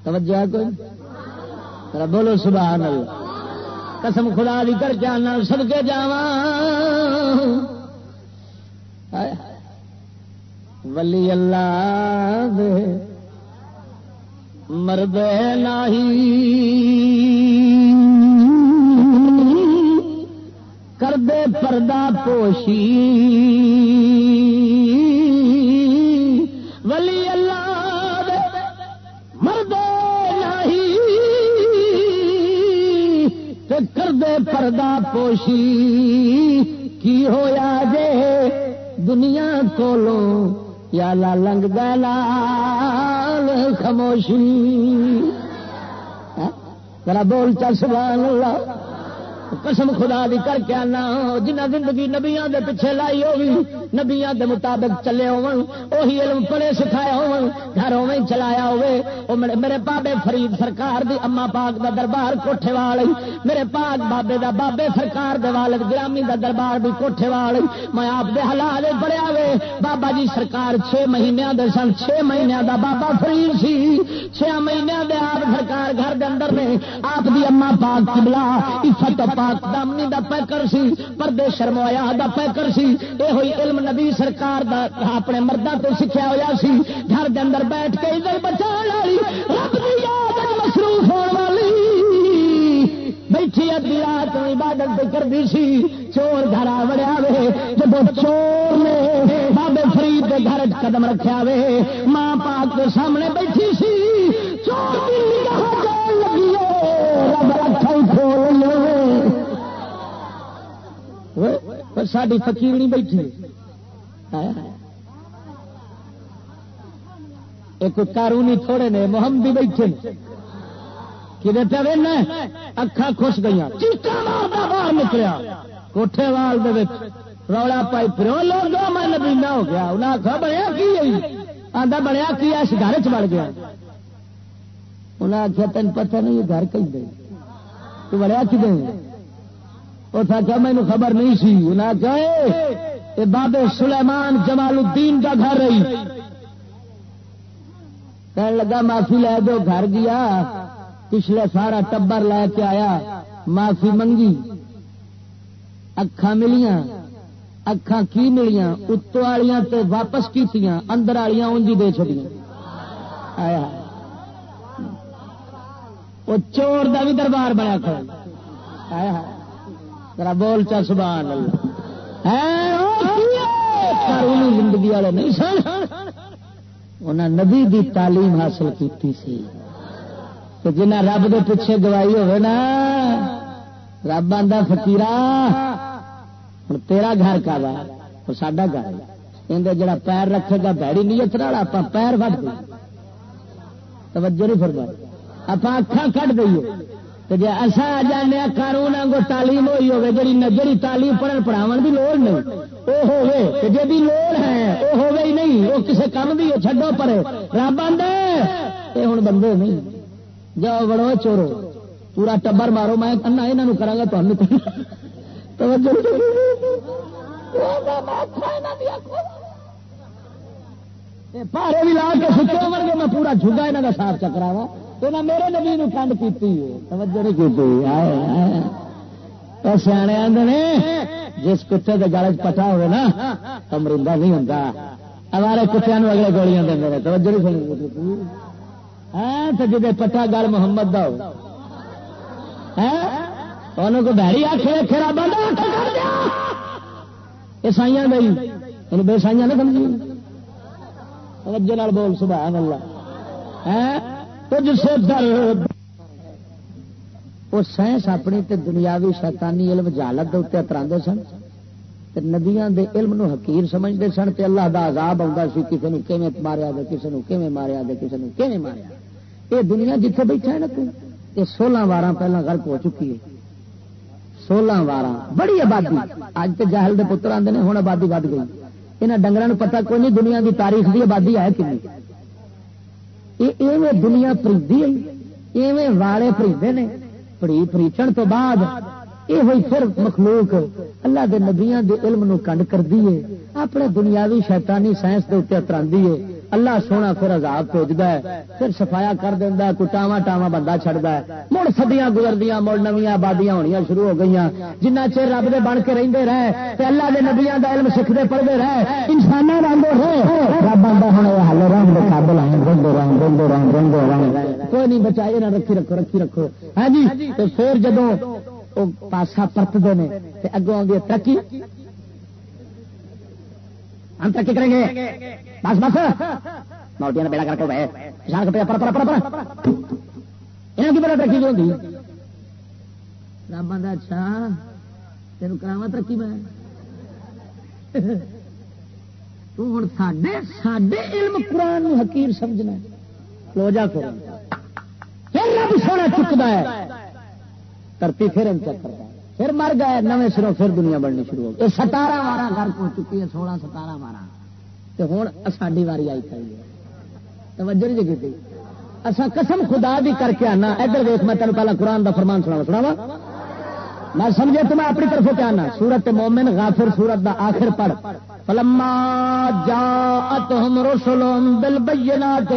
توجہ کوئی؟ بولو سبحان اللہ۔ قسم خدا دی کر کے آنا سد کے جا ولی اللہ دے مرد نہیں کر دے پردہ پوشی۔ ولی اللہ مرد نہیں تے کر دے پردہ پوشی۔ کی ہویا جے دنیا کولو یا لا لنگ لال خاموشی۔ ہاں؟ ذرا بول چل سبحان اللہ۔ قسم خدا دی کر کے آنا. جنہ زندگی نبیاں دے پیچھے لائی ہوگی نبیاں دے مطابق چلے ہون وہی علم پڑھے سکھایا ہون گھر ہوے چلایا ہوے او میرے میرے بابے فرید سرکار دی اما پاک دا دربار کوٹھے والی میرے پاک بابے دا بابے سرکار دے والد گرامی دا دربار بھی کوٹھے والی میں آپ دے حالات پڑھیا وے بابا جی سرکار چھ مہینیاں دے سن چھ مہینیاں دا بابا فرید سی. چھ مہینیاں دے آپ سرکار گھر دے اندر نے، آپ دی اما پاک قبلہ عفت پاک پاک دامنی دا پیکر سی، پردے شرمایا دا پیکر سی۔ اے ہوئی علم نبی سرکار دا اپنے مردہ تو سکھیا ہوا سی۔ گھر دے اندر بیٹھ کے ادھر بچا والی، رب دی یاد وچ مصروف ہون والی۔ بیٹھی ادھی رات عبادت پہ کرتی سی، چور گھر آ وڑیا وے۔ جب چور نے بابے فرید کے گھر قدم رکھا وے، ماں پاک کے سامنے بیٹھی سی، چور کی نگاہ ساری فکیر نہیں بیٹھی۔ ایک کارونی تھوڑے نے محمدی بیٹھے۔ کدے پہ وینا اکھا خوش گئی باہر نکلیا۔ کوٹھے وال رولا پائی پھر لوگ میں نبینا ہو گیا۔ انہیں آخا بنیا کی آدھا بنیا کی اس گھر چ بڑھ گیا۔ انہیں آخیا تین پتہ نہیں یہ گھر کہیں دے تو بڑیا کدے؟ اس آخیا مینو خبر نہیں سی۔ انہیں آخیا یہ بابے سلیمان جمال الدین کا گھر رہی۔ کہنے لگا، معافی لے دو، گھر گیا۔ پچھلے سارا ٹبر لے کے آیا، معافی منگی۔ اکھا ملیاں اکھا کی ملیاں؟ اتو والیاں تے واپس کیتیاں، اندر والیاں انجی دے چڑیاں آیا۔ وہ چور دا بھی دربار بنیا کھڑا۔ آیا۔ ذرا بول چا سبحان اللہ۔ قانونی زندگی والے نہیں سن۔ انہیں نبی دی تعلیم حاصل کی سی۔ تو جنہ رب دے پیچھے گواہی ہوئے نا، رب آدھا فکیرا ہوں تیرا گھر کا وا اور ساڈا گھر اندر جڑا پیر رکھے گا بہڑی نیت نال آپ پیر وڈ دیں توجہ نہیں فرما آپ اکھان کٹ دئیے۔ تو جی اصا جانے قانون کو تعلیم ہوئی ہوگی جی جی تعلیم پڑھن پڑھاو کی لوڑ نہیں وہ ہوے جی بھی لوڑ ہے وہ ہوگی ہی نہیں وہ کسی کام بھی چڈو پڑے رب آدھے یہ ہوں بندے نہیں جاؤ بڑو چورو پورا ٹبر مارو میں کہنا یہاں کرا گا تمہیں پارے بھی لا کے سکے ہو گے میں پورا جھگا یہاں کا صاف چکراوا تو نہ میرے نبی نو کنڈ کی توجہ نہیں کی سیانے آدھے جس کتے کے گل پٹا ہوئے نا تو نہیں ہوتا ہمارے کتیا اگلے گولیاں دیں گے توجہ نہیں سنی ہاں تو جی پٹا گل محمد دا ہو انہوں کو بہری آخر کھیرا بند یہ سائیاں گئی ان بے سائیاں نہ سمجھی توجہ بول سبحان اللہ ہے کچھ سے در وہ سائنس اپنی تے دنیاوی شیطانی علم جہالت دے اتنے اتراندے سن تے نبیاں دے علم نو حقیر سمجھتے سن تے اللہ دا عذاب آتا سی کسی نے کیویں ماریا دے کسی نے کیویں ماریا دے کسی نے کیویں ماریا۔ یہ دنیا جتنے بیٹھا ہے نا تو یہ سولہ وار پہلے غرق ہو چکی ہے۔ سولہ وار بڑی آبادی۔ اج تے جاہل دے پتر آتے ہیں ہوں آبادی ود گئی۔ یہاں ڈنگر پتا کوئی نہیں دنیا کی تاریخ کی آبادی ہے ایویں دنیا پریدی ایویں والے پریدے نے۔ پری پریچن تو بعد یہ ہوئی پھر مخلوق اللہ دے نبیاں دے علم نو کنڈ کر دیے اپنے دنیاوی شیطانی سائنس دے اتنے اترا دیے اللہ سونا پھر عذاب بھیجتا ہے، پھر سفایا کر دینا کوئی ٹاوا ٹاوا بندہ چڑھتا ہے۔ مڑ سدیاں گزردیاں، مڑ نمیا آبادیاں ہونی شروع ہو گئی جنہ چر رب دے بن کے رہتے رہے، تے اللہ دے نبیاں دا علم سیکھتے پڑھتے رہے انسانوں رب آتا ہوں ہل رنگ قابل رنگ رنگ رنگ رنگ رنگ رنگ۔ کوئی نہیں، بچائے نہ رکھی، رکھو رکھی رکھو۔ ہاں جی تو پھر جدو پاسا پرتتے ہیں اگوں آگے ترقی۔ ہم ترقی کریں گے۔ بس بس۔ موٹیاں بیڑا کر کے بھائی کسان کپڑے پر پر پر پر۔ یہاں کی بڑا ترقی ہوتی؟ رب آدھا اچھا۔ تین کراوا ترقی میں۔ ہوں سڈے سڈے علم قرآن حکیر سمجھنا لو جا کر پھر رب سونا چکتا ہے۔ کرتی پھر ان چک کرتا ہے۔ پھر مر گئے نویں سروں پھر دنیا بننی شروع ہو گئی۔ ستارہ بارہ گھر پہنچ چکی ہے سولہ ستارہ بارہ تو ہوں ساری واری آئی چاہیے توجہ نہیں جی اصا قسم خدا بھی کر کے آنا۔ ادھر دیکھ میں تینوں پہلے قرآن دا فرمان سنا سنا میں سمجھے تو میں اپنی طرف کیا آنا۔ سورت مومن غافر سورت دا آخر پڑھ۔ فلما جاءتهم رسلهم بالبينات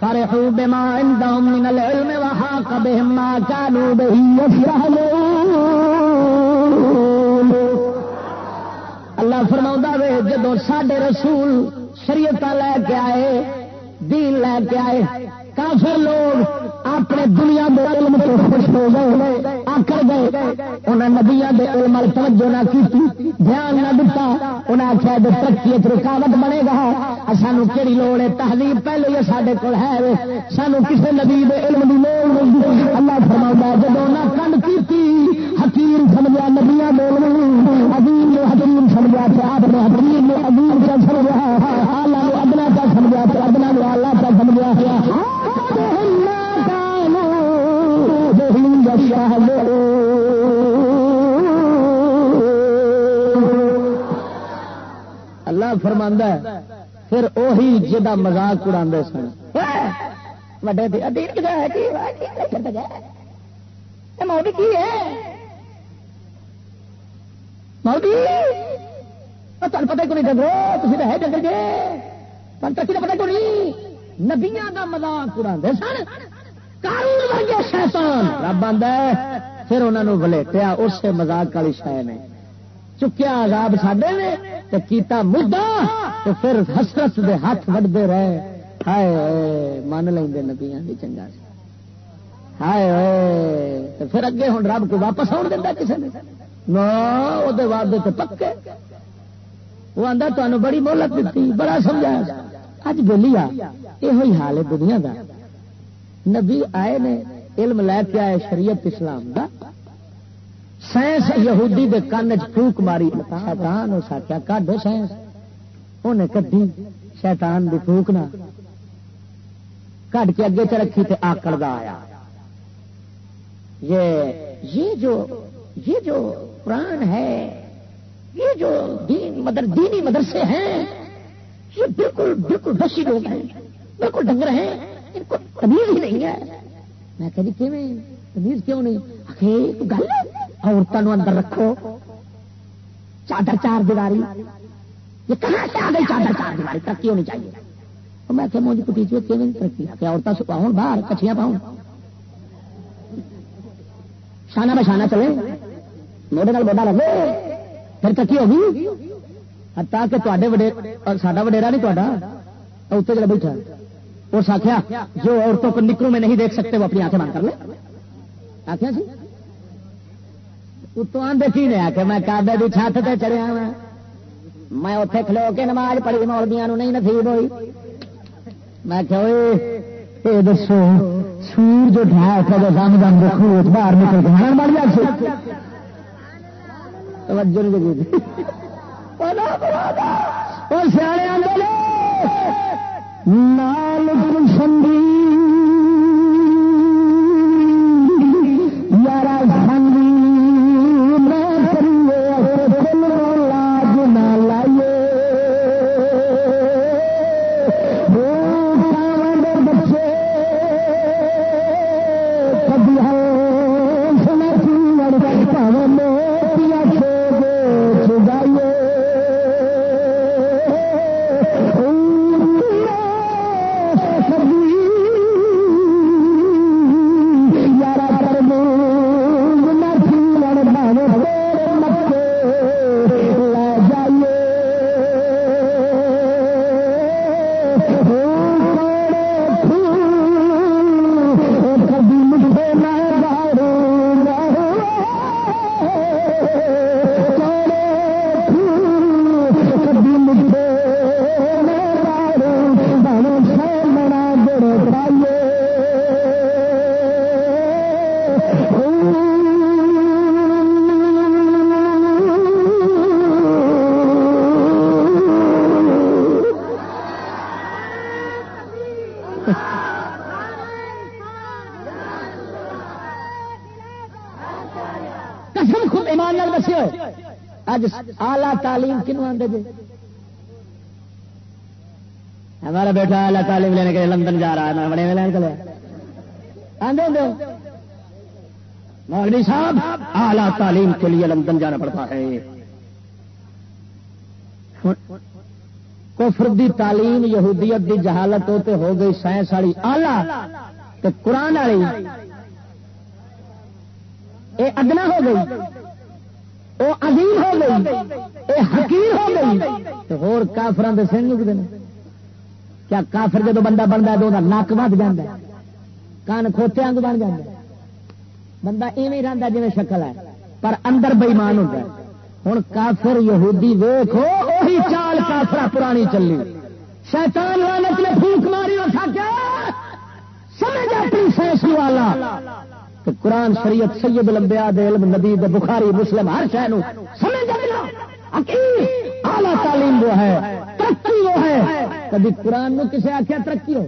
فرحوا بما عندهم من العلم وحاق بهم ما كانوا به يفرحون. اللہ فرما وے، جدو سڈے رسول شریعت لے کے آئے، دین لے کے آئے، کافر لوگ اپنے دنیا کے علم تو خوش ہو گئے، آکر گئے۔ انہیں نبیا کے علم توجہ نہ کی دھیان نہ دتا۔ انہیں آخیا جو ترقی رکاوٹ بنے گا سانو کہڑی لوڑ ہے؟ تحریر پہلے ہی سارے کول ہے سانو کسی نبی دے علم کی لوڑ نہیں اللہ فرما جب انہیں کن کی حکیم سمجھا نبیا علم عظیم نے حکیم سمجھا پہ آپ نے حکیم نے عظیم کیا سمجھا آلہ نے ادنا کیا سمجھا پہ ادنا نے آلہ کیا سمجھا اللہ۔ فرماندہ ہے، پھر وہی جا مزاق اڑا سن۔ وڈے موڈی کی ہے جی، موڈی تمہیں جی، جی، پتہ ڈگو تھی تو ہے ڈگر گے تمہیں ترقی کا پتہ کا مزاق اڑا سن۔ شیطان۔ رب آدھا پھر انہوں نے ولیٹیا اس مزاق والی شہ نے۔ چکیا عذاب سڈے نے تو کیتا مدعا تو پھر حسرت دے ہاتھ وڈتے رہے۔ ہائے من لیں نبیا بھی چنگا سی۔ ہائے تو پھر اگے ہوں رب کو واپس آن دینا کسی نے؟ نو بعد پکے۔ وہ آتا تمہیں بڑی مہلت دیتی بڑا سمجھایا۔ اج بولی آ یہ حال ہے دنیا کا نبی آئے نے، علم لے کے آئے شریعت اسلام دا۔ سائنس یہودی دے کان چوک ماری۔ شیطان اس آخیا کڈ سائنس؟ انہیں کدی شیطان دی پھوک نہ۔ کڈ کے اگے چ رکھی تے آکڑ دا آیا۔ یہ یہ جو یہ جو پران ہے، یہ جو دین مدر، دینی مدرسے ہیں، یہ بالکل بالکل بسی لوگ ہیں، بالکل ڈنگر ہیں۔ تمیز ہی نہیں ہے۔ میں کہ تمیز کیوں نہیں؟ گل عورتوں اندر رکھو۔ چادر چار دیواری۔ یہ کہاں سے آ گئی چادر چار دیواری؟ ترقی ہونی چاہیے۔ میں کہ مجھے کٹی چیز کیوں ترقی؟ کہ عورتیں سپاؤ باہر کچھیاں پاؤں شانہ بشانہ چلے۔ موڈے نال موڈا لگے پھر ترقی ہوگی۔ تاکہ تے ساڈا وڈیرا نہیں تا اتنے جڑا بیٹھا۔ اس آخیا جو عورتوں کو نکروں میں نہیں دیکھ سکتے، وہ اپنی آنکھیں بند کر لیں آخیا جی؟ اتوں آدھے کی نے آخیا میں کابے کی چھت سے چڑیا میں اتے کھلو کے نماز پڑھی مولدیا نہیں نصیب ہوئی۔ میں کہ دسو، سور جو ڈھا جو دم دم رکھو باہر نکل کے ہر مر جائے توجہ نہیں <laughs> سیاح نال سنگی اج آلہ تعلیم کنو آدھے جی ہمارا ہاں بیٹا، اعلیٰ تعلیم لینے کے لیے لندن جا رہا ہے، میں بڑے لین چلے آدھے دو مولوی صاحب، اعلیٰ تعلیم کے لیے لندن جانا پڑتا ہے۔ کفر دی تعلیم، یہودیت دی جہالت ہوتے ہو گئی سائنس والی آلہ تو قرآن والی۔ یہ ادنا ہو گئی۔ وہ عظیم ہو گئی یہ حقیر ہو گئی۔ ہور کافران دے سن لگتے ہیں کیا کافر جدو بندہ بنتا ہے تو وہ نک ود جا کان کھوتے انگ بن جا بندہ ایویں رہتا جی شکل ہے، پر اندر بےمان ہوتا ہے۔ ہوں کافر یہودی ویخو وہی چال کافرا پرانی چلی۔ شیطان لانت نے پھوک ماری اور کیا سمجھ اپنی فیصلے والا تو قرآن شریعت سید لمبیا علم، نبی بخاری، مسلم، ہر شہر اعلی تعلیم وہ ہے، ترقی وہ ہے۔ کبھی قرآن میں کسے آخیا ترقی ہو،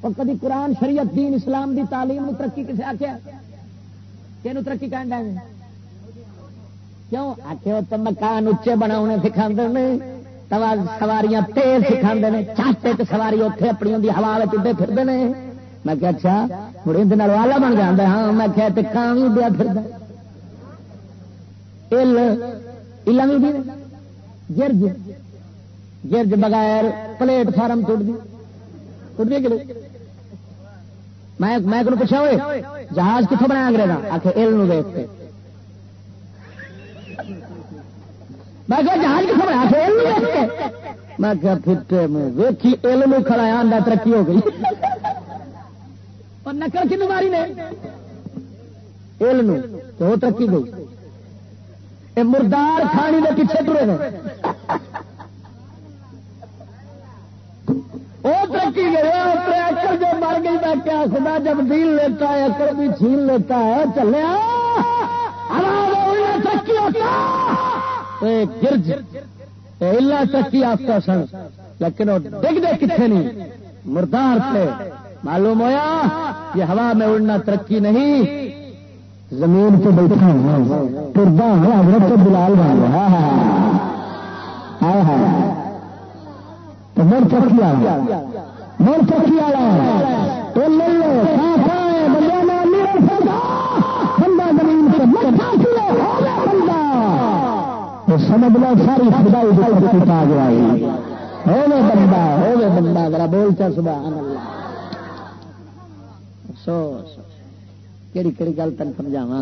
اور کبھی قرآن شریعت دین اسلام دی تعلیم میں ترقی کسے آخیا کہ ترقی کہہ دیں کیوں؟ آخر تو مکان اچے بنا سکھا سواریاں تیل سکھا چاہتے سواری اتنے اپنی ہوں ہوا پھرتے ہیں میں کہ اچھا مڑے اندر والا بن جاتا ہاں میں کہ کان بھی دیا پھر گرج گرج بغیر پلیٹ فارم ٹوٹ دی۔ ٹوٹ گئی گلے میں پوچھا ہوئے جہاز کتوں بنایا انگریزا آخر ایل دیکھ کے۔ میں کہ جہاز کتوں بنایا؟ آخر ایل دیکھ کے۔ میں کہ پھر ویکھی ایل نو کھڑا آنڈا ترقی ہو گئی۔ اور نکل کی بیماری نے۔ ایل نو تو ترقی گئی مردار کھانی کے پیچھے ٹرے گئے وہ ترقی گئے اکڑ جو مر گئی میں کیا خدا جب دین لیتا ہے، اکڑ بھی چھین لیتا ہے۔ چلے ترقی ہوتا گرج۔ اللہ ترقی آفتا سن۔ لیکن وہ ڈگ دے کتنے نہیں۔ مردار تھے۔ معلوم ہوا یہ ہوا میں اڑنا ترقی نہیں. زمین پہ بیٹھا ہوں. بلال بن رہا ہے مر چکی والا مر چکی والا تو لے لو بندہ زمین سے بندہ. سمجھ لو، ساری خدائی آ گیا ہوے بندہ ہوے بندہ. ذرا بول چل سبحان اللہ. سو کہڑی کہڑی گل تین سمجھاوا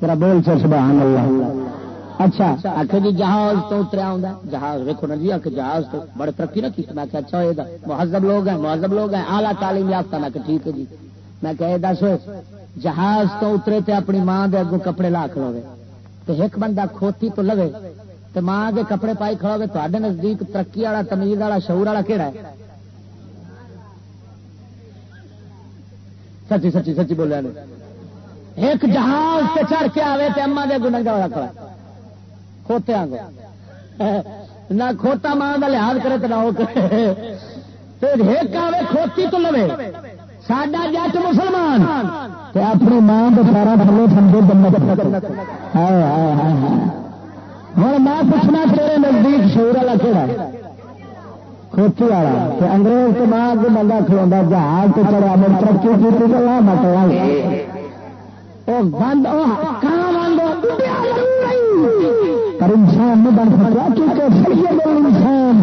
ذرا بول چل سبحان اللہ اچھا آخر جی جہاز تو اتریا ہوں جہاز ویکو نا جی آ جہاز تو بڑے ترقی نہ کی میں کہ اچھا یہ مہذب لوگ ہیں، مہذب لوگ ہیں آلہ تعلیم یافتہ۔ میں کہ ٹھیک ہے جی۔ میں کہ دس، جہاز تو اترے تے اپنی ماں دے اگوں کپڑے لا کھلو تو ایک بندہ کھوتی تو لگے تو ماں کے کپڑے پائی کھڑو گے تے نزدیک ترقی والا، تمیز والا، شعور والا کہڑا ہے؟ سچی سچی سچی بولیا ایک جہاز سے چڑھ کے آئے تو اما دے گنگا والا کھڑا۔ کھوتے نہ کھوتا ماں کا لحاظ کرے تو نہ وہ کرے۔ ایک آئے کھوتی تو لوے۔ ساڈا جٹ مسلمان۔ اپنی ماں کے سارا تھلے سمجھے ہوں، میں پوچھنا تیرے نزدیک شور والا کہڑا کھوتی والا انگریز کے ماں کے بندہ کھلوا جہاز تو چڑھا میں ترقی کی بند پر انسان نہیں بن سکتا کیونکہ سید انسان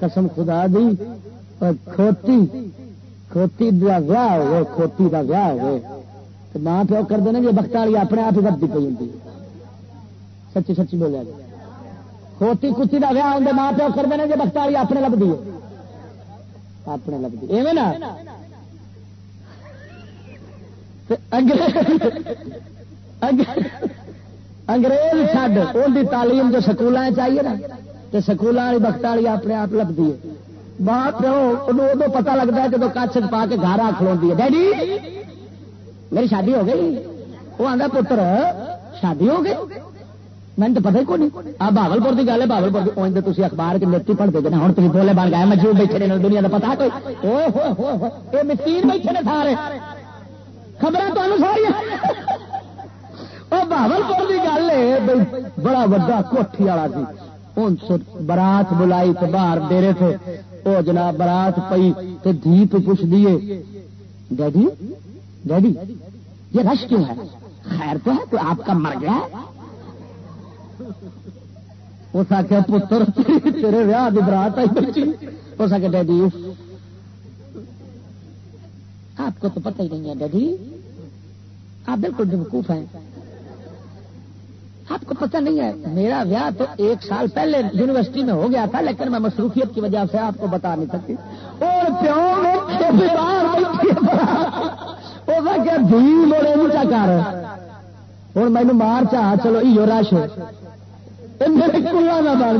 قسم خدا دی کھوتی کھوتی کا گاہ ہوئے کھوتی کا گاہ ہوئے ماں پیو کرتے ہیں جی بخت والی اپنے آپ ہی بدتی پی ہوں سچی سچی بولیا جی کھوتی کتی کا ویاہ ہوں ماں پیو کرتے ہیں جی بخت والی اپنے لبھی اپنے لبھی ایویں نا۔ انگریز چڈ ان کی تعلیم جو سکول چاہیے نا تو سکول والی بخت والی اپنے آپ لگتی ہے۔ بات ادو پتا لگتا ہے جب کچھ پا کے گھر آ کھلو ہے۔ ڈیڈی! میری شادی ہو گئی۔ وہ آتا پتر، شادی ہو گئی۔ میں تو پتا ہی کون نہیں۔ آ بہبل پور کی گل ہے بہبل پور کی تھی اخبار کے نیتی پڑھتے جنا ہوں تھی بولے بن گئے مجھے بیٹھے نے، دنیا کا پتا کوئی؟ یہ مستیر بیٹھے نے سارے۔ خبریں تمہیں ساری وہ بہبل پور کی گل ہے بڑا وا کوٹھی والا سی۔ ہوں برات بلائی تو باہر ڈیرے تھے۔ وہ جناب، برات پئی تو دھی پوچھ دیے ڈیڈی ڈیڈی، یہ رش کیوں ہے؟ خیر تو ہے تو آپ کا مر گیا۔ اس آخیا پتر، تیرے ویاہ کی برات آئی بچی۔ اس آخیا ڈیڈی، آپ کو تو پتہ ہی نہیں ہے ڈیڈی۔ آپ بالکل بیوقوف ہیں۔ آپ کو پتہ نہیں ہے، میرا ویاہ تو ایک سال پہلے یونیورسٹی میں ہو گیا تھا، لیکن میں مصروفیت کی وجہ سے آپ کو بتا نہیں سکتی۔ اور پیوں کیا دھی بڑے اونچا کر ہوں مینو مار چاہ چلو ایو رش کلا نہ بڑھ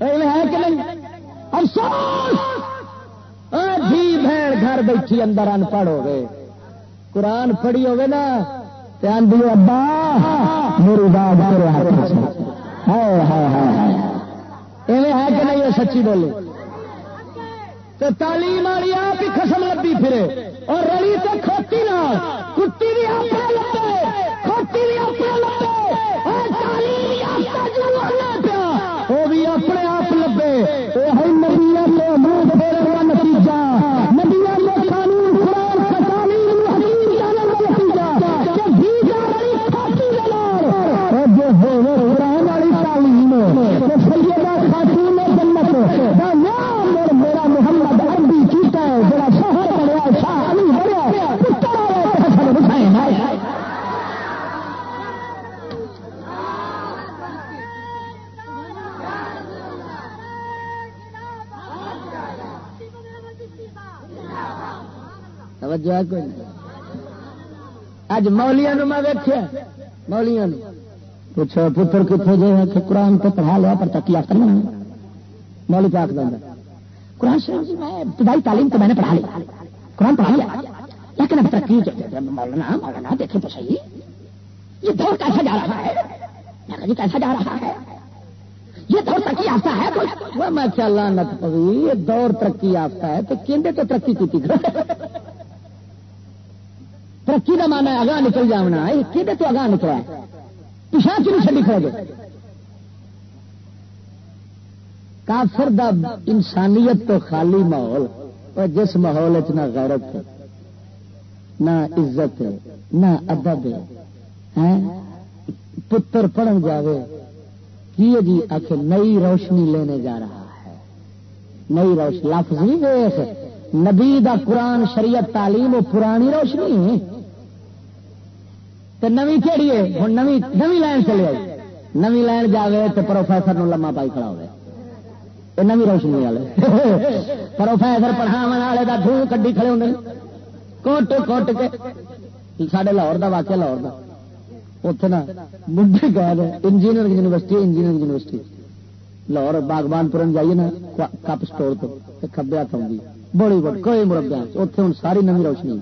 ہے کہ نہیں افسوس دھی بہن گھر بیٹھی اندر ان پڑھ ہو گئے قرآن پڑھی ہوگی نا آدھی ابا میری بات ہے کہ نہیں سچی بولے تو تعلیم والی آپ ہی خسم لبی پھرے اور رلی تو کھوتی نہ کتی بھی آپ توجہ کوئی نہیں اج مولیا نو میں ویکیا مولیا پوچھو پتر کتنے جائے کہ قرآن تو پڑھا لیا پر تک یافتہ نہیں مولی پاک دوں قرآن شریف جی میں ابتدائی تعلیم تو میں نے پڑھا لیا قرآن پڑھا لیا لیکن اب ترقی مولانا مولانا دیکھیں تو صحیح یہ دور کیسا جا رہا ہے میں کہا جی کیسا جا رہا ہے یہ دور ترقی یافتہ ہے میں کیا لانت پوی یہ دور ترقی یافتہ ہے تو کیندے تو ترقی کی تھی ترقی کا مانا ہے اگاں نکل جانا کھے تو اگاں نکلا ہے؟ پیچھا کی نہیں چلی کھڑے کافر دا انسانیت تو خالی ماحول اور جس ماحول نہ غیرت ہے، نہ عزت ہے، نہ ادب ہے۔ پتر پڑھن جاوے، کی جی؟ آخر نئی روشنی لینے جا رہا ہے۔ نئی روشنی لفظ نہیں دیکھ نبی دا قرآن، شریعت، تعلیم، وہ پرانی روشنی تو نوی کہڑی ہے ہوں نوی نوی لائن چلے آئی۔ نوی لائن جاوے تو پروفیسر نو لما پائی کھڑا ہوئے یہ نوی روشنی والے۔ <laughs> پروفیسر پڑھاو والے کا دھو کڈی کھڑے ہوتے کوٹ کوٹ کے۔ سارے لاہور کا واقعہ لاہور کا اتنے نا منڈے گئے engineering university engineering university. Lahore باغبان پورن جائیے نا، کپ سٹور تو۔ کبے ہاتھ بڑی بڑی، کوئی مربع اتنے ہوں ساری نوی روشنی۔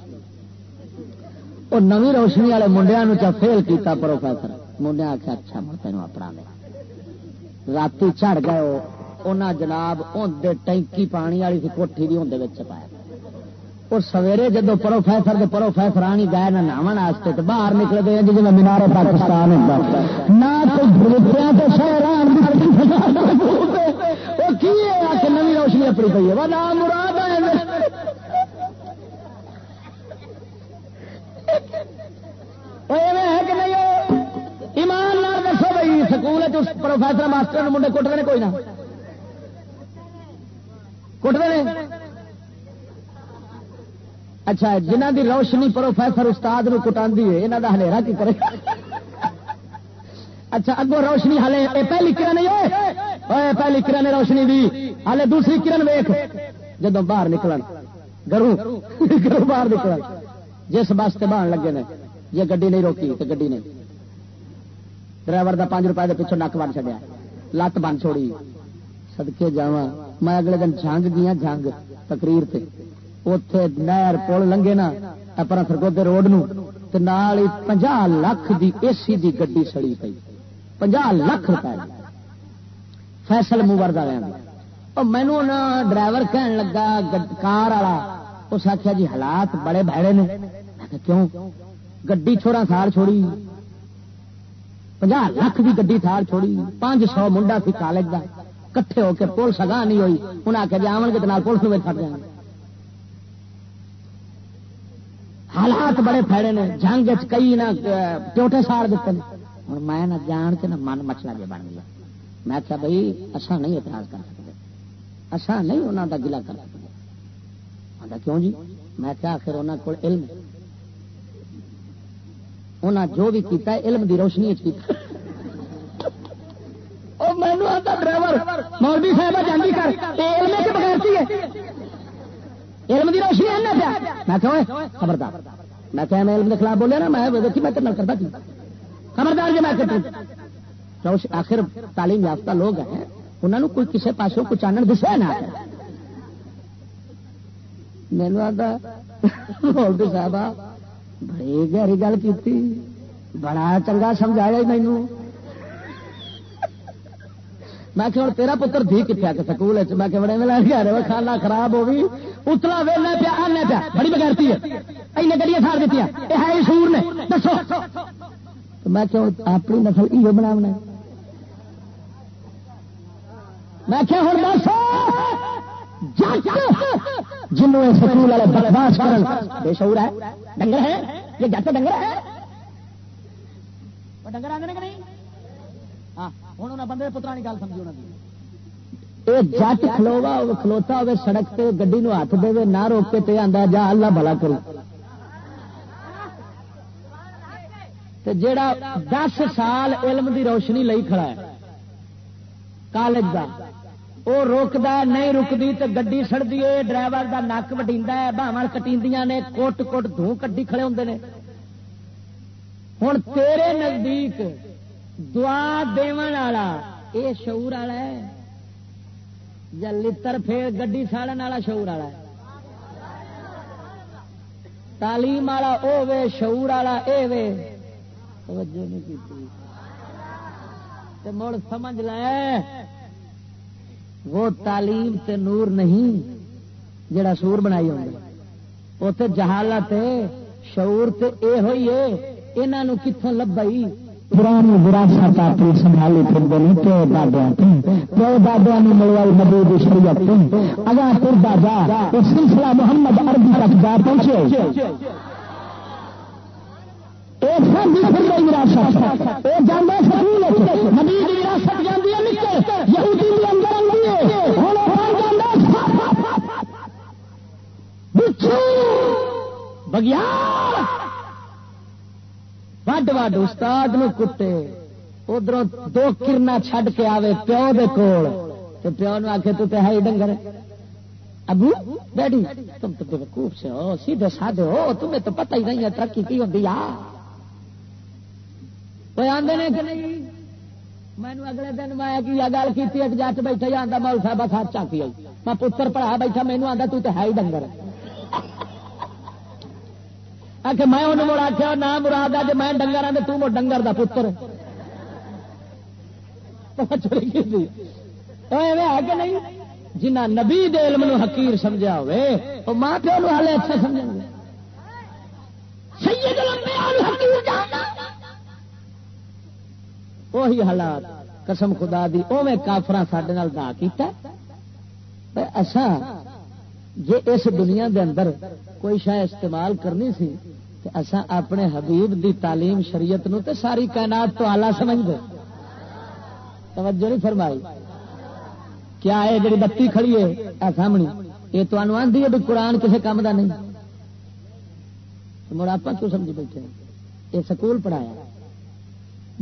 وہ نوی روشنی والے منڈیا چا فیل کیتا پروفیسر۔ منڈیا آخیا اچھا میں تینوں اپنا لے رات چڑھ گئے انہیں جناب اندر ٹینکی پانی والی سی کوٹھی بھی اندر پایا اور سویرے جدو پروفیسر کے پروفیسر آنی گئے، نہ ناو واسطے تو باہر نکل گئے جی میں مینار پاکستان نہ نوی روشنی اپنی پی ہے؟ نام مراد ہے کہ نہیں ایمان لال دسو بھائی، سکول پروفیسر ماسٹر منڈے کٹتے ہیں کوئی نہ؟ کٹتے ہیں اچھا جنہ دی روشنی پروفیسر استاد نو کٹا ہے یہاں کا ہلےرا کی کرے؟ اچھا اگوں روشنی ہلے پہلی کرن نہیں پہلی کرن روشنی دی۔ ہلے دوسری کرن ویخ جدو باہر نکل گرو گرو باہر نکل جس بس سے بہن لگے نے جی گی نہیں روکی تو گی نہیں۔ ڈرائیور کا پانچ روپئے کے پیچھوں نک بن چڑیا لت بن چھوڑی۔ سدکے جا میں اگلے دن جنگ گیا جنگ تقریر سے اتے نہر پل لنگے نا اپنا سرگودے روڈ نو پنجا لاکھ دی اے سی دی گڈی سڑی پی پناہ لاکھ روپئے فیصل موور مینو نا ڈرائیور کہن لگا کار والا، اس آخیا جی حالات بڑے بھڑے نے۔ کیوں؟ گڈی چھوڑا سال چھوڑی۔ پناہ لاکھ کی گڈی تھار چھوڑی۔ پانچ سو منڈا سی کالج کا کٹھے ہو کے پولیس اگاہ نہیں ہوئی۔ انہیں آخیا جی آن گے تو پولیس میں پڑ جائیں حالات بڑے پھیڑے نے۔ جنگ کئی نہ ٹوٹے ساڑ دیتے ہیں ہوں میں نہ جان کے نہ من مچلا جی بن گیا۔ میں کیا بھائی اصا نہیں اعتراض کر سکتے اصا نہیں انہوں کا گلا کر سکتے کیوں جی؟ میں کیا آخر انہوں کو علم انہیں جو بھی کیتا ہے، علم دی روشنی مینو آتا ڈرائیور، مولوی صاحب جانگی کر علم کے بغیر علم دی روشنی ہے پیا۔ میں کہوں خبردار۔ میں کیا میں علم کے خلاف بولیا نا، میں دیکھی میں کرنا کرتا کی خبردار جی میں آخر تعلیم یافتہ لوگ ہیں انہوں نے کوئی کسی پاسوں کو چانن دسیا نا مینو آتا مولوی صاحب بڑی گہری گل کی بڑا چنگا سمجھایا مینو میں کہ ہوں تیرا پتر دھی کتنے آ کے سکول میں کہ بڑے ملا گیا کھانا خراب ہو گئی اتلا ویلا پیا آنا پیا بڑی بغیرتی ہے این گڑیاں سار دیتی یہ ہے سور نے دسو میں کہ اپنی نسل یہ بنا میں کیا ہوں دس جنوں سکول والے برداشت کر بے شعور ہے۔ ڈنگر ہے یہ جت ڈنگر ہے ڈنگر آتے کہ نہیں؟ ہاں ہوں بندے پترا گل سمجھی انہوں جٹ کھلوا کھلوتا ہوے سڑک پہ گڈی نو ہاتھ دے نہ روکے تے آندا جا اللہ بھلا کرو۔ جیڑا دس سال علم دی روشنی لئی کھڑا ہے کالج کا وہ روکتا نہیں رکتی تو گی سڑتی ہے ڈرائیور کا نک وٹی ہے باہر کٹی نے، کوٹ کوٹ دھو کٹی کھڑے ہوتے ہیں ہوں تیرے نزدیک دعا والا یہ شعور والا ہے۔ یا لڑ پھر گی ساڑن والا شعور والا ہے۔ تعلیم والا او وے، شعور والا اے وے۔ توجہ نہیں کی مڑ سمجھ لے۔ وہ تعلیم تے نور نہیں جڑا سور بنائی ہوگی اتنے جہالت شعور تے اے ہوئی ہے یہاں کتوں لبائی پرانی وراثت اپنی سنبھالی پھر گئی پیو دادیا پیو دادیا نے ملوائی نبی کی شریعت اگا پھر جا، وہ سلسلہ محمد عربی تک جا پہنچے۔ ایک سب وراثت۔ وہ جانے سکول نبی بگیار وڈ وڈ استاد نو کٹے ادھر دو کرنا چھڈ کے آوے پیو دے کول۔ تو پیو نو آخے تو ہے ہی ڈنگر ابو، ڈیڈی، تم تو خوب سے ہو، سیدھے سادے ہو، تمہیں تو پتہ ہی نہیں ہے ترقی کی ہوتی آ۔ کوئی آدھے نے کہ نہیں؟ مینو اگلے دن میں گل کی ایک جٹ بیٹھا آتا مول صاحب سات چاکی آئی۔ میں پتر پڑھا بیٹھا مینو آتا تو ہے ہی ڈنگر آ میں انہوں مڑ آخیا نہ مراد ہے میں ڈنگر ہوں تو ڈنگر کا پتر۔ ہے کہ نہیں؟ جنہ نبی علم نو حقیر سمجھا ہوئے، وہ ماں پیو نو ہالے اچھا سمجھ گے۔ وہی حالات قسم خدا دی اوے کافر سڈے دا کیتا اچھا جی اس دنیا دے اندر کوئی شاید استعمال کرنی سی اصا اپنے حبیب دی تعلیم شریعت نو تے ساری کائنات تو آلہ سمجھ دے توجہ نہیں فرمائی۔ کیا ہے جی بتی کھڑی ہے سامنے یہ تو آدھی ہے بھی قرآن کسی کام کا نہیں؟ مڑ آپ کیوں سمجھ بیٹھے یہ سکول پڑھایا۔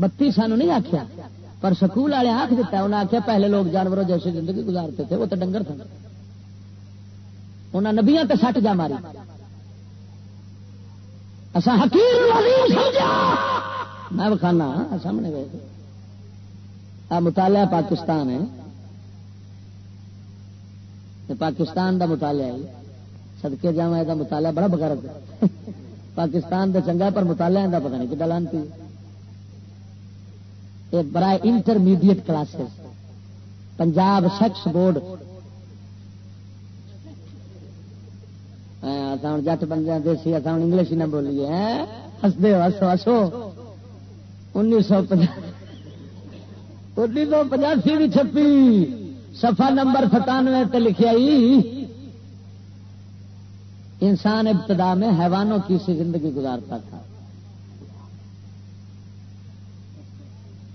بتی سانو نہیں آخیا پر سکول والے آخ دیتا انہیں آخیا پہلے لوگ جانوروں جیسے زندگی گزارتے تھے، وہ تو ڈنگر تھے۔ انہیں نبیا تے سٹ جا ماری۔ میں بخانا ہاں، سامنے مطالعہ پاکستان ہے۔ پاکستان دا مطالعہ ہے۔ سدکے جا یہ مطالعہ بڑا بغیر پاکستان دا چنگا پر مطالعہ دا پتا نہیں کہ لانتی یہ برائے انٹرمیڈیٹ کلاسز۔ پنجاب سیکس بورڈ جٹ بندے دیسی ہوں انگلش ہی نہ بولیے ہستے ہو، ہسو ہسو. انیس سو انیس سو پچاسی بھی چھپی سفا نمبر ستانوے تے لکھا انسان ابتدا میں حیوانوں کی سی زندگی گزارتا تھا۔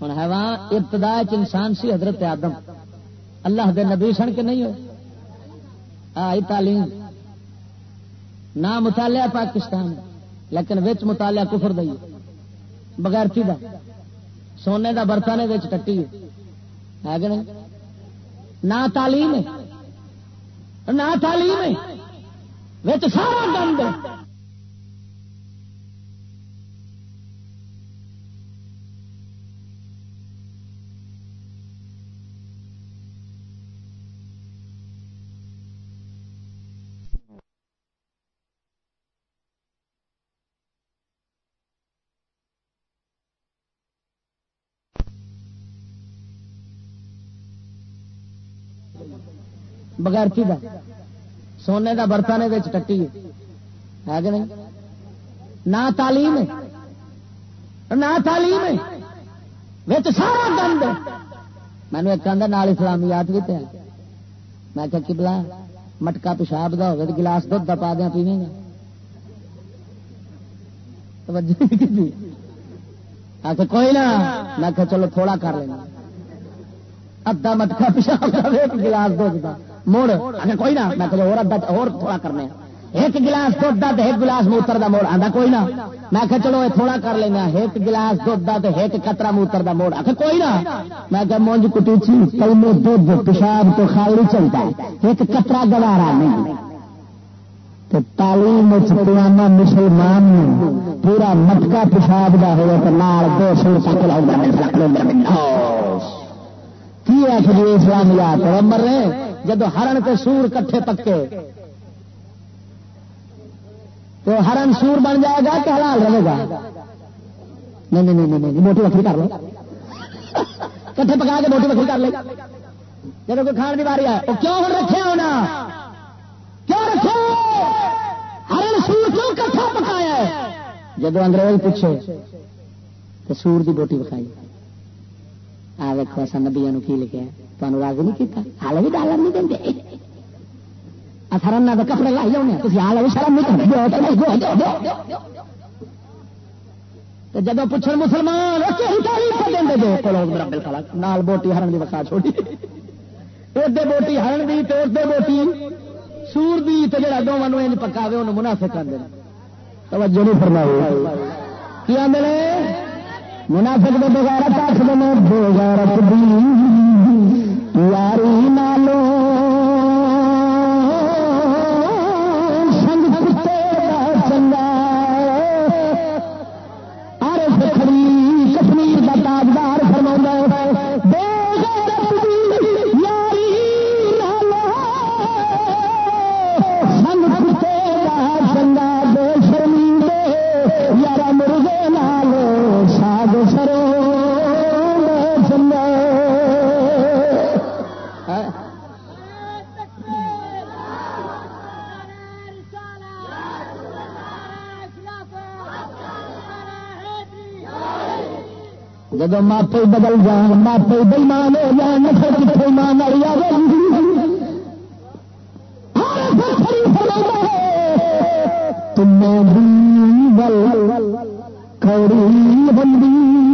ہوں حیوان ابتدا انسان سی حضرت آدم۔ اللہ دے نبی سن کے نہیں ہو؟ آئی تعلیم۔ نہ مطالعہ پاکستان، لیکن وچ مطالعہ کفر دئی بغیرتی دا؟ سونے دا برتن ٹٹی ہے۔ کہ نہیں؟ نہ تعلیم نہ تعلیم سارا گند بغیر دا؟ سونے کا برتن یہ ٹٹی ہے۔ کہ نہیں؟ نہ تعلیم نہ تعلیم سارا گند مینو ایک آدھا نال اسلامیات بھی پہ میں کہ کبلا مٹکا پیشاب کا ہوگا گلاس دھد کا پا دیا پینے گا کوئی نہ۔ میں کہ چلو تھوڑا کر لینا۔ ادھا مٹکا پیشاب کا گلاس دھد کا مڑ اگر کوئی نہ، میں چلو اور تھوڑا کرنے ایک گلاس دھد کا ایک گلاس موتر کا موڑ آتا کوئی نہ۔ میں کہ چلو یہ تھوڑا کر لینا ایک گلاس دھد کا ایک کترا موتر کا موڑ۔ آخر کوئی نہ۔ میں کہ مونج کٹی پہلے دھد پیشاب تو خالی چلتا ہے۔ ایک کترا گوارا نہیں۔ تو تعلیم چپیانا مسلمان پورا مٹکا پیشاب کا ہو دو سو تک لاؤں گا۔ ہاں۔ کی ہے کہ اسلامیات مر رہے جدو ہرن کے سور کٹھے پکے تو ہرن سور بن جائے گا کہ حلال رہے گا؟ نہیں نہیں نہیں نہیں موٹی بکری کر لو۔ کٹھے پکا کے موٹی بکری کر لے۔ جب کوئی کھان کی باری ہے وہ کیوں رکھے ہونا؟ کیوں رکھے؟ ہرن سور کیوں کٹھا پکایا جب انگریز پوچھے تو سور کی بوٹی بکھائی آ دیکھو ایسا نبیا کی لکھا تمہیں راضی نہیں کیتا۔ ہال بھی ڈالر نہیں دیں اثر کا کپڑے لائی ہونے تھی ہال بھی شرم نہیں جب پوچھ مسلمان نال بوٹی ہرن کی وسا چھوڑی۔ ادے بوٹی ہرن کی تو ادے بوٹی سور کی تو جا دونوں انج پکا انہوں منافع کر دیں توجہ نہیں فرمائی۔ کی آدھے منافق کے بغیر آخر بغیر یاری نالو جب ماپے بدل جان ماپے بےمان ہو جان پھر کتنے مان والی تم بندی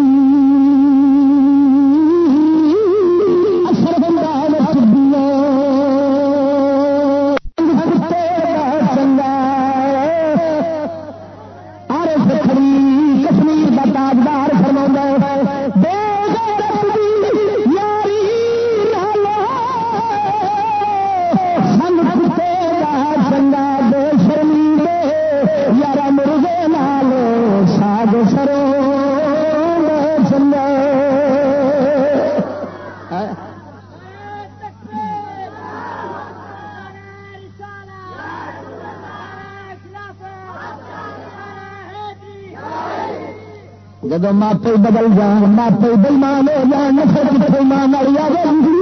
بدل جان ماپے بلمان ہو جان پھر کتنے ماں والی آ گئی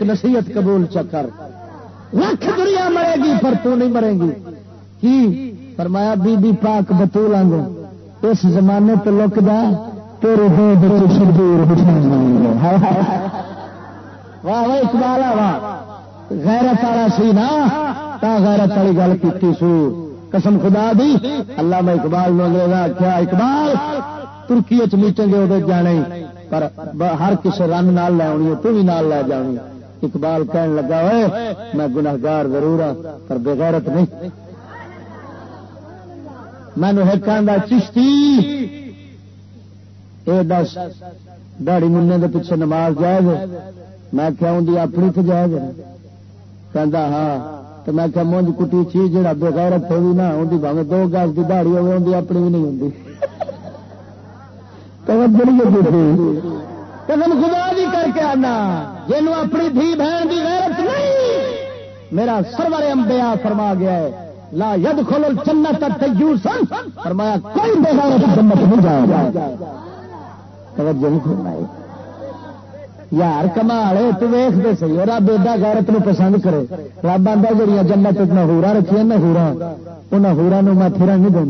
ایک نصیحت قبول چکر لکھ دنیا مرے گی پر تو نہیں مرے گی۔ کی؟ فرمایا، بی بی پاک بطول آنگو۔ اس زمانے تو لک جا تیرے ہو بچے شبیر واہ واہ، اقبال واہ غیرت والا سی نا، تا غیرت والی گل کی سو۔ قسم خدا دی اللہ میں اقبال نو گا کیا اقبال ترکی چ میٹنگ وہ جانے پر ہر کسی رن نال لے آنی تو بھی نال لے جانی اقبال کہن لگا ہوئے، میں گناگار ضرور ہوں پر بغیرت نہیں۔ مینو ایک چشتی۔ یہ دس دہڑی منہ کے پیچھے نماز جائے میں کیا ان اپنی تو جائے کہ ہاں تو میں کیا مونج کٹی چیز جہاں بغیرت ہوگی نا ان کی بھاوے دو گز کی دہڑی ہوگی ان کی اپنی بھی نہیں ہوتی قدم خدا بھی کر کے آنا۔ جن اپنی دھی بہن کی غیرت نہیں، میرا سرور امبیا فرما گیا ہے، لا ید کھولو چنت سن فرمایا، کوئی بغیرت جنت نہیں جائے توجہ نہیں کھولنا یار، کمال تو ویخ دے سی رب ایڈا غیرت نو پسند کرے۔ رب آدھا جہاں جنت نہ ہورا رکھیا نہ ہورا۔ انہیں نو میں پھر نہیں دوں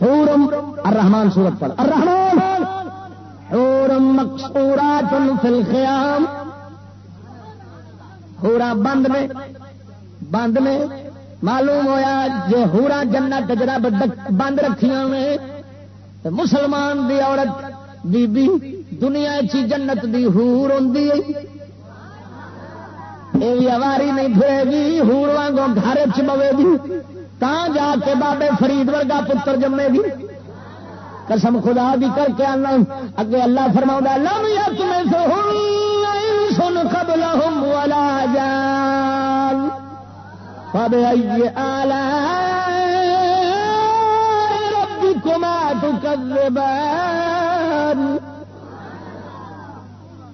حورم الرحمن سورت پر الرحمن! مقصورات فی الخیام۔ حورا بند نے بند نے معلوم ہویا جے حورا جنت جرا بند رکھیاں میں مسلمان دی عورت بی بی دنیا چی جنت دی حور ہوندی ہے۔ یہ بھی اواری نہیں پھرے گی ہور وانگو گھر چ موے گی تا جا کے بابے فرید ورگا پتر جمے گی۔ قسم خدا بھی کر کے آنا۔ اگے اللہ فرما لم یا تمہیں سن قبل ہم والا جان۔ پب آئیے آلہ ربکما تکذبان۔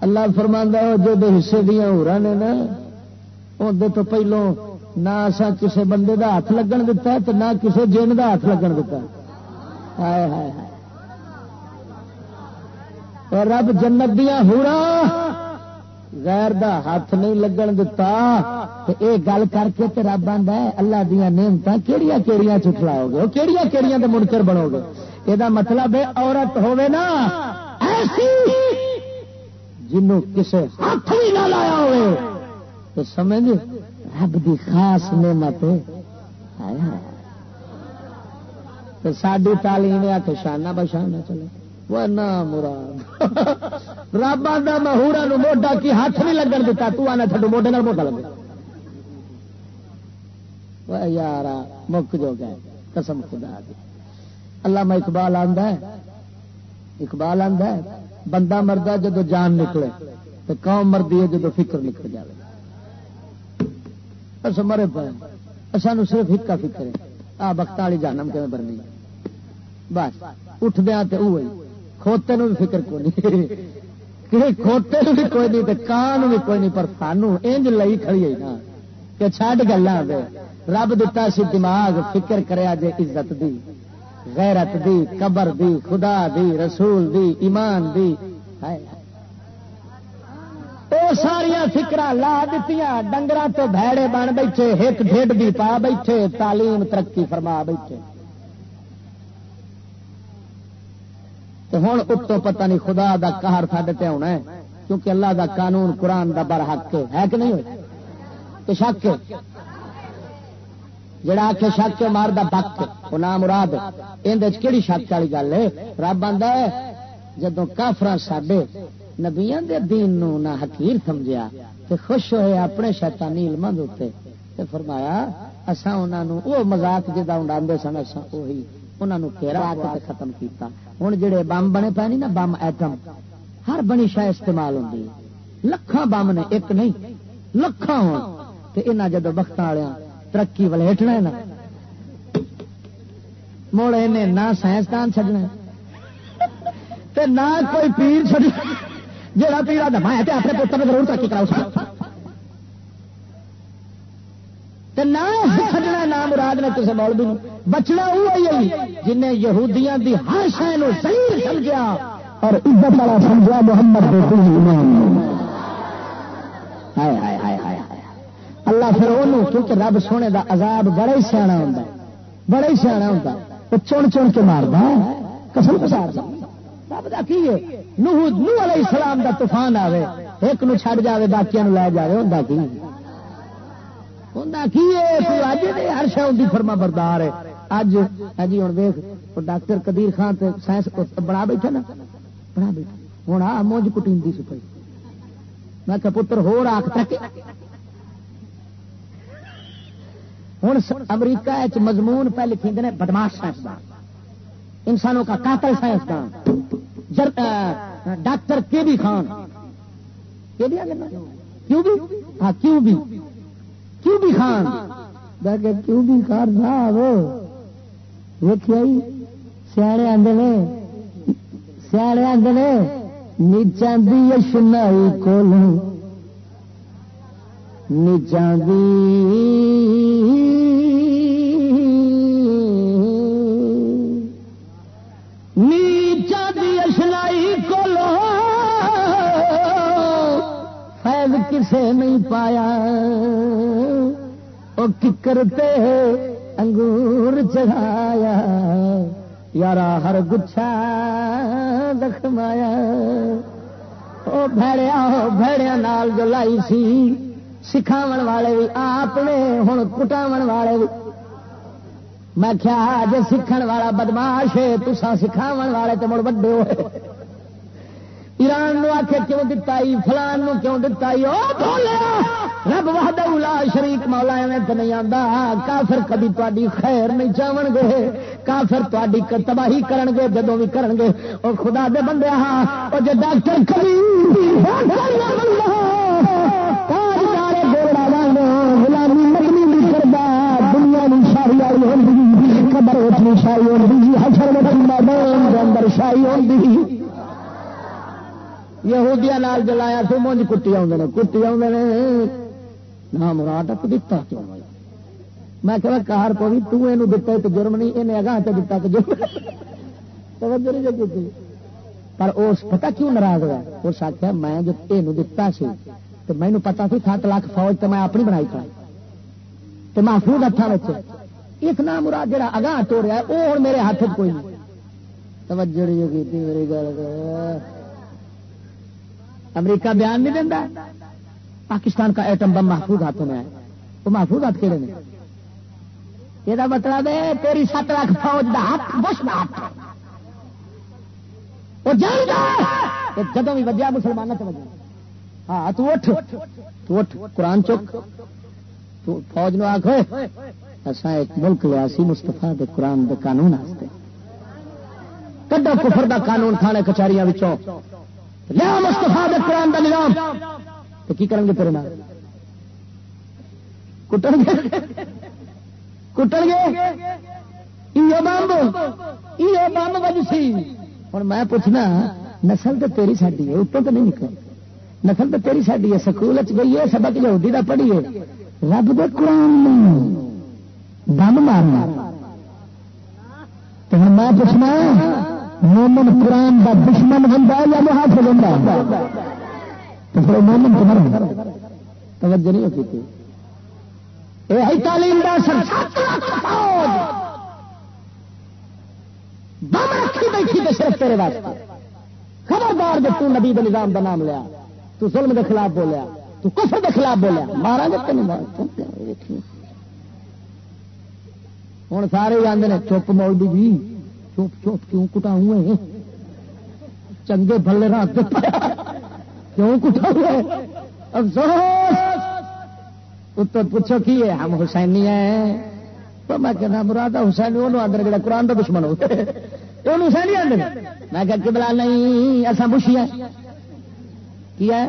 اللہ فرما جو دے حصے دیا ہو نے نا اندر تو پہلو نہ اسا کسے بندے دا ہاتھ لگن دتا ہے تو نہ کسے جن دا ہاتھ لگن دتا ہائے ہائے۔ اور رب جنت دیا ہورا غیر دا ہاتھ نہیں لگن دتا اے گل کر کے تے رب آندا ہے اللہ دیا نعمت کیڑیاں کیڑیاں چٹلاؤ گے کیڑیاں کیڑیاں تے منکر بنو گے یہ مطلب ہے عورت ہوے نا ایسی جنوں کسے ہاتھ بھی نہ لایا ہوئے تو سمجھ؟ رب دی خاص نعمت ساری تعلیم آ کے شانہ بشانہ چلے۔ وہ نہ مراد. رب آدھا مہورا نو موڈا کی ہاتھ نہیں لگن دتا، تو آنا تھڈو موڈے موٹا لگے۔ وہ یار مک جو گئے۔ قسم خدا دی۔ اللہ میں اقبال آندا ہے۔ اقبال آندا ہے، بندہ مردہ جدو جان نکلے تو قوم مردی ہے جدو فکر نکل جائے اص مرے پے۔ سانو صرف ہکا فکر ہے۔ آ بخت والی جانم کیون برنی بس اٹھ دیا تو کھوتے نو بھی فکر کوئی نہیں۔ کھوتے نو بھی کوئی نہیں کان بھی کوئی نہیں، پر سانو انج لئی کھڑی ہے نا کہ چھڈ گلا رب دتا سی دماغ فکر کریا جے عزت دی، غیرت دی، قبر دی، خدا دی، رسول دی، ایمان دی۔ وہ ساریا فکر لا دیتی ڈنگر تو بھڑے بن بیٹھے ایک ڈیڈ بھی پا بیٹھے، تعلیم ترقی فرما بیٹھے۔ ہوں اتوں پتہ نہیں خدا دا قہر سڈے آنا ہے، کیونکہ اللہ دا قانون قرآن دا بر حق ہے کہ نہیں ہوئے شک جڑا آخ شک مارد بک وہ نام مراد یہ کہڑی شک والی گل ہے؟ رب آدھا ہے جدو کافر سڈے نبیا دے دین نو نہ حقیر سمجھا تو خوش ہوئے اپنے شیطانی علم اتنے فرمایا اسا انہوں وہ مزاق جدا اڈا سن اصا وہی انہوں کہرا کے ختم کیتا۔ ہوں جڑے بم بنے پے نہیں نا، بم ایٹم۔ ہر بنی شاید استعمال ہوتی لکھان بم نے ایک نہیں لکھان ہو جدو بخت والے ترقی والے ہٹنا نا۔ مڑ انہیں نہ سائنسدان چڈنا نہ کوئی پیر چڑنا جہاں پیڑا دمایا تو اپنے پتر نے ضرور ترقی کراؤ۔ نہ چڈنا نہ مراد نے کسی مولوی بچنا وہی جنہیں یہودیاں دی ہر شہ صحیح سمجھا اور عزت والا سمجھا محمد ہائے ہائے ہائے ہائے اللہ پھر وہ کیونکہ رب سونے دا عذاب بڑا ہی سیاح ہوں بڑا ہی سیاح ہوں وہ چن چن کے مارتا کسم پسار رب کا کی ہے؟ نوح نوح علیہ السلام دا طوفان آوے، ایک نو چھڑ جاوے باقی لے جائے ہوں کی؟ ہوں کی اج ہر شہ ہوں فرما بردار ہے۔ اج جی ہوں دیکھ ڈاکٹر قدیر خان سائنس بنا بیٹھا نا، بنا بیٹھا۔ ہوں آ مونج کٹی سی پی میں کہ پتر ہو آخ تک۔ ہوں امریکہ مضمون پہ لکھی نے، بدماش سائنسدان انسانوں کا قاتل سائنسدان ڈاکٹر کے بھی خان۔ کیوں بھی ہاں کیوں بھی کیوں بھی خان؟ کیوں بھی خان صاحب ویکیا سیاڑے آدھے سیاڑے آدھے نیچا دی یشنائی کول نیچا دی کسے نہیں پایا۔ وہ ککرتے انگور چڑھایا یار ہر گچھا دکھمایا وہ بھڑیا بھڑیا نال جو لائی سی سکھاو والے بھی آپ نے ہوں کٹاو والے بھی میں کیا جی سیکھ والا بدماش ہے تسا سکھاو والے تو مڑ وڈے ہوئے۔ ایران نو آخ کیوں دتا فلان نو کیوں دتا رب وحد اولا شریک مولا ایویں تو نہیں آتا کافر کبھی تاری خیر نہیں چاہن گے کافر تاری تباہی کرن گے جدو بھی کرن گے وہ خدا دے بندے ہاں وہ جو ڈاکٹر کبھی قبر اٹھنی شاہی ہوتی حشر میں اندر شاہی ہوتی یہودیا نال جلایا تو مونج کٹی آدھے کٹی آدھے نہ مراد دتا کیوں میں کہ کار کو بھی تین دتا تو جرم نہیں انہیں اگاہ سے دتا تو جرم پر اس پتا کیوں ناراض ہوا اس آخیا میں جو یہ دتا سی، تو مینو پتا سی سات لاکھ فوج تو میں اپنی بنائی کھڑا۔ تو محفوظ ہاتھوں ایک نام مراد جہاں اگاہ توڑیا وہ ہوں میرے ہاتھ کوئی نہیں۔ توجہ کی میری گل۔ امریکہ بیان نہیں دینا پاکستان کا ایٹم بم محفوظ ہاتھوں میں ہے۔ وہ محفوظ ہاتھ کہڑے یہ مطلب ہے تیری سات لاکھ فوج کا ہاتھ، بش کا ہاتھ۔ جب بھی وجہ مسلمان تو وجہ۔ ہاں تو اٹھ تو اٹھ، قرآن چک۔ تو فوج نو آخ اصا ایک ملک لیا سی مستفا دے قرآن دے قانون کڈا کفر دا قانون تھانے کچہریاں لیا مستفا دے قرآن کا نظام. تو کی کریں گے تیرے نام کٹن گے؟ کٹن گے؟ یہ بمب یہ بمب بج سی۔ ہوں میں پوچھنا، نسل تو تیری ساری ہے، اتوں تو نہیں نکل۔ نسل تو تیری ساری ہے، سکول گئی ہے، سبق یہودی کا پڑھیے رب دے قرآن بم مارنا۔ تو میں پوچھنا مومن قرآن کا دشمن بنتا یا محافظ بنتا تو پھر مومن تو مر توجہ نہیں ہوتی تھی یہ تعلیم دا بم رکھی بیٹھی تو صرف تیرے واسطے۔ خبردار جب تو نبی نظام کا نام لیا، تو ظلم کے خلاف بولیا، تو کفر کے خلاف بولیا۔ مارا گے تین ہوں سارے جانے نے، چپ مولڈی جی۔ چپ چپ کیوں کٹا ہوئے ہیں؟ چنگے بلے رات کیوں کٹا ہوئے افسوس! تو پوچھو کی ہے؟ ہم حسینی ہیں۔ تو میں کہنا مراد حسین وہ آدھے جڑا قرآن کا دشمن ہو حسینی آدھے میں کہ بلا نہیں ایسا بشیا کیا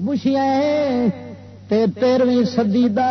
بشیا تیرویں سدی کا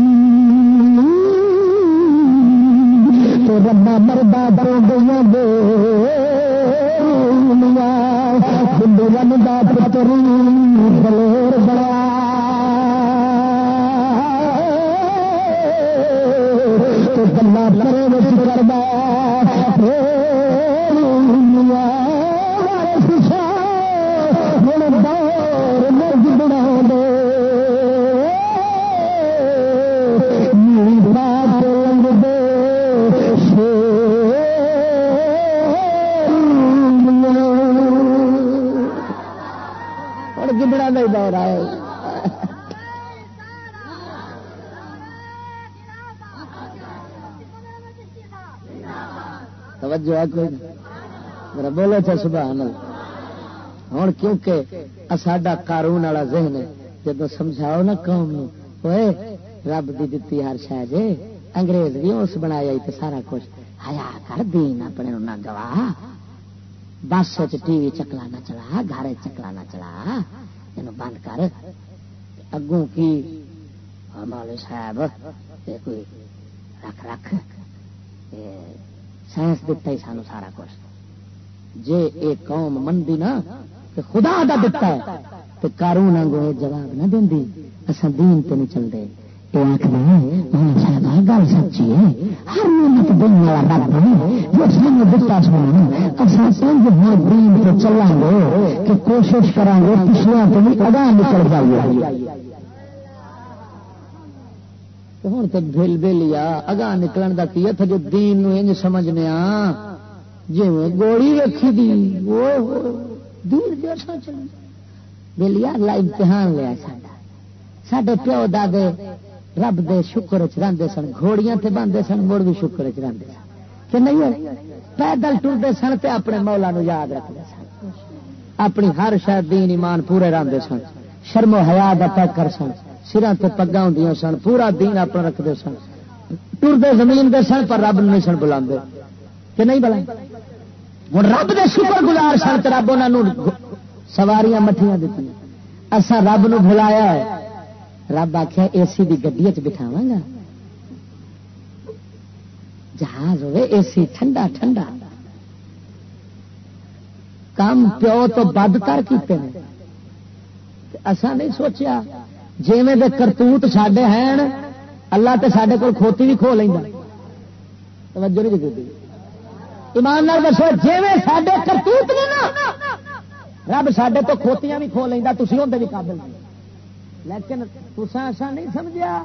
تو ربا مردہ درو گئی گے ہندو رن کا پتر بلور بڑا۔ تو گلا کرے کردا دور آئے توجہ ہے کوئی؟ میرا بولو تھا سبحان ہوں کیونکہ ساڈا قارون والا ذہن ہے جب سمجھاؤ نا قوم ہوئے رب دی دتی ہر شہ جے۔ انگریز بھی اس بنایا تو سارا کچھ۔ ہیا کر، دین اپنے نہ گواہ۔ بس ٹی وی چکلا نہ چلا گھر چکلا نہ چلا۔ یہ بند کر۔ اگوں کی؟ مولوی صاحب کوئی رکھ رکھ۔ سائنس دتا ہی سانو سارا کچھ۔ جے اے قوم مندی نا کہ خدا دا دتا ہے تو کارون آگوں جواب نہ دیں اصل دین تو نہیں چلتے گل سچی ہے ہر محنت دن والا رب جو سانو دتا سونا اصل دین تو چلا گے کہ کوشش کریں گے پچھلے تو بھی اگاہ نکل جائے ہوں تو بل بلیا اگاہ نکلن کا کی جو دین انج سمجھنے جی گولی رکھی دی وہ دور جیسا چل بلیا اللہ امتحان لیا ساڈا سڈے پیو دادے رب دے شکر چاہتے سن، گھوڑیاں تے باندھے سن، مڑ بھی شکر چاہتے سن۔ کہ نہیں پیدل ٹرتے سن تے اپنے مولا نو یاد رکھتے سن۔ اپنی ہر شاید دین ایمان پورے رنگ سن۔ شرم و حیا دا کر سن۔ سرا تے پگا ہوں سن۔ پورا دین اپنا رکھتے سن۔ ٹرتے زمین دے سن پر رب نہیں سن بلا کہ نہیں بلا ہوں رب دے شکر گزار سن تو رب انہوں سواریاں مٹھیاں دیتی اصا رب نو بلایا ہے۔ رب آخیا اے سی کی گڈی بٹھاوا گا۔ جہاز ہوئے اے سی ٹھنڈا ٹھنڈا۔ کام پیو تو بد کر کیتے ہیں اسا نہیں سوچیا جی کرتوت سڈے ہیں، اللہ تے سڈے کو کھوتی بھی کھو لینا توجہ نہیں دیتی ایمان دسو جی سڈے کرتوت نے نا، رب سڈے تو کھوتیاں بھی کھو لینا تھی اندر بھی قابل نہیں۔ لیکن تسا ایسا نہیں سمجھا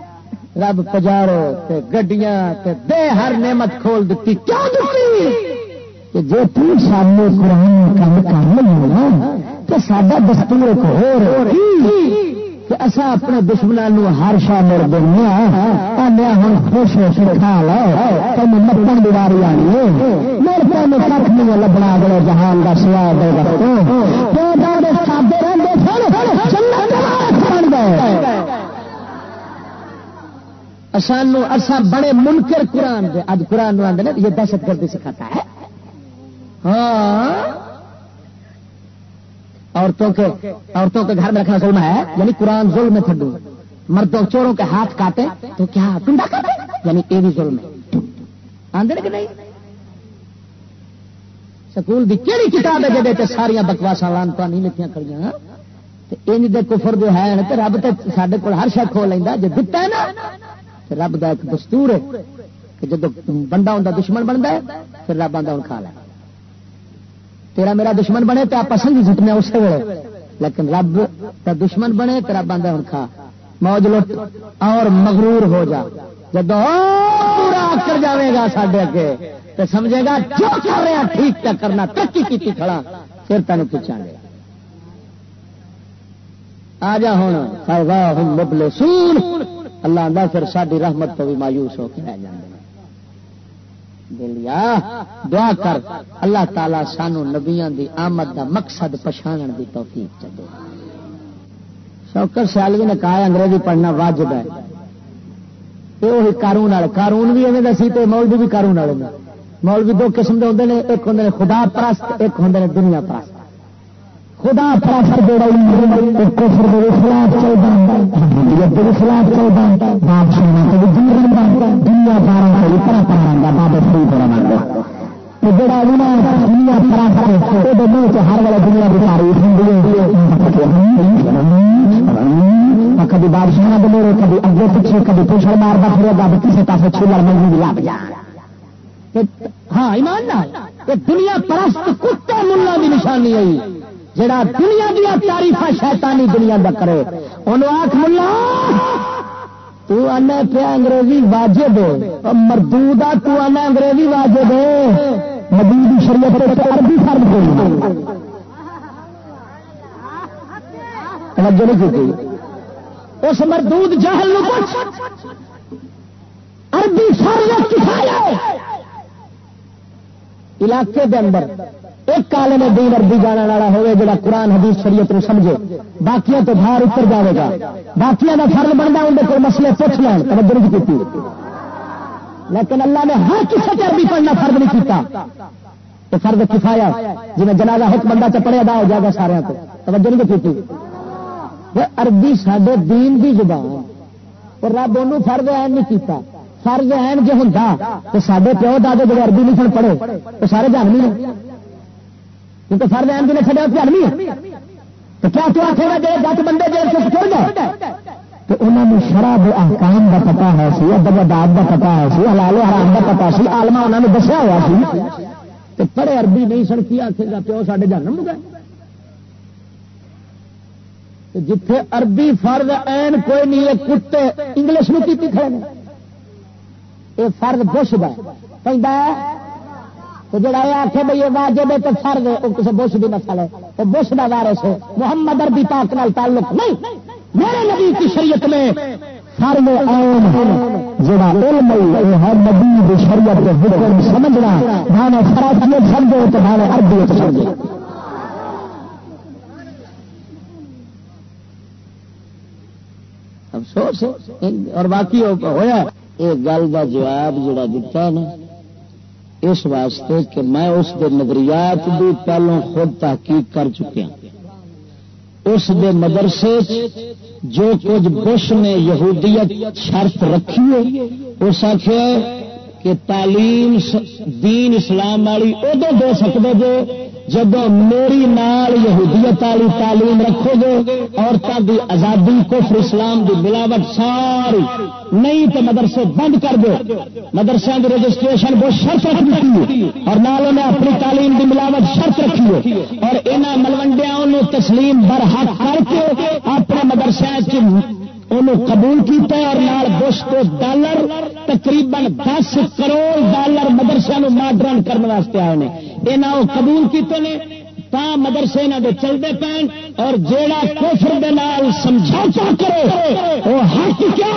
رب پجارو گڈیاں دے ہر نعمت کھول دیتی کیوں دیتی کہ جو تم سامنے قرآن کام کر لیں تو سڈا دستور ایک ہو کہ اصا اپنے دشمنوں ہر شا مر دینا آنے ہوں خوش ہو کے کھا لو۔ تم مٹن کی واری آنی ہے۔ میرے تین کھ نہیں لبنا اگلے جہان کا سواد سادے رہتے سانو اصا بڑے منکر قرآن دے اج قرآن آدھے یہ دہشت گردی سکھاتا ہے۔ ہاں۔ عورتوں کے عورتوں کے گھر میں رکھنا ظلم ہے یعنی قرآن ظلم میں تھڈو۔ مردوں چوروں کے ہاتھ کاٹے، تو کیا پنڈا کاٹے یعنی یہ بھی ظلم ہے۔ آدھے کہ نہیں؟ سکول کی کہڑی کتاب ہے جہاں ساریا بکواسا لانتا نہیں لکھیاں کڑیاں؟ ان دے کفر جو ہے تو رب تو سارے کو ہر شخص کھو لینا جی دتا ہے نا رب دا ایک دستور ہے کہ جب بندہ ہوں دشمن بنتا ہے، پھر رب آتا ہوں کھا لے تیرا میرا دشمن بنے تو آپ سنگھی جٹنے اسی ویلے۔ لیکن رب کا دشمن بنے تو رب آتا ہوں کھا۔ موج لٹ اور مغرور ہو جا۔ جب پورا کر جائے گا سڈے اگے تو سمجھے گا جو کر رہا ٹھیک کیا کرنا ترقی کی کھڑا، پھر تین پوچھا گے۔ آ جا ہوں۔ ہوں مبلے سون اللہ آدھا پھر ساری رحمت تو بھی مایوس ہو کے رہ جائیں دلیا دعا کر۔ اللہ تعالی سانو نبیاں دی آمد دا مقصد پچھان دی توفیق چلے شوکر سیالوی نے کہا انگریزی پڑھنا واجب ہے۔ یہ وہی کارون والے۔ کارون بھی ایویں دسی تو مولوی بھی کارون والے مولوی دو قسم کے ہوں ایک ہوں خدا پرست، ایک ہوں دنیا پرست۔ خدا پرست جڑا کفر دے خلاف چلتا دے خلاف چلتا بادشاہ تو دور رہتا دنیا پارا سے پرا پرا رہتا بابا سری پڑا مانگا جڑا دنیا پرست منہ چ ہر والا دنیا کی تعریف ہوں کبھی بادشاہ دے میرے کبھی اگے پیچھے، کبھی پوچھڑ مارتا پھر گا کسی پاس چھلر منگی لگ جا۔ ہاں ایمان دنیا پرست کتے، ملا کی نشانی آئی۔ جڑا دنیا دیا تاریف شیطانی دنیا دا کرے انہوں آخ ملا، تو آنا پیا انگریزی واجب مردود تو آنا انگریزی واجب مدی شریعت عربی فرد کوئی توجہ نہیں کی اس مردود جہل عربی شریعت کفایا علاقے دے اندر۔ ایک کالے میں دین عربی جانا والا ہوئے جڑا قرآن حدیث شریعت کو سمجھے۔ باقیوں تو باہر اتر جائے گا۔ باقیوں کا فرض بنتا اندر کوئی مسئلے پوچھ لین توجہ نہیں کی لیکن اللہ نے ہر کسی سے عربی پڑھنا فرض نہیں کیتا۔ تو فرض کفایا جی میں جنازہ حکم بندہ چ پڑھے ادا ہو جائے گا سارے کو توجہ نہیں کی عربی سڈے دین دی زبان۔ اور رب ان فرض ہے نہیں کیتا۔ فرض ہے جو ہوں تو سارے پیو دادے جب عربی لکھن پڑھے، تو سارے جانوی نے کیونکہ فرض اہم نے چڑیا جانوی تو کیا تو آخے گا جی دس بندے جیل سے چڑ گئے؟ تو انہوں نے شراب احکام کا پتا ہے سی ادب اداب کا پتا ہے سی حلال حرام کا پتا سی آلما انہوں نے دسیا ہوا سی تو پڑھے عربی نہیں سن، کی آخے گا پیو سارے جانم گئے؟ جتھے عربی فرض این کوئی نہیں ہے کتے انگلش میں کی کھڑے یہ فرد بش کا تو جڑا یہ آخے بھائی یہ واجب ہے تو فرد وہ کسی بش کی نسل ہے تو بش کا وارس ہے محمد اربی پاک نال تعلق نہیں۔ میرے نبی کی شریعت میں فرد جڑا علم ہے نبی کی شریعت کے حکم سمجھنا۔ بھاوے فراغیت سمجھو تو بھاوے اربیت سمجھو۔ افسوس اور باقی ہوا یہ گل کا جواب جڑا دتا نا اس واسطے کہ میں اس دے نظریات بھی پہلوں خود تحقیق کر چکیا ہاں۔ اس دے مدرسے جو کچھ بش نے یہودیت شرط رکھی ہے، اس آخر کہ تعلیم دین اسلام والی ادو دے سکتے جو جب میری نال یہودیت والی تعلیم رکھو گے عورتوں کی آزادی، کفر، اسلام کی ملاوٹ ساری نہیں تو مدرسے بند کر دو۔ مدرسے کی رجسٹریشن بہت شرط رکھ دیتی اور نال انہیں اپنی تعلیم کی ملاوٹ شرط رکھی ہے۔ اور یہاں ملوڈیا تسلیم برحق کر کے اپنے مدرسے انہوں قبول کیتا اور نال بش کو ڈالر تقریباً دس کروڑ ڈالر مدرسے ماڈرن کرنے واسطے آئے ہیں یہاں قبول کیتے ہیں تا مدرسے یہاں دے چلتے پین، اور جیڑا کوفر دے نال سمجھوتا کرے وہ حق کیا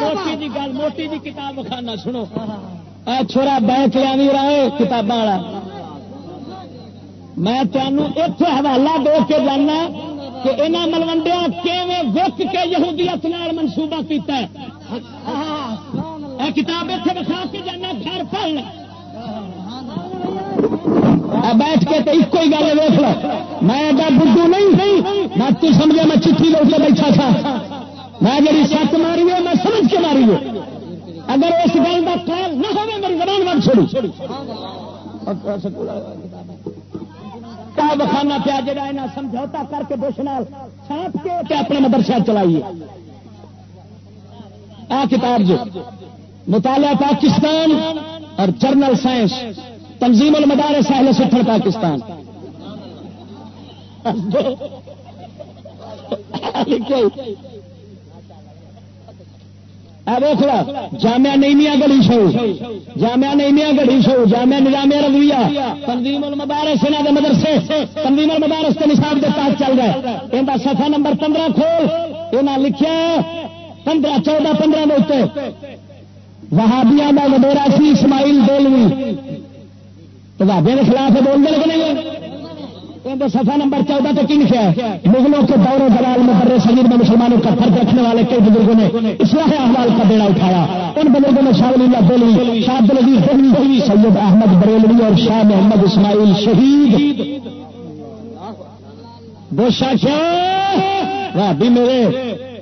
موٹی جی گل، موٹی جی کتاب بخانا سنو۔ چھوڑا بینک لیا یعنی رہے کتاباں والا۔ میں تمہوں اتنے حوالہ دے کے جانا کہ یہاں ملوڈیا وک کے یہودیت نال منصوبہ کیتا ہے؟ کتاب اتنے بکھا کے جانا گھر پڑھ بیٹھ کے تو ایک ہی گل ویخ لو میں ایڈا بدھو نہیں میں تو سمجھا میں چٹھی کے بیٹھا تھا۔ میں جی سچ ماری ہے میں سمجھ کے ماری ہے۔ اگر اس گل کا خیال نہ ہو میری زبان بن چھوڑی۔ بخانا پیا جا سمجھوتا کر کے بش نال چھاپ کے اپنے مدرسہ چلائیے۔ آ کتاب جو، مطالعہ پاکستان اور جرنل سائنس، تنظیم المدار ساحل سفر پاکستان۔ جامعہ نیمیا گڑی شو۔ جامعہ نیمیا گڑی شو، جامعہ نظامیہ رویہ تنظیم المدارس انہوں کے مدرسے، تنظیم المدارس کے نصاب کے پاس چل رہا ہے۔ ان سفا نمبر پندرہ کھول۔ یہ لکھا پندرہ چودہ پندرہ دے وہابیا کا وڈیرا سی اسماعیل بولوی تو بابے کے خلاف بول دے لگنے سفا نمبر چودہ تو کن کیا ہے؟ مغلوں کے دور دلال مقرر شریر میں مسلمانوں کا فرق رکھنے والے کئی بزرگوں نے اصلاح احوال کا بیڑا اٹھایا۔ ان بزرگوں میں شاہ اللہ بولوی شاہ عبد العزیز سید احمد بریلوی اور شاہ محمد اسماعیل شہید۔ بوشا شاہ بھابی میرے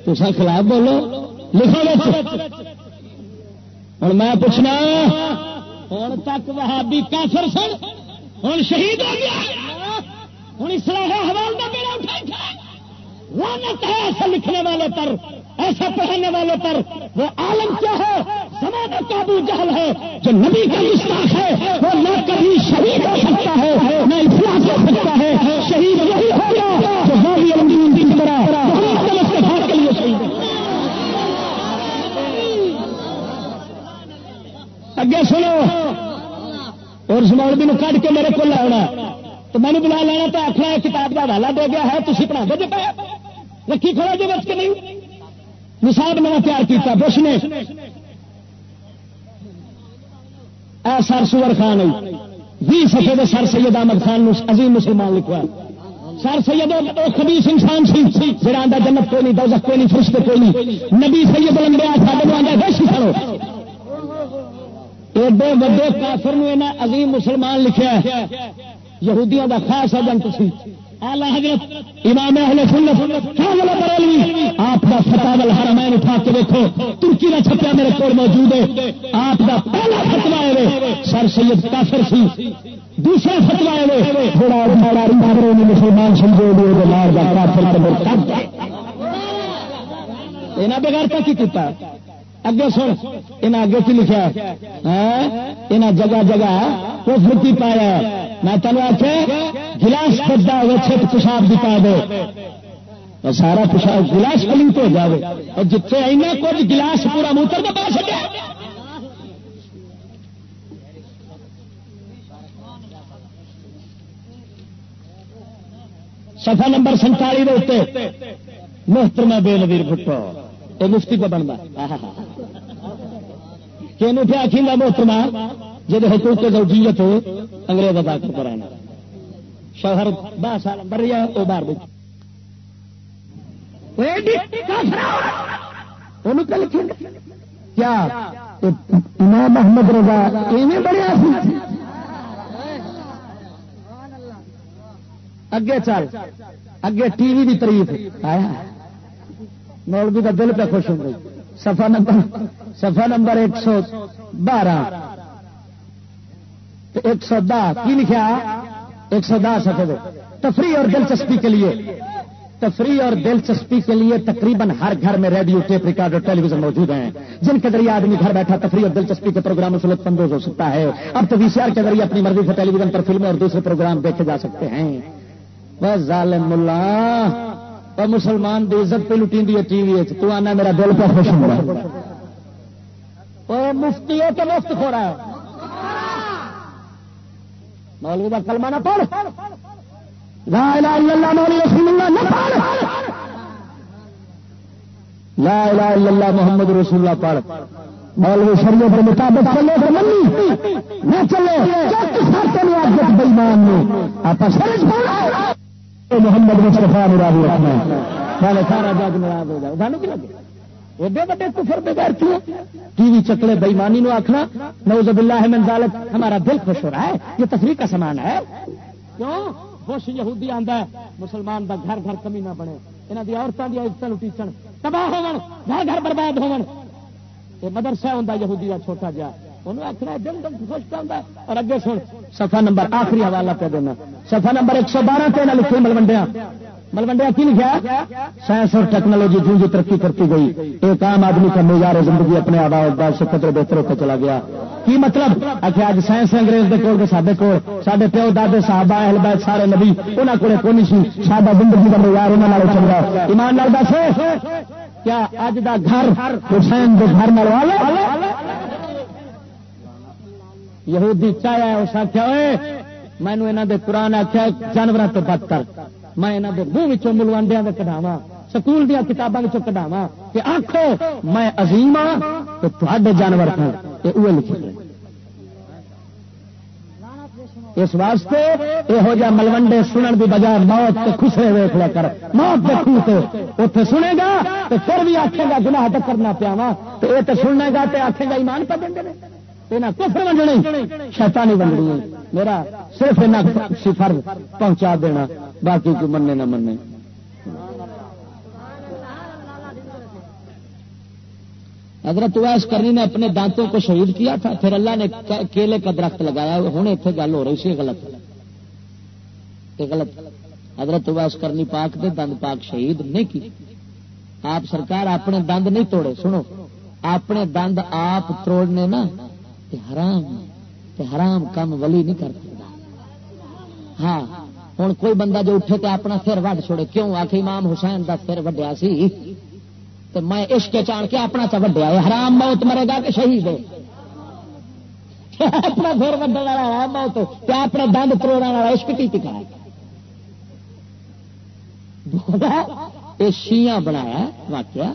تو خلاف بولو۔ لکھو ہوں میں پوچھنا ہوں تک وہابی کافر سن؟ ہوں شہید ہو گیا؟ ہوں اسلام حوال کا بیڑا اٹھا لانت ہے ایسا لکھنے والے پر ایسا پڑھنے والے پر۔ وہ عالم کیا ہے؟ زمانہ قابو جہل ہے۔ جو نبی کا مستاق ہے، وہ نہ کبھی شہید ہو سکتا ہے، نہ اخلاق ہو سکتا ہے۔ شہید وہی ہو گیا جو غازی علمدین کی طرح کے لیے شہید ہے اگے سنو۔ اور اس مولوی نو کٹ کے میرے کو لاؤنا۔ تو میں نے بلا لینا تو آخر کتاب کا حوالہ دے گیا ہے تھی پڑھا دے پایا رکھی کھڑا جی بچ کے نہیں۔ نصاب نوا تیار کیا بش نے۔ اے سر سور خان بھی سفے دے سر سید احمد خان عظیم مسلمان لکھا سر سید خبیس انسان سی جڑا آدھا جنت کوئی نہیں، دوزخ کوئی نہیں، فرشتے کوئی نہیں۔ نبی سید لمبیا ساڈے آدھا دس کھڑو ایڈے وڈے کافر عظیم مسلمان لکھا یہودیاں دا خاص ایجنٹ سی۔ امام اہل سنت بریلوی، آپ کا فتح الحرمین اٹھا کے دیکھو۔ ترکی کا چھپیا میرے کو موجود ہے۔ آپ کا پہلا فتوا ہے سر سید کافر سی۔ دوسرا فتوا ہے تھوڑا مسلمان سمجھو یہاں بغیر کا۔ کی کیتا اگے سن ان اگے کی لکھا یہاں جگہ جگہ کفر کی پایا میں تمہیں آخیا گلاس کدا ہو چھت پیشاب کی پا دو سارا پیشاب گلاس پلنگ ہو جائے اور جتنے اینا کچھ گلاس پورا موتر کا پا سکے۔ سفا نمبر سنتالی کے محترمہ بے نویر بھٹو یہ مفتی پہ بنتا کہ پہ آخی محترمہ؟ جی حقوق زوجیت انگریز ادا کر رہنا۔ شوہر بہ سال بری ہے وہ باہر کیا؟ امام محمد رضا بڑھیا اگے چل، اگے ٹی وی کی تاریف آیا مولوی کا دل پہ خوش ہو گئی سفا نمبر سفا نمبر ایک سو بارہ۔ ایک سو دس کی لکھا ایک سو دس سفید تفریح اور دلچسپی کے لیے، تفریح اور دلچسپی کے لیے تقریباً ہر گھر میں ریڈیو، ٹیپ ریکارڈ اور ٹیلی ویژن موجود ہیں۔ جن کے ذریعے آدمی گھر بیٹھا تفریح اور دلچسپی کے پروگرام سے لطف اندوز ہو سکتا ہے۔ اب تو وی سی آر کے ذریعے اپنی مرضی سے ٹیلی ویژن پر فلمیں اور دوسرے پروگرام دیکھے جا سکتے ہیں۔ بس ظالم اللہ اور مسلمان کی عزت پہ لٹی دی ٹی وی تو آنا میرا دل پہ خوش ہو رہا ہے۔ مفتی ہے تو مفت ہو رہا ہے؟ مولوی کا کلمہ نہ پڑھ۔ لا الہ الا اللہ مولوی رسول اللہ نہ پڑھ۔ لا الہ الا اللہ محمد رسول اللہ پڑھ۔ مولوی شریعت کے مطابق چلے تو منی۔ نہ چلے بےمان آپ محمد مصطفیٰ مراد رکھنا۔ سارا جگ ناراض ہو جائے سانو کی لگے؟ ایڈے بڑے کفر بے غیرتی ٹی وی چکلے بےمانی نو آخنا نوز باللہ من ذالک، ہمارا دل خوش ہو رہا ہے۔ یہ تفریح کا سامان ہے۔ کیوں؟ خوش یہودی آندا ہے، مسلمان دا گھر گھر کمی نہ بنے۔ یہاں دی عورتوں دی عزت لٹیچن تباہ ہون گھر گھر برباد ہون یہ مدرسہ ہوندا یہودی دا چھوٹا جا انہوں آخنا دن دن خوش پہ ہے۔ اور اگے سن، صفحہ نمبر آخری حوالہ پہ دینا۔ صفحہ نمبر ایک سو بارہ پہ نہ لکھے ملوڈیا ملوڈیا کی لکھا سائنس اور ٹیکنالوجی جوں جی ترقی کرتی گئی۔ ایک عام آدمی کا معیار زندگی اپنے آبا اقدار سے قدر بہتر ہوتا چلا گیا۔ کی مطلب؟ آخر اج سائنس انگریز کے کول سارے کول سارے پیو دادے صاحب اہل بیت سارے نبی انہوں کو کون سی؟ سارا زندگی کا معیار انہوں چل رہا ایمان لال دس۔ کیا اج دا گھر حسین کے گھر مل یہودی چایا اس آخیا مینو یہاں دے قرآن آخیا جانوروں تو بدتر میں یہاں دے منہ ملوانڈیا کے کٹاوا سکول دیا کتابوں کٹاوا کہ آخو میں عظیم ہاں تو تے جانور وہ لکھے اس واسطے یہو جہ ملوڈے سنن کی بجائے موت کے خسرے ویخ لیا کر۔ موت دیکھو تو اتنے سنے گا تو پھر بھی آخے گا گناہ تو کرنا پیا وا تو یہ تو سننے گا تو آخے گا ایمان پہ دیں یہاں کفر ونجنی شیطانی ونجنی میرا صرف یہاں سفر پہنچا دینا، باقی کو مننے نہ مننے۔ حضرت ویس کرنی نے اپنے دانتوں کو شہید کیا تھا، پھر اللہ نے کیلے کا درخت لگایا۔ ہوں اتنے گل ہو رہی سی غلط۔ غلط۔ حضرت ویس کرنی پاک دے دند پاک شہید نہیں کی۔ آپ سرکار اپنے دند نہیں توڑے، سنو۔ اپنے دند آپ توڑنے نا تے حرام تے حرام کام ولی نہیں کر سکتا۔ ہاں ہوں کوئی بندہ جو اٹھے تو اپنا سر وڈ چھوڑے، کیوں؟ آ کے امام حسین کا سر وڈیا سی۔ تو میں عشق چان کے اپنا چ وڈیا حرام موت مرے گا کہ شہید اپنا سر وڈن والا حرام موت کیا اپنا دند تروڑا والا عشق کی ٹکا یہ شیاں بنایا واقعہ۔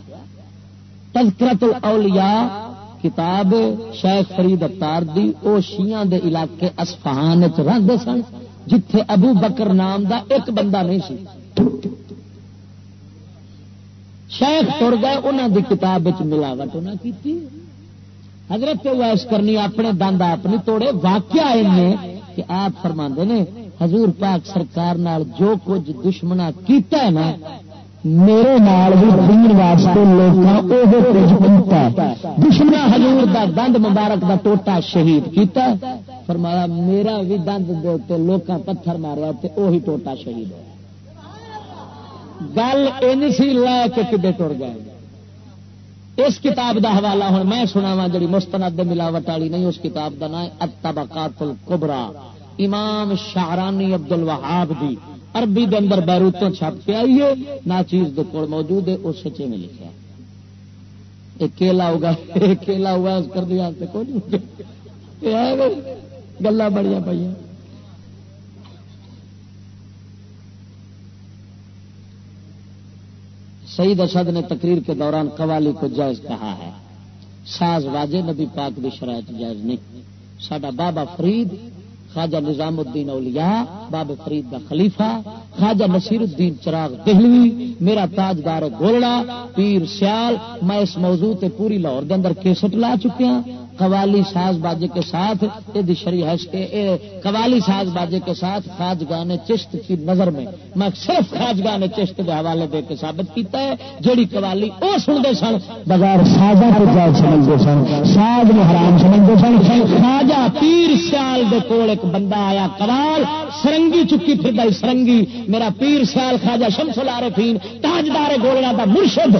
تذکرت الاولیاء کتاب شیخ فرید اتار دی، او شیاں دے علاقے اسفہان چ سن، جتھے ابو بکر نام دا ایک بندہ نہیں سی۔ شیخ تر گئے انہوں دی کتاب ملاوٹ انہیں کی حضرت ویس کرنی اپنے دند اپنی توڑے، واقعہ ان کہ آپ فرما نے، حضور پاک سرکار نال جو کچھ دشمنا کیتا ہے نا میرے نال بھی دین واسطے لوگ دشمنا حضور دا دند مبارک دا ٹوٹا شہید کیتا فرمایا، میرا بھی دند دے لوگ پتھر ماریا وہی ٹوٹا شہید ہوا گل این سی، لے کے کدے ٹر گئے۔ اس کتاب دا حوالہ ہوں، میں سنا وا جی مستند ملاوٹ والی نہیں، اس کتاب کا نام اتبقات القبرا امام شاہرانی عبد الوہاب دی۔ عربی دے اندر بیروتوں چھپ کے آئی ہے، نہ چیز دے کول موجود ہے، اس سچے میں لکھا ایک کیلا ہوگا، ایک کیلا ہوا اس کر دیا گلا بڑی پہ سعید اسد نے تقریر کے دوران قوالی کو جائز کہا ہے۔ ساز واجے نبی پاک بھی شرائط جائز نہیں۔ سڈا بابا فرید خواجہ نظام الدین اولیاء، باب فرید کا خلیفہ، خواجہ نصیر الدین چراغ دہلوی، میرا تاجدار گولڑا، پیر سیال، میں اس موضوع تے پوری لاہور کے اندر کیسٹ لا چکیا ہاں۔ قوالی ساز باجے کے ساتھ یہ شری ہے قوالی ساز باجے کے ساتھ خاجگان چشت کی نظر میں میں صرف خاجگان چشت کے حوالے دے کے ثابت کیتا ہے، جیڑی قوالی وہ سنتے سن، بغیر سازا سمجھتے سن، ساز میں حرام سمجھتے سن خاجا پیر سیال دے کول ایک بندہ آیا، قوال، سرنگی چکی پھر سرنگی، میرا پیر سیال خاجا شمس العارفین، تاجدار گولڑا دا مرشد۔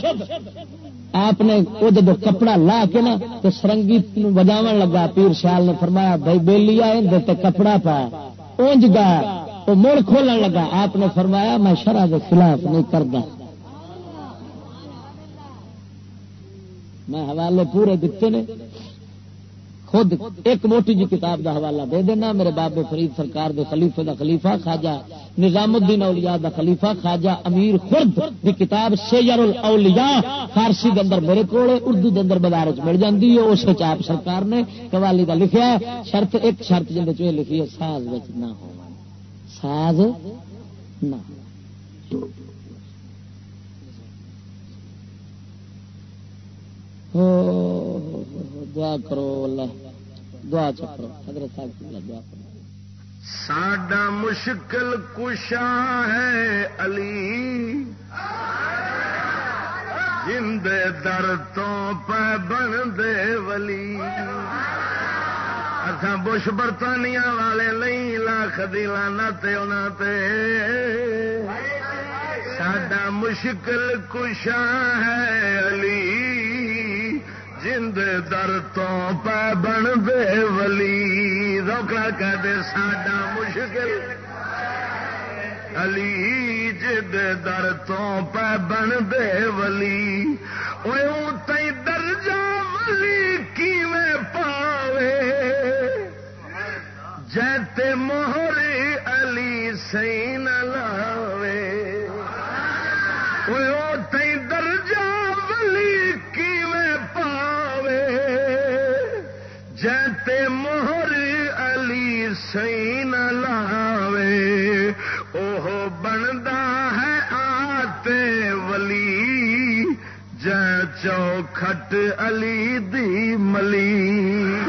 آپ نے وہ جب کپڑا لا کے نا تو سرنگی بجاو لگا، پیر سیال نے فرمایا، بھائی بہلی آئے کپڑا پا۔ اونج گا۔ وہ مڑ کھولن لگا۔ آپ نے فرمایا، میں شرح کے خلاف نہیں کرتا میں حوالے پورے دیتے نے۔ خود ایک موٹی جی کتاب دا حوالہ دے دینا۔ میرے باب فرید سرکار دے خلیفے دا خلیفہ خواجہ نظام الدین اولیاء دا خلیفہ خواجہ امیر خرد دی کتاب سیر الاولیاء فارسی دے اندر میرے کو اردو دے اندر بازار مل جاتی ہے۔ اس آپ سرکار نے قوالی دا لکھیا ہے۔ شرط ایک شرط جن لکھی ہے، ساز نہ ہو۔ ساز نہ دعا کرو، اللہ دعا چکرو، حضرت صاحب کی دعا کرو۔ ساڈا مشکل کشا ہے علی۔ جند در تو پہ بن دے ولی۔ اصا بش برطانیہ والے نہیں، لاکھ دلانا تے۔ ساڈا مشکل کشا ہے علی۔ جند در تو پہ بن دے ولی۔ روکڑا کہہ دے ساڈا مشکل۔ علی جد در تو پہ بن دے ولی۔ تی درجہ ولی کی میں پاوے؟ جیتے موہر علی سی نہ لاوے۔ سی نہ لاوے وہ بنتا ہے آتے ولی ج چوکھٹ علی دی ملی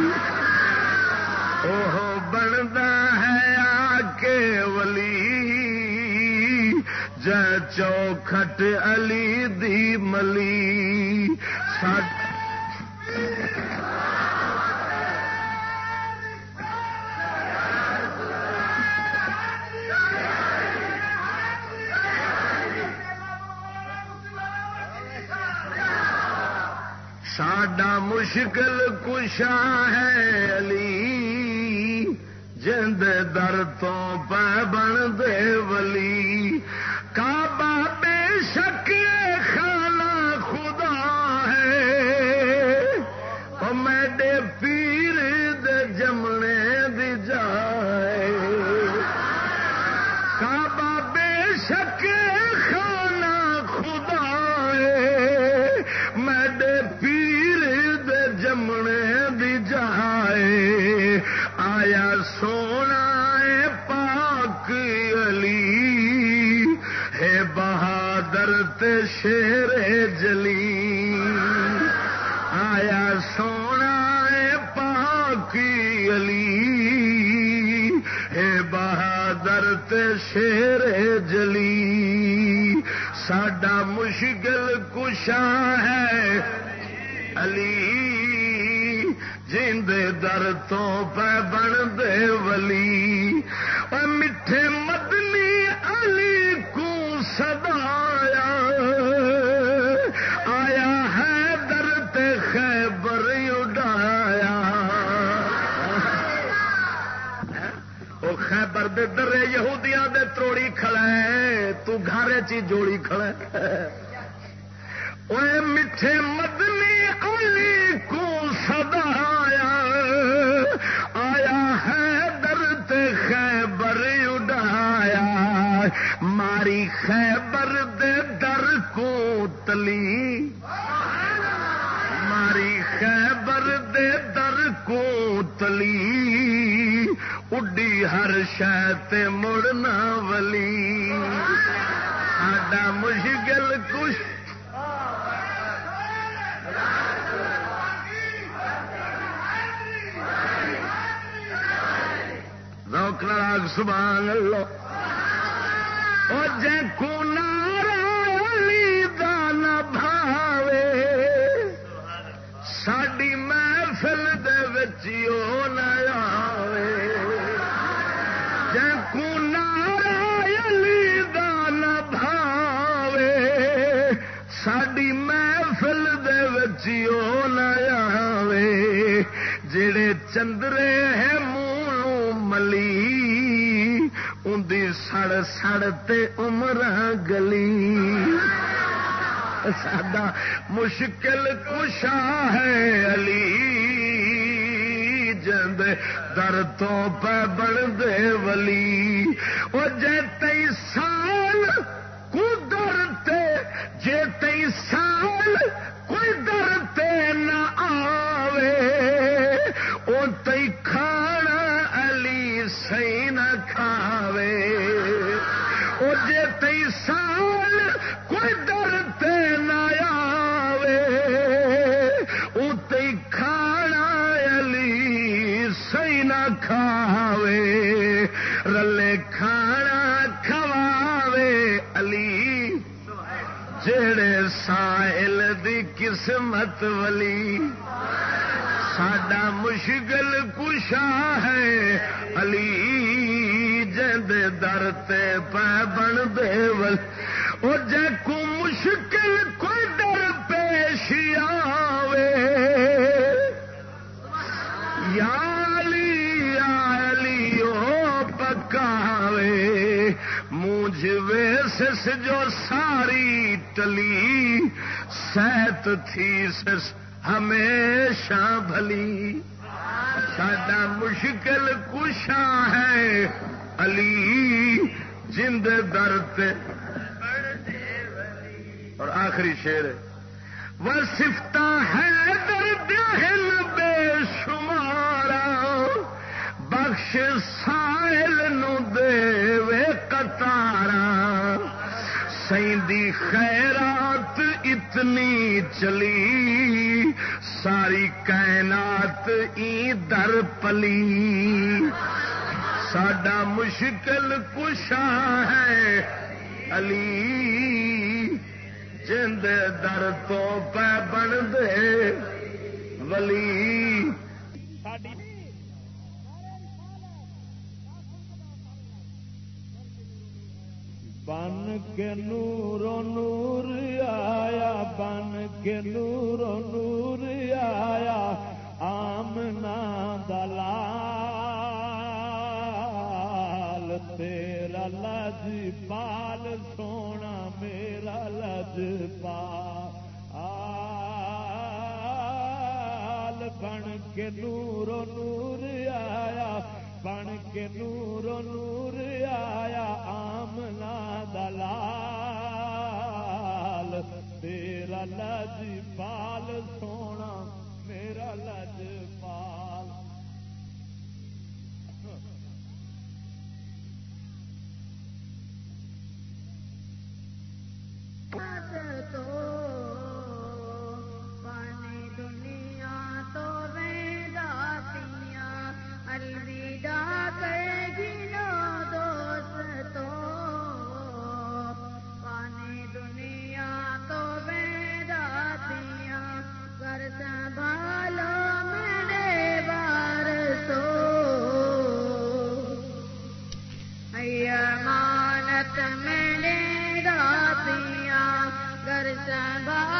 وہ بنتا ہے آ کے ولی ج چوکھٹ علی دی ملی سات ساڈا مشکل کشا ہے علی۔ جند در تو پہ بن دے ولی۔ کعبہ بے شک تے شیر جلی آیا سونا ہے پاک علی۔ ہے بہادر تے شیر جلی ساڈا مشکل کشا ہے علی۔ جند در تو پہ بن دے ولی۔ اور میٹھے مدنی علی کو سدایا دے درے یہودیاں دے تروڑی کھڑے تو گھر چی جوڑی کھڑے وہ میٹھے مدنی علی کو سدایا آیا ہے درد خیبر اڈایا ماری خیبر دے در کو تلی ماری خیبر دے در کو تلی اڈی ہر شہ مڑنا ولی ساڈا مشکل کچھ روک راگ سبحان اللہ او جے کو نارالی دان بھاوے ساڈی محفل دے وچ او نہ دے وچ او جڑے چندرے ہے منہ ملی اندی سڑ سڑ تے عمر گلی۔ ساڈا مشکل کشا ہے علی جند در تو پہ بن دے ولی۔ وہ جے تئی سال کو ڈرتے جے تئی سال کوئی درد نہ آوے۔ او تئی کھانا علی سی نہ کھاوے۔ او جے تئی سال کوئی درد نہ آوے۔ او تئی کھانا علی سی نہ کھاوے۔ رلے جڑے سائل دی قسمت ولی، ساڈا مشکل کشا ہے۔ علی جد در تے پہ بن دے ول۔ او جے کو مشکل کوئی در پیش آوے۔ یا علی مونج ویسس جو ساری ٹلی، سیت تھی سس ہمیشہ بھلی۔ ساڈا مشکل کشا ہے علی، جند درد اور آخری شیر وہ سفتا ہے درد ہل بے شمارا بخش سائل نو دے وے کتارا سیندی خیرات اتنی چلی، ساری کائنات ای در پلی۔ ساڈا مشکل کشا ہے علی جند در تو پہ بن دے ولی۔ بن کے نور نور آیا بن کے نور نور آیا آمنا دلال تیرا لج پال سونا میرا لج پال بن کے نور نور آیا بن کے نور نور آیا آمنا دلال۔ تیرا لج پال، سونا میرا لج پال۔ تو مانت میرے پیا گھر سے باہر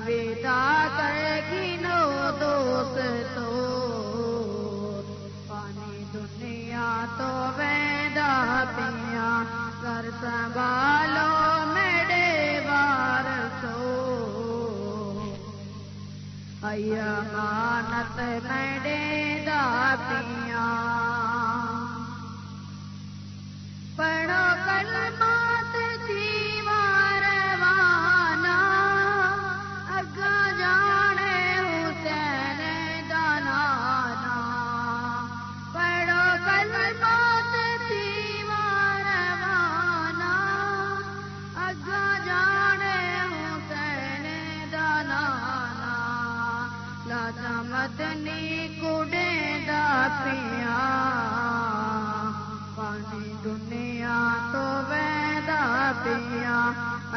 الوداع کر گنو دوست تو۔ پانی دنیا تو بہدا پیا کر سنبھالو میرے بار سو ایا مانت میرے دا پیا پڑھو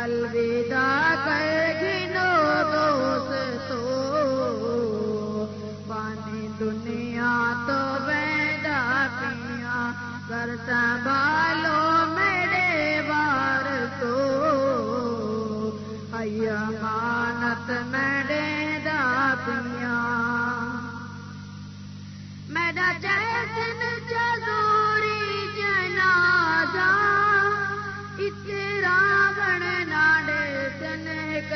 الوداع کر گنو دوست تو۔ پانی دنیا تو بیدا پیا کر سنبھالو میرے بار تو۔ ایا مانت میرے دا پیا میرا جیسن چلو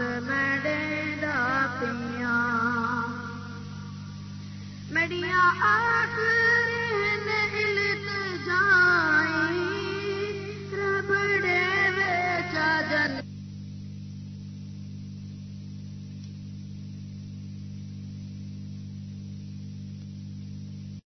مست پیا مڑیا آخر